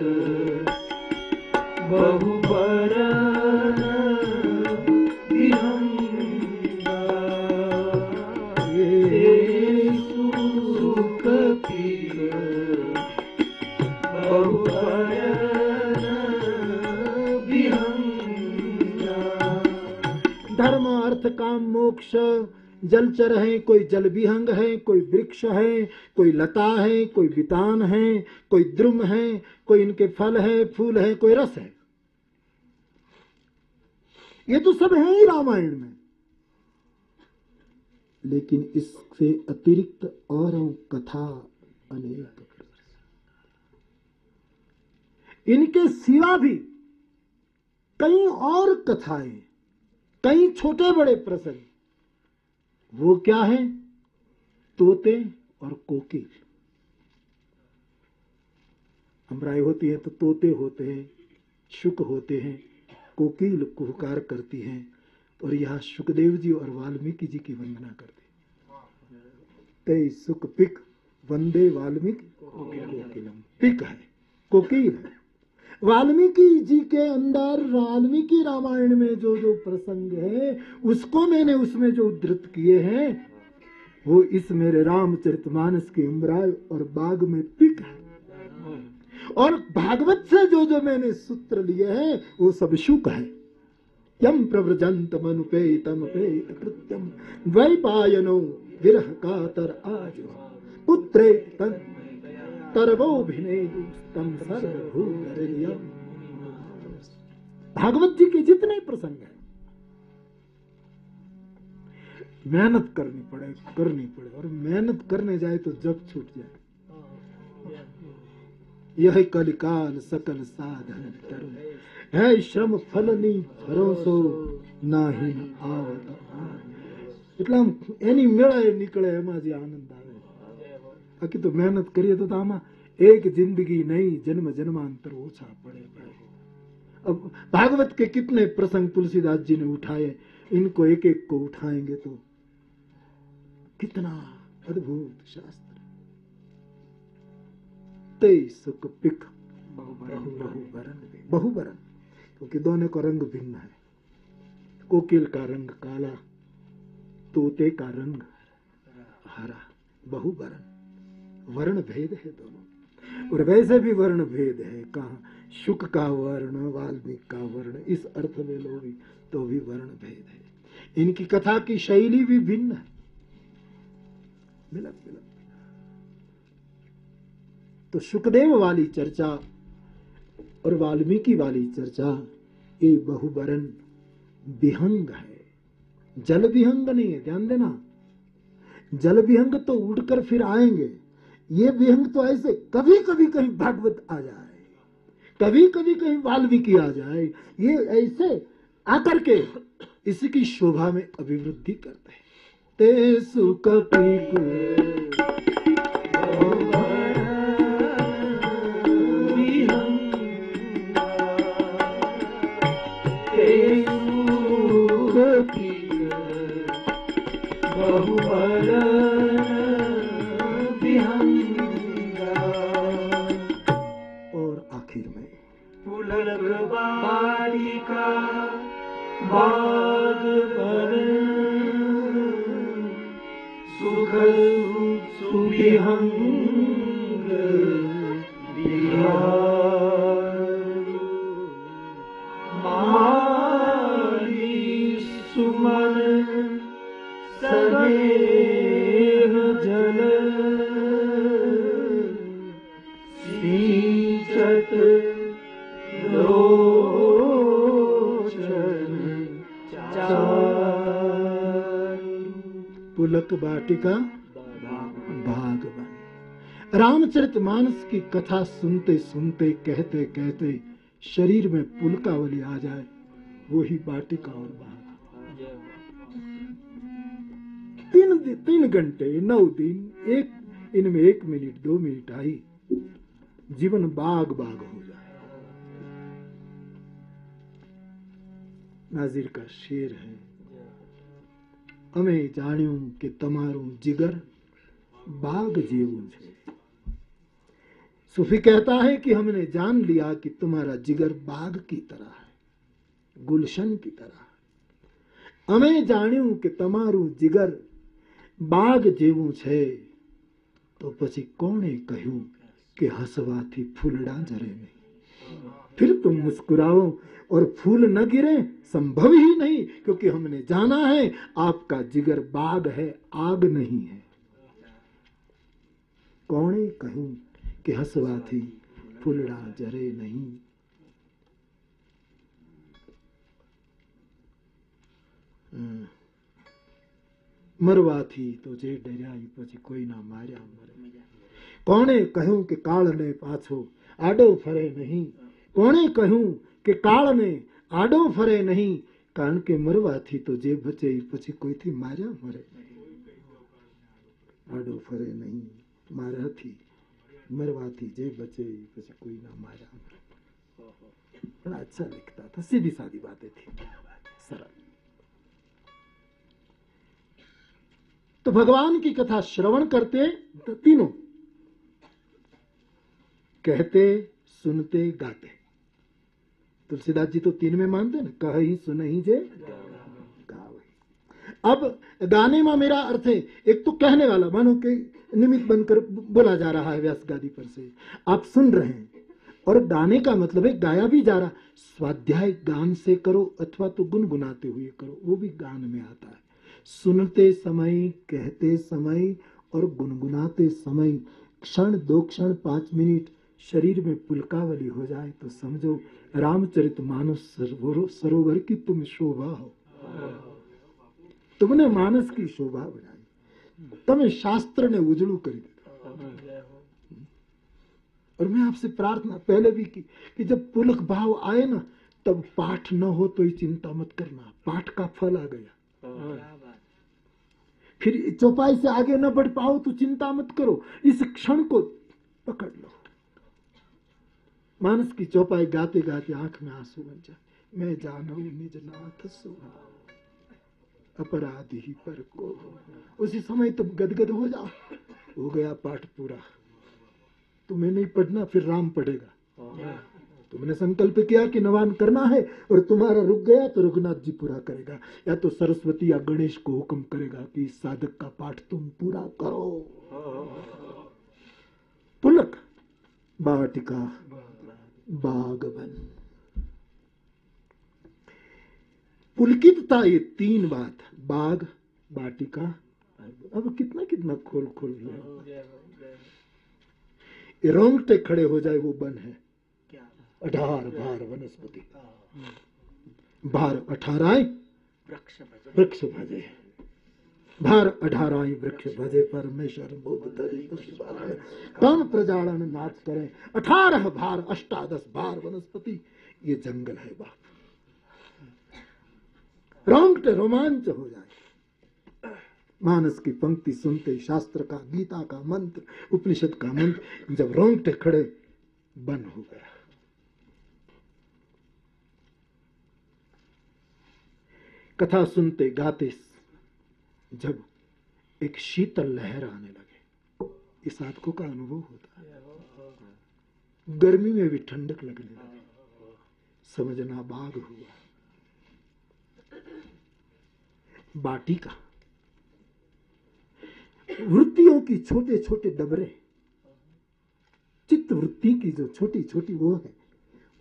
मोक्ष जलचर है, कोई जल विहंग है, कोई वृक्ष है, कोई लता है, कोई वितान है, कोई द्रुम है, कोई इनके फल है, फूल है, कोई रस है। ये तो सब है ही रामायण में। लेकिन इससे अतिरिक्त और कथा अनेक। इनके सिवा भी कई और कथाएँ, कई छोटे बड़े प्रसंग। वो क्या है? तोते और कोकिल अमराई होती है तो तोते होते हैं, शुक होते हैं, कोकिल कुहकार करती हैं और यहाँ सुखदेव जी और वाल्मीकि जी की वंदना करते हैं। सुख पिक, वंदे वाल्मीकि, कोकिलम। पिक है, कोकिल है। वाल्मीकि जी के अंदर, वाल्मीकि रामायण में जो जो प्रसंग है, उसको मैंने उसमें जो उद्धृत किए हैं, वो इस मेरे रामचरितमानस के उमराय और बाग में पिक है। और भागवत से जो जो मैंने सूत्र लिए हैं, वो सब शुक है। यम प्रव्रजंत मनुपेतम पेत कृत्यम द्वैपायनो विरह कातर आज पुत्रे तन तरवोभिनेयुस्तम सर्वभूतरियम भागवत जी के जितने प्रसंग हैं मेहनत करनी पड़े करनी पड़े और मेहनत करने जाए तो जग छूट जाए यह कलिकाल सकल साधन तरुण है श्रम ફલની ભરોસો નાહી આવત એટલે આમ એની મેળાએ નીકળે એમાં જે આનંદ આવે બાકી તો મહેનત કરીએ તો આમાં एक जिंदगी नहीं जन्म जन्मांतर ओछा पड़े पड़े अब भागवत के कितने प्रसंग तुलसीदास जी ने उठाए इनको एक एक को उठाएंगे तो कितना अद्भुत शास्त्र ते सुख पिख बहुबरन बहुबरन क्योंकि दोनों का रंग भिन्न है कोकिल का रंग काला तोते का रंग हरा बहुबरन वर्ण भेद है दोनों। और वैसे भी वर्ण भेद है, कहा? शुक का वर्ण, वाल्मीकि का वर्ण, इस अर्थ में लोगी तो भी वर्ण भेद है। इनकी कथा की शैली भी भिन्न है। मिलत मिलत। तो सुखदेव वाली चर्चा और वाल्मीकि वाली चर्चा, ये बहुवरण विहंग है। जल विहंग नहीं है, ध्यान देना। जल विहंग तो उड़कर फिर आएँगे। ये विहंग तो ऐसे कभी कभी कहीं भागवत आ जाए कभी कभी कहीं वाल्मीकि आ जाए, ये ऐसे आकर के इसी की शोभा में अभिवृद्धि करते हैं। ते सुख पुलक बाटिका भागवन। रामचरित मानस की कथा सुनते सुनते, कहते कहते शरीर में पुलकावली आ जाए वो ही बाटिका और भाग तीन तीन घंटे, नौ दिन, एक, इनमें एक मिनट, दो मिनट आई। जीवन बाग बाग हो जाए। नाजिर का शेर है। અમે જાણ્યું કે તમારું जिगर बाग જેવું છે सूफी कहता है कि हमने जान लिया कि तुम्हारा जिगर बाग की तरह है गुलशन की तरह અમે જાણ્યું કે તમારું जिगर બાગ જેવું છે તો પછી કોણે કહ્યું કે હસવાથી ફૂલડા જરે નહીં फिर तुम मुस्कुराओ और फूल न गिरे संभव ही नहीं क्योंकि हमने जाना है आपका जिगर बाग है आग नहीं है કોણે કહ્યું કે હસવાથી ફૂલડા જરે નહીં હમ. મરવાથી તો જે ડર્યા ઈ પછી કોઈના માર્યા મરે કોણે કહ્યું કે કાળને પાછો આડો ફરે નહીં કોણે કહ્યું કે કાળને આડો ફરે નહીં કારણ કે મરવાથી તો જે બચે ઈ પછી કોઈથી માર્યા મરે આડો ફરે નહીં મારાથી मरवाती जे बचे પછી કોઈના માર્યા મરે बड़ा अच्छा लिखता था सीधी सादी बातें थी सरल तो भगवान की कथा श्रवण करते तो तीनों कहते सुनते गाते तुलसीदास जी तो तीन में मानते ना, कह ही सुन ही जे। अब गाने में मेरा अर्थ है, एक तो कहने वाला मानो कि निमित्त बनकर बोला जा रहा है व्यास गादी पर से। आप सुन रहे हैं, और गाने का मतलब है गाया भी जा रहा। स्वाध्याय गान से करो, अथवा तो गुनगुनाते हुए करो, वो भी गान में आता है। सुनते समय, कहते समय, और गुनगुनाते समय, क्षण दो क्षण पाँच मिनट, शरीर में पुलकावली हो जाए तो समझो रामचरित मानस सरोवर की तुम शोभा हो। तुमने मानस की शोभा बनाई। तमें शास्त्र ने उजड़ू कर दिया। और मैं आपसे प्रार्थना पहले भी की कि जब पुलक भाव आए ना, तब पाठ न हो तो ये चिंता मत करना। पाठ का फल आ गया। फिर चौपाई से आगे न बढ़ पाओ तो चिंता मत करो। इस क्षण को पकड़ लो। मानस की चौपाई गाते गाते आँख में आँसू बन जाए मैं जानू निज नाथ सुहा। अपराधी ही पर को उसी समय तुम गदगद हो जाओ। हो गया पाठ पूरा। तुम्हें नहीं पढ़ना, फिर राम पढ़ेगा। तुमने संकल्प किया कि नवान करना है, और तुम्हारा रुक गया तो रघुनाथ जी पूरा करेगा। या तो सरस्वती या गणेश को हुक्म करेगा कि साधक का पाठ तुम पूरा करो। पुलक, बाटिका। बागवन। पुलकितता ये तीन बात बाग बाटिका अब कितना कितना खोल खोल लिया। ये रोंगटे खड़े हो जाए वो बन है। अठार भार वनस्पति। भार अठाराय वृक्ष भजे भार अठाराई वृक्ष भजे परमेश्वर बोध धरि कौन प्रजालन नाच करें। अठारह भार, अष्टादश भार, वनस्पति। ये जंगल है बाप। रोंगटे रोमांच हो जाए। मानस की पंक्ति सुनते शास्त्र का, गीता का मंत्र, उपनिषद का मंत्र, जब रोंगटे खड़े बन हो गया। कथा सुनते, गाते जब एक शीतल लहर आने लगे, इस साधकों का अनुभव होता है? गर्मी में भी ठंडक लगने लगे। समझना बाग हुआ। बाटिका वृत्तियों की छोटे छोटे डबरे। चित्त वृत्ति की जो छोटी छोटी वो है,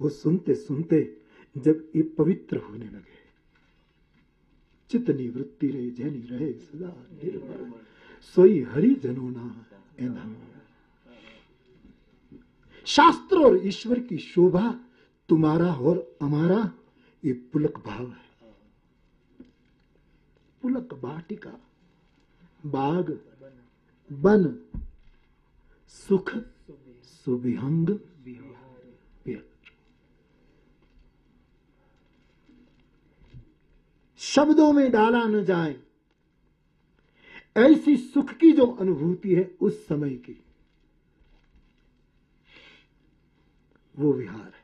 वो सुनते सुनते जब ये पवित्र होने लगे। चितनी वृत्ति रे जैनी रहे सदा निर्मल सोई हरि जनोना एना शास्त्र और ईश्वर की शोभा तुम्हारा और हमारा ये पुलक भाव है। पुलक बाटिका बाग, बन, सुख सुविहंग विहर। शब्दों में डाला न जाए। ऐसी सुख की जो अनुभूति है उस समय की, वो विहार है।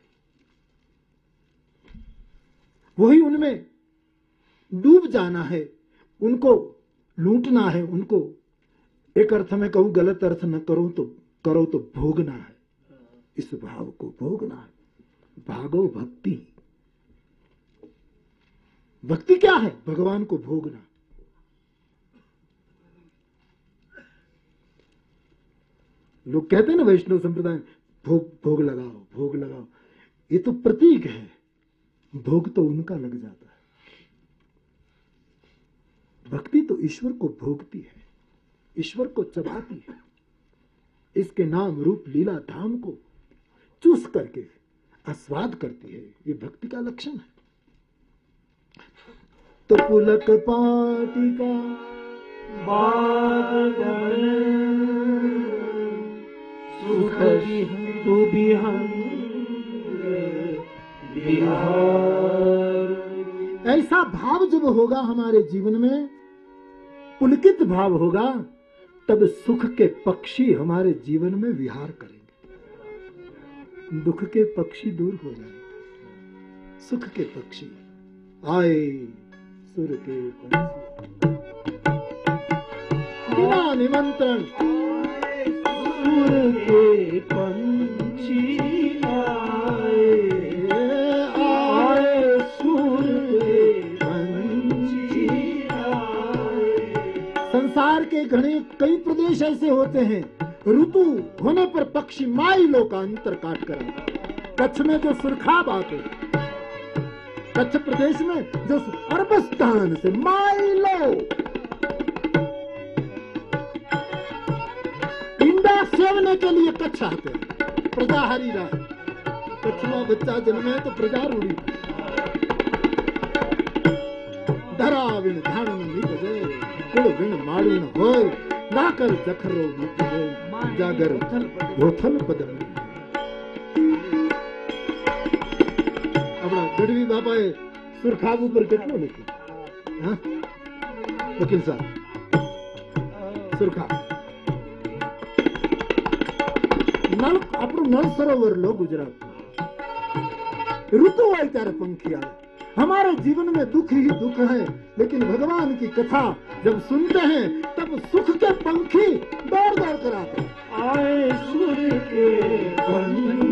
वही उनमें डूब जाना है, उनको लूटना है, उनको एक अर्थ में कहूँ, गलत अर्थ न करो तो करो तो भोगना है। इस भाव को भोगना है। भागो भक्ति। भक्ति क्या है? भगवान को भोगना। लोग कहते हैं ना वैष्णव संप्रदाय, भोग भोग लगाओ भोग लगाओ। ये तो प्रतीक है। भोग तो उनका लग जाता है। भक्ति तो ईश्वर को भोगती है। ईश्वर को चबाती है। इसके नाम रूप लीला धाम को चूस करके आस्वाद करती है। ये भक्ति का लक्षण है। तो पुलक पाटिका बाग सुख सुबिहंग बिहार ऐसा भाव जब होगा हमारे जीवन में, पुलकित भाव होगा, तब सुख के पक्षी हमारे जीवन में विहार करेंगे। दुख के पक्षी दूर हो जाएँगे। सुख के पक्षी आए। सुर के बिना निमंत्रण सुर के पंछी संसार के घने कई प्रदेश ऐसे होते हैं ऋतु होने पर पक्षी माइलों का अंतर काट कर कच्छ में जो सुरखाब आते हैं, कच्छ प्रदेश में जो अरबस्तान से माइलों इंडा सेवने के लिए कच्छ आते हैं। प्रजा हरी राय। कच्छ में बच्चा जन्मे तो प्रजा रूढ़ी। धरा विण धारण निपजे कुल विण माड़ू न होय। नाकर जखरो निपजे जागर होथल पदम ગઢવી બાપાએ સુરખાબ ઉપર કેટલું લખ્યું હા વકીલ સાહેબ સુરખાબ નળ આપણું નળ સરોવર લો ગુજરાત ऋतु आई ત્યારે पंखी आए हमारे जीवन में दुख ही दुख है लेकिन भगवान की कथा जब सुनते हैं तब सुख के पंखी दौड़ दौड़ कर आते हैं आए सुर के पंछी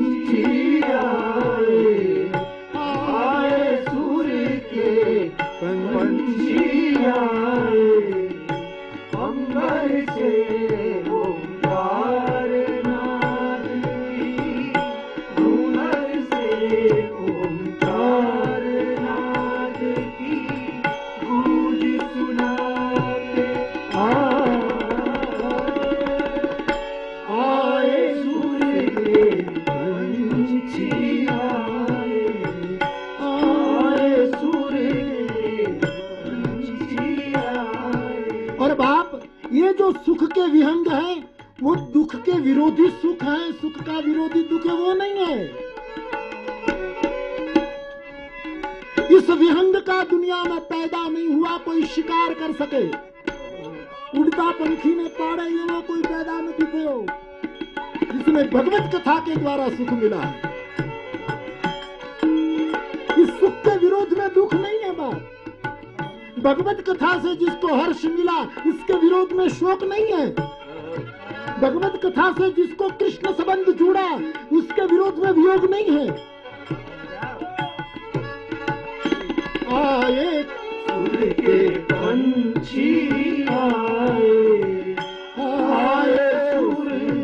विरोधी सुख है, सुख का विरोधी दुख है, वो नहीं है। इस विहंग का दुनिया में पैदा नहीं हुआ, कोई शिकार कर सके। उड़ता पंखी में पाड़े ये वो कोई पैदा नहीं थयो जिसमें भगवत कथा के द्वारा सुख मिला है। इस सुख के विरोध में दुख नहीं है बाप। भगवत कथा से जिसको हर्ष मिला, इसके विरोध में शोक नहीं है। भगवत कथा से जिसको कृष्ण संबंध जुड़ा, उसके विरोध में वियोग नहीं है। आए के पंछी आए। आए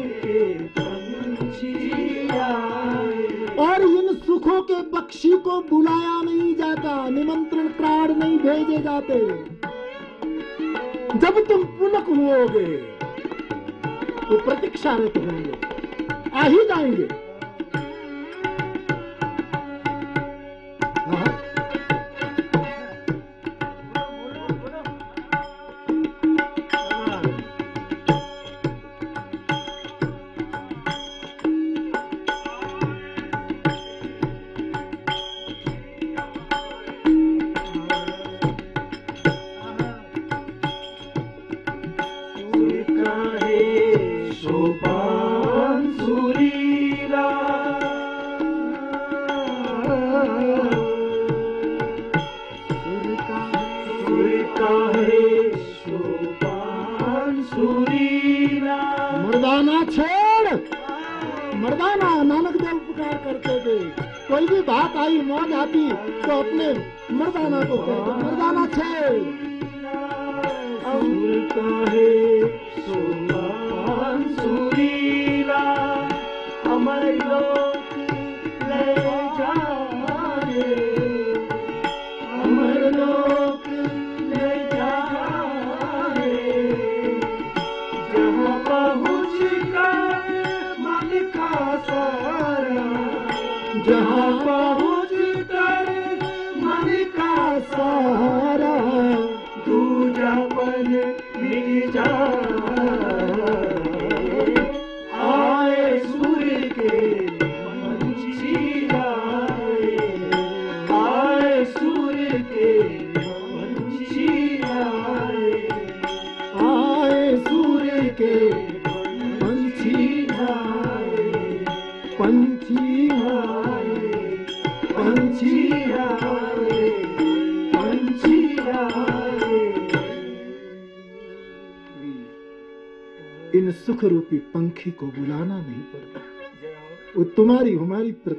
के पंछी आए। और इन सुखों के बख्शी को बुलाया नहीं जाता, निमंत्रण कार्ड नहीं भेजे जाते। जब तुम पुलक हुओगे तो प्रतीक्षारत होंगे आ ही जाएँगे।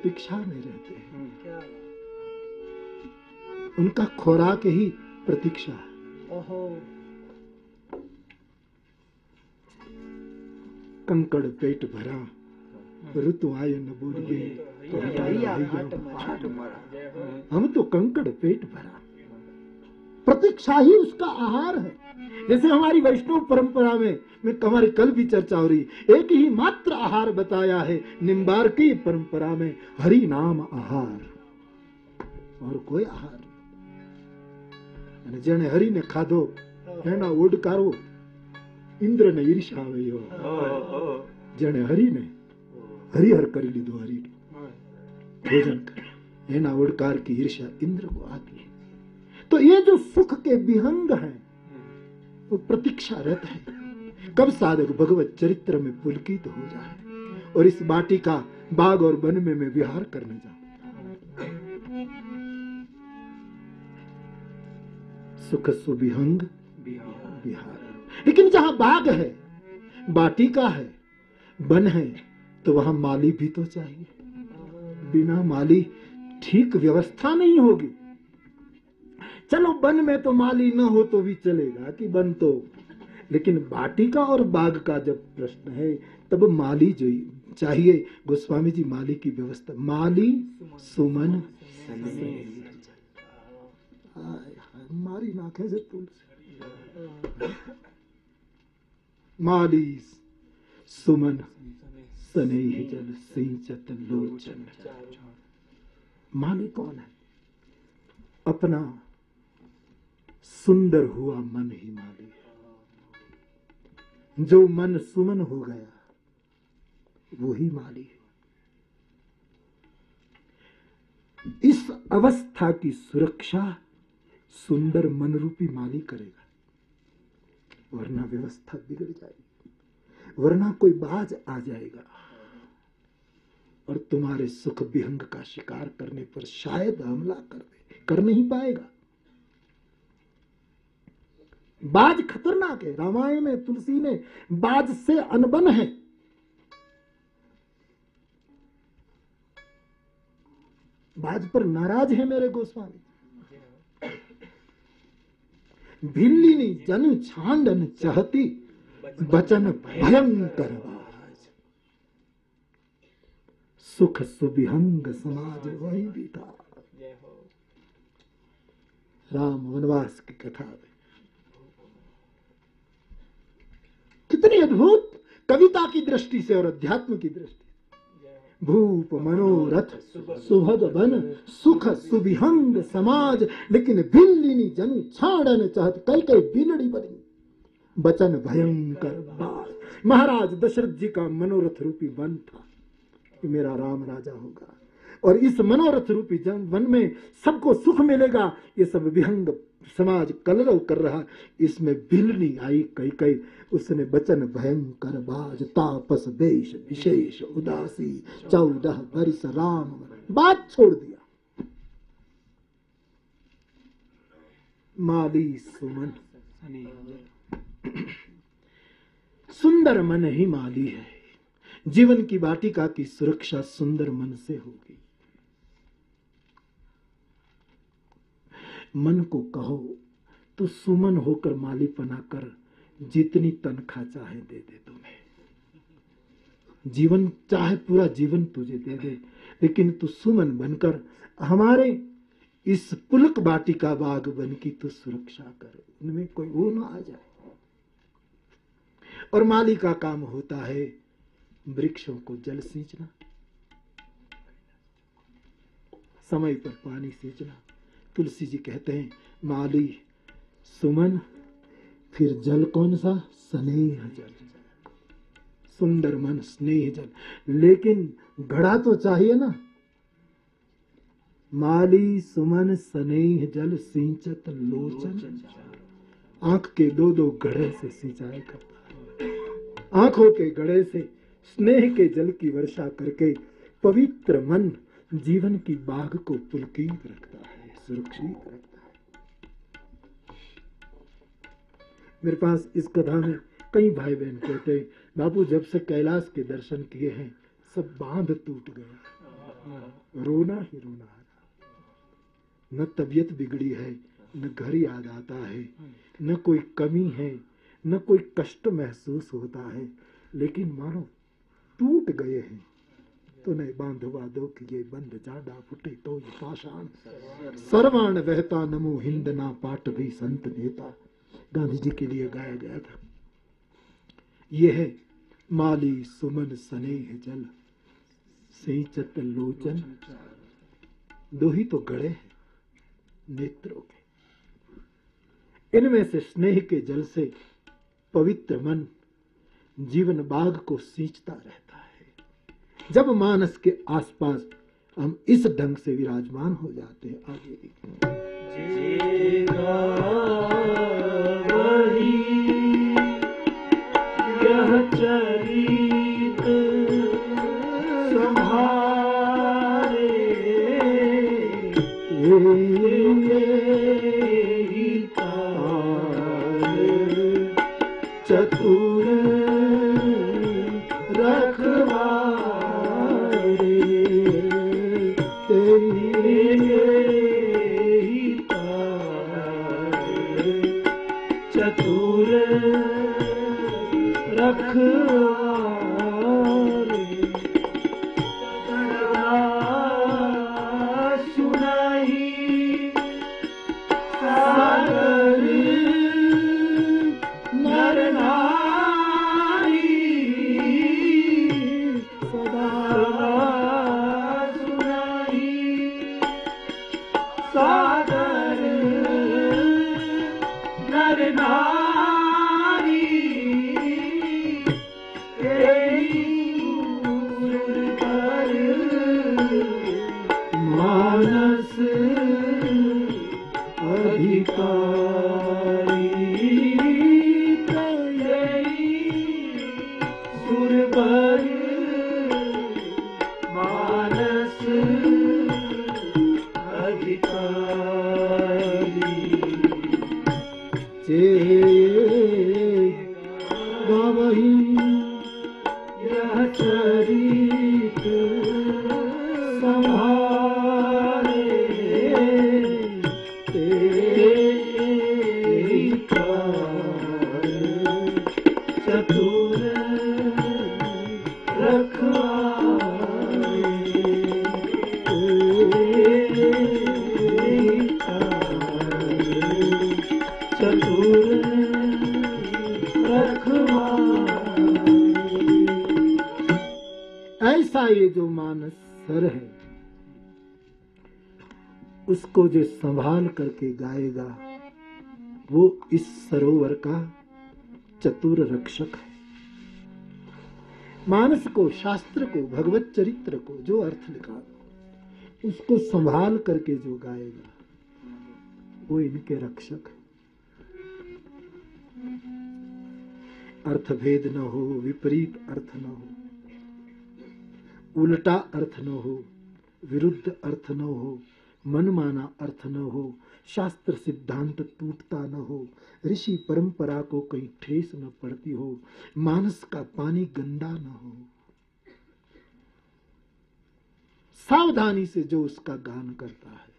प्रतीक्षा में रहते हैं। उनका खुराक ही प्रतीक्षा है। कंकड़ पेट भरा ऋतु आय न बोलिए तो हम तो कंकड़ पेट भरा। प्रतीक्षा ही उसका आहार है। जैसे हमारी वैष्णव परंपरा में में हमारी कल भी चर्चा हो रही एक ही मात्र आहार बताया है निम्बार की परंपरा में हरि नाम आहार और कोई आहार नहीं जेने हरि ने खाधो એના ઓડકારો ઇન્દ્રને ઈર્ષા આવી જેણે હરિને હરિહર કરી લીધું હરિનું भोजन कर एना ओडकार की ईर्ष्या इंद्र को आती है तो ये जो सुख के विहंग हैं वो प्रतीक्षा रहता है कब साधक भगवत चरित्र में पुलकित हो जाए और इस बाटी का बाग और वन में मैं विहार करने जाऊँ। सुख सुविहंग विहार। लेकिन जहाँ बाग है बाटिका है, वन है तो वहाँ माली भी तो चाहिए। बिना माली ठीक व्यवस्था नहीं होगी। चलो, बन में तो माली न हो तो भी चलेगा, कि बन तो। लेकिन बाटिका और बाग का जब प्रश्न है, तब माली जो चाहिए, गोस्वामी जी माली की व्यवस्था। माली सुमन मारी नाखे से माली सुमन सने जल सिंचत लोचन। माली कौन है? अपना सुंदर हुआ मन ही माली जो मन सुमन हो गया, वो ही माली है। इस अवस्था की सुरक्षा सुंदर मन रूपी माली करेगा, वरना व्यवस्था बिगड़ जाएगी, वरना कोई बाज आ जाएगा। और तुम्हारे सुख विहंग का शिकार करने पर शायद हमला कर दे, कर नहीं पाएगा। बाज खतरनाक है, रामायण में तुलसी में बाज से अनबन है। बाज पर नाराज़ है मेरे गोस्वामी। भिल्लिनी जन छांडन चाहती, बचन भयंकर बाज। सुख सुविहंग समाज वही था राम वनवास की कथा में कितनी अद्भुत कविता की दृष्टि से और अध्यात्म की दृष्टि भूप, मनोरथ सुभग बन, सुख सुविहंग समाज, लेकिन भिल्लिनी जन छाड़न चाहत कई कई बिलड़ी बनी। बचन भयंकर बाल। महाराज दशरथ जी का मनोरथ रूपी वन था कि मेरा राम राजा होगा। और इस मनोरथ रूपी जन वन में सबको सुख मिलेगा। ये सब विहंग समाज कलरव कर रहा। इसमें बिलनी आई कई कई। उसने बचन भयंकर बाज, तापस देश विशेष उदासी। चौदह वर्ष राम बात छोड़ दिया। माली सुमन। सुंदर मन ही माली है। जीवन की वाटिका की सुरक्षा सुंदर मन से होगी मन को कहो तो सुमन होकर मालीपना कर, जितनी तनख्वाह चाहे दे दे तुम्हें। जीवन चाहे पूरा जीवन तुझे दे दे, लेकिन तू सुमन बनकर हमारे इस पुलक बाटिका बाग बन की तू सुरक्षा कर, उनमें कोई वो ना आ जाए। और माली का काम होता है वृक्षों को जल सींचना, समय पर पानी सींचना। तुलसी जी कहते हैं, माली सुमन, फिर जल कौन सा? स्नेह जल। सुंदर मन, स्नेह जल। लेकिन घड़ा तो चाहिए ना। माली सुमन, स्नेह जल, सिंचत लोचन। आँख के दो दो घड़े से सिंचाई करता है। आँखों के घड़े से स्नेह के जल की वर्षा करके पवित्र मन जीवन की बाघ को पुलकित रखता है। सुरक्षित रखता है। मेरे पास इस कथा में कई भाई बहन कहते हैं बाबू जब से कैलाश के दर्शन किए हैं, सब बाँध टूट गया। रोना ही रोना न तबीयत बिगड़ी है, न घर याद आता है, न कोई कमी है, न कोई कष्ट महसूस होता है, लेकिन मानो टूट गए हैं। तो नहीं बांधवा दो कि ये बंद जाडा फुटे तो ये पाषाण। सर्वाण बहता नमो हिंद ना पाठ भी संत देता गांधी जी के लिए गाया गया था। ये है माली सुमन स्नेह जल। सिंचत लोचन। दो ही तो गड़े हैं नेत्रों के। इनमें से स्नेह के जल से पवित्र मन जीवन बाग को सींचता रहता। जब मानस के आसपास हम इस ढंग से विराजमान हो जाते हैं, आगे देखते वही जो संभाल करके गाएगा, वो इस सरोवर का चतुर रक्षक है। मानस को, शास्त्र को, भगवत चरित्र को जो अर्थ लिखा, उसको संभाल करके जो गाएगा, वो इनके रक्षक है। अर्थभेद न हो, विपरीत अर्थ न हो, उल्टा अर्थ न हो, विरुद्ध अर्थ न हो मनमाना अर्थ न हो, शास्त्र सिद्धांत टूटता न हो, ऋषि परंपरा को कहीं ठेस न पड़ती हो, मानस का पानी गंदा न हो। सावधानी से जो उसका गान करता है,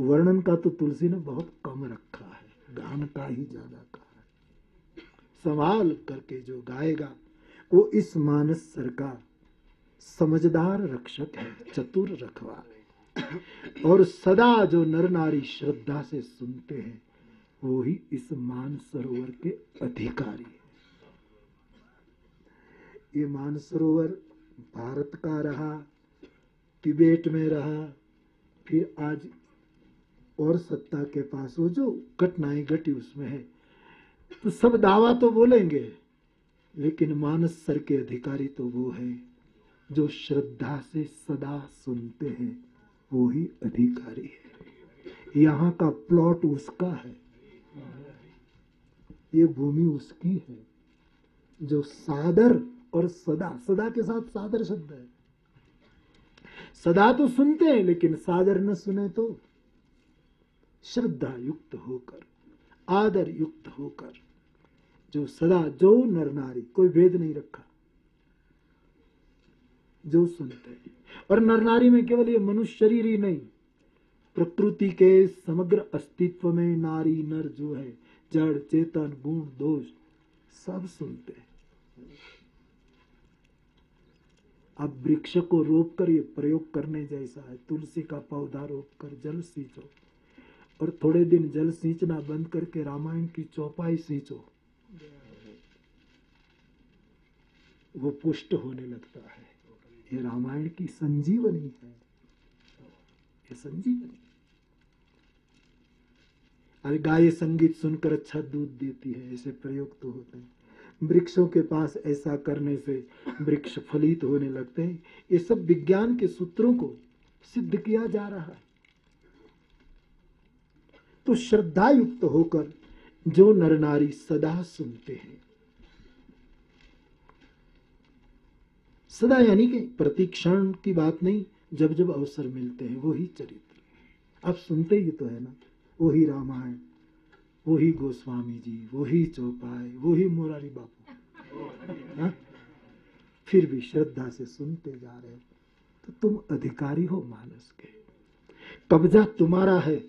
वर्णन का तो तुलसी ने बहुत कम रखा है, गान का ही ज़्यादा कहा है। संभाल करके जो गाएगा, वो इस मानस सर का समझदार रक्षक है, चतुर रखवार है और सदा जो नर नारी श्रद्धा से सुनते हैं, वो ही इस मान सरोवर के अधिकारी है। ये मान सरोवर भारत का रहा तिबेट में रहा, फिर आज और सत्ता के पास वो जो घटनाएँ घटी उसमें है तो सब दावा तो बोलेंगे लेकिन मानस सर के अधिकारी तो वो है, जो श्रद्धा से सदा सुनते हैं। वो ही अधिकारी है। यहाँ का प्लॉट उसका है। ये भूमि उसकी है। जो सादर और सदा सदा के साथ सादर शब्द है। सदा तो सुनते हैं, लेकिन सादर न सुने तो श्रद्धा युक्त होकर आदर युक्त होकर, जो सदा, जो नर नारी, कोई भेद नहीं रखा। जो सुनते हैं। और नर नारी में केवल ये मनुष्य शरीर ही नहीं, प्रकृति के समग्र अस्तित्व में नारी नर जो है, जड़, चेतन, गुण, दोष, सब सुनते हैं। अब वृक्ष को रोप कर ये प्रयोग करने जैसा है, तुलसी का पौधा रोप कर जल सींचो और थोड़े दिन जल सींचना बंद करके रामायण की चौपाई सींचो, वो पुष्ट होने लगता है। ये रामायण की संजीवनी है। ये संजीवनी। अरे गाय संगीत सुनकर अच्छा दूध देती है, ऐसे प्रयोग तो होते हैं। वृक्षों के पास ऐसा करने से वृक्ष फलित होने लगते हैं। ये सब विज्ञान के सूत्रों को सिद्ध किया जा रहा है। तो श्रद्धा युक्त होकर जो नर नारी सदा सुनते हैं। सदा यानी कि प्रतिक्षण की बात नहीं, जब जब अवसर मिलते हैं, वही चरित्र। आप सुनते ही तो है ना, वही रामायण, वही गोस्वामी जी, वही चौपाई, वही मोरारी बापू। फिर भी श्रद्धा से सुनते जा रहे हो तो तुम अधिकारी हो मानस के। कब्जा तुम्हारा है,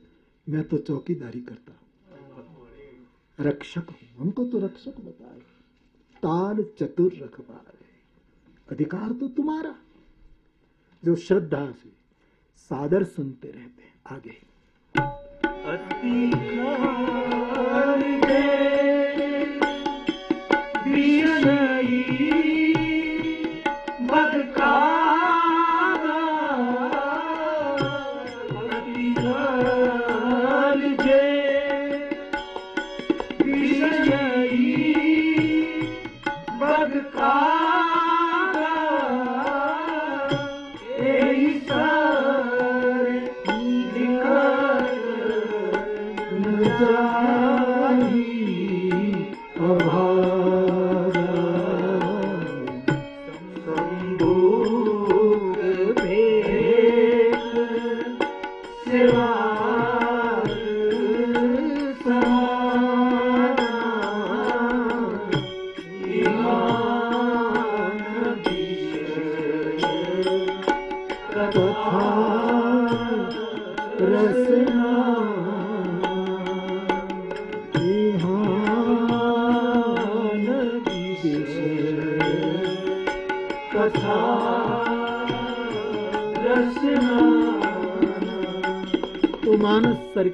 मैं तो चौकीदारी करता हूँ। रक्षक हूँ, हमको तो रक्षक बताए। ताल चतुर रखवार। है अधिकार तो तुम्हारा। जो श्रद्धा से सादर सुनते रहते हैं आगे। अति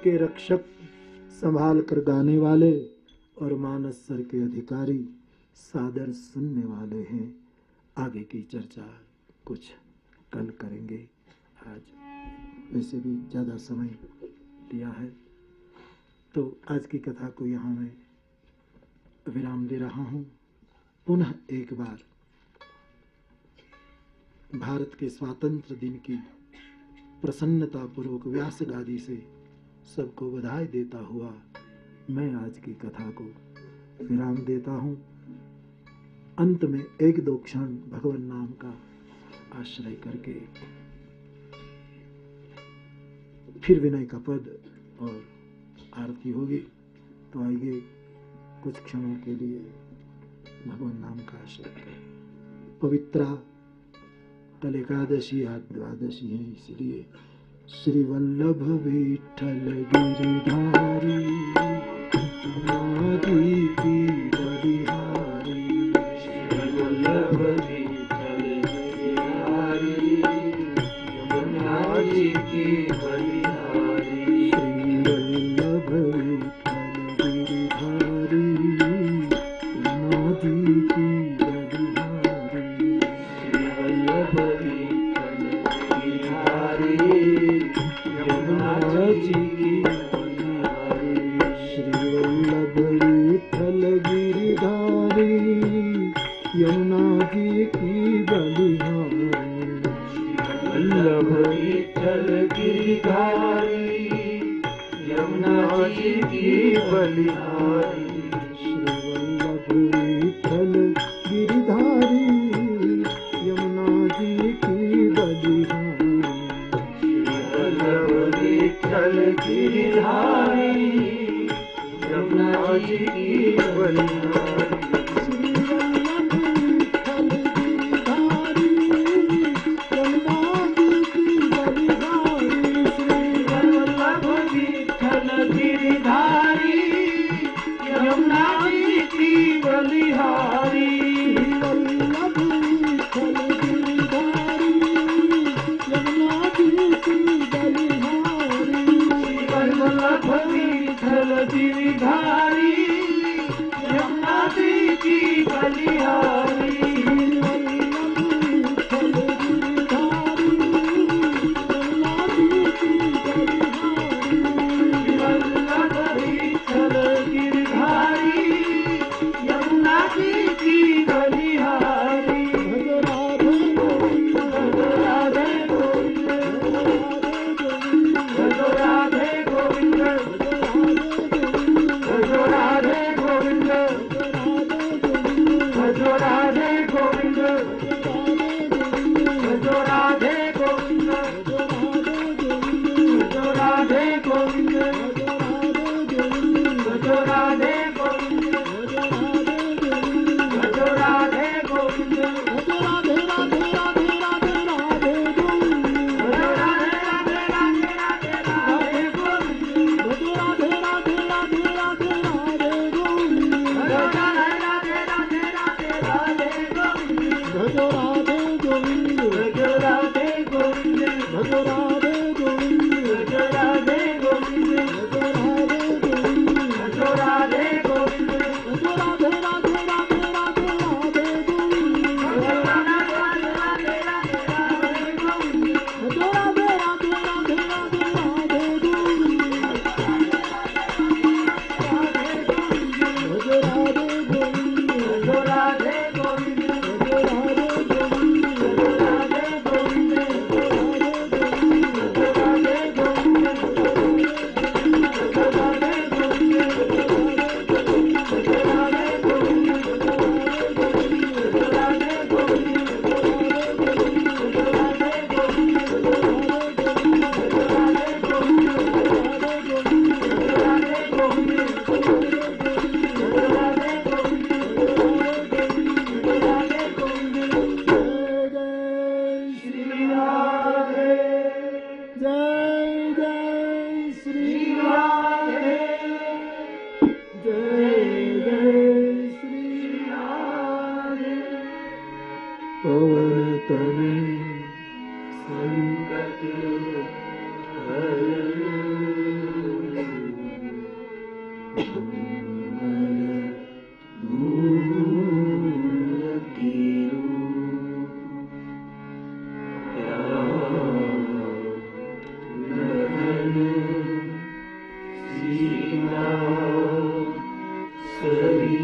के रक्षक संभाल कर गाने वाले और मानस सर के अधिकारी सादर सुनने वाले हैं। आगे की चर्चा कुछ कल करेंगे। आज वैसे भी ज़्यादा समय दिया है। तो आज की कथा को यहाँ मैं विराम दे रहा हूँ। पुनः एक बार भारत के स्वातंत्र दिन की प्रसन्नता पूर्वक व्यास गादी से सबको बधाई देता हुआ मैं आज की कथा को विराम देता हूँ। अंत में एक दो क्षण भगवान नाम का आश्रय करके। फिर विनय का पद और आरती होगी। तो आइए कुछ क्षणों के लिए भगवान नाम का आश्रय करें। पवित्रा, कल एकादशी, आज द्वादशी है, इसलिए श्रीवल्लभ विठ्ठल विजय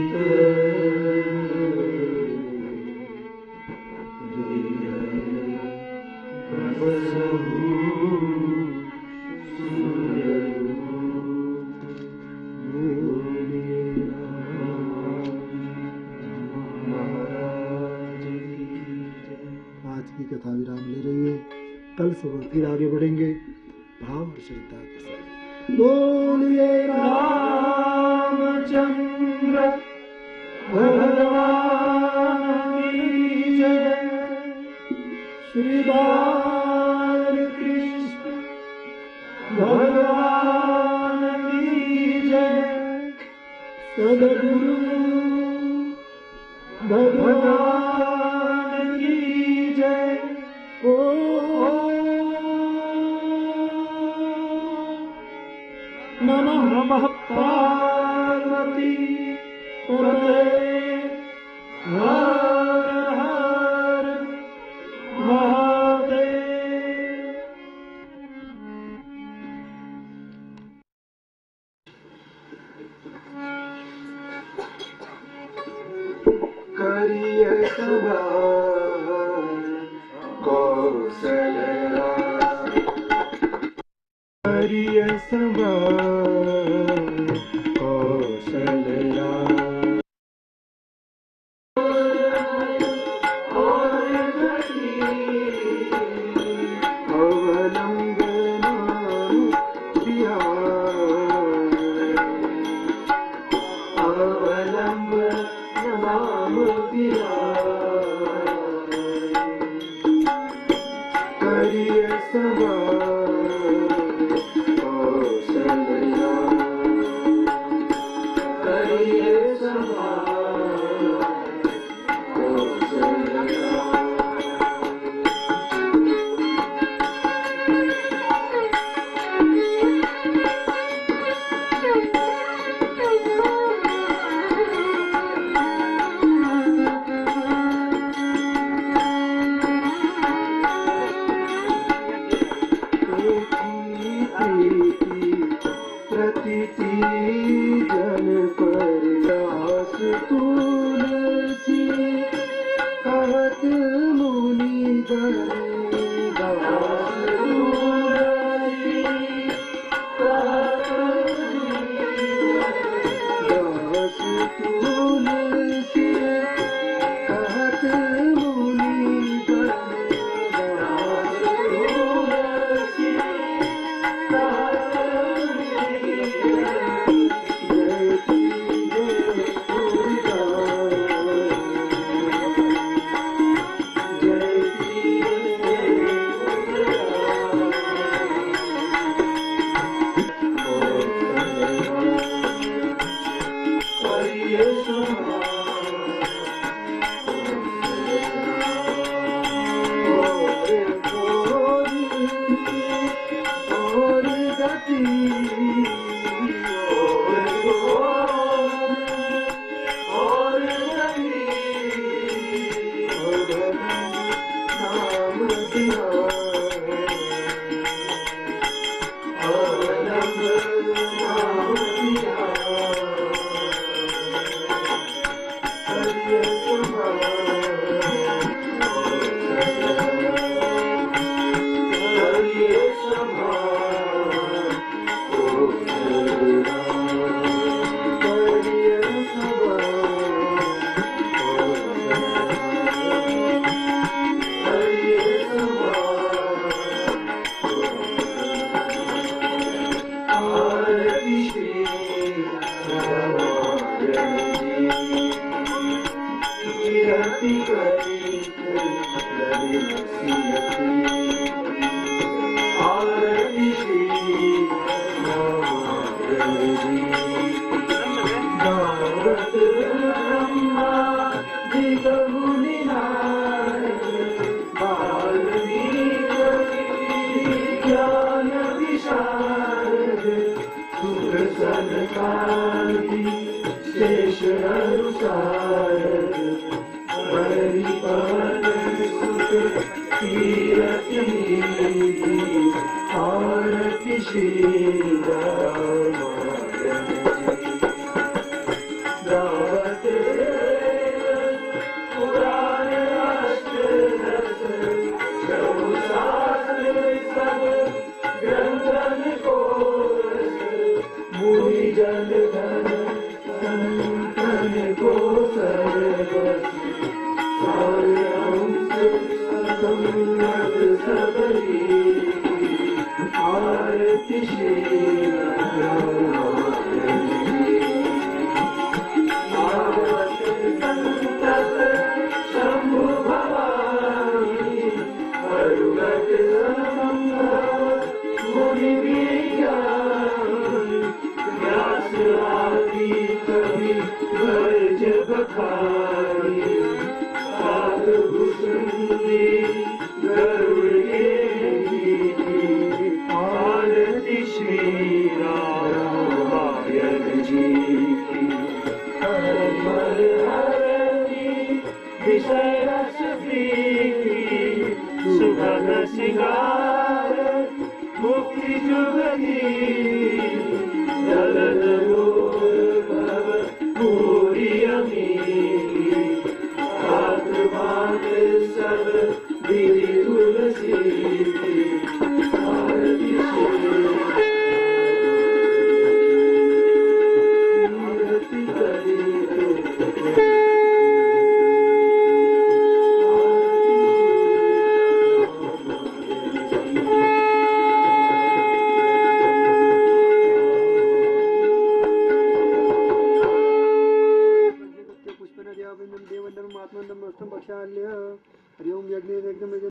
the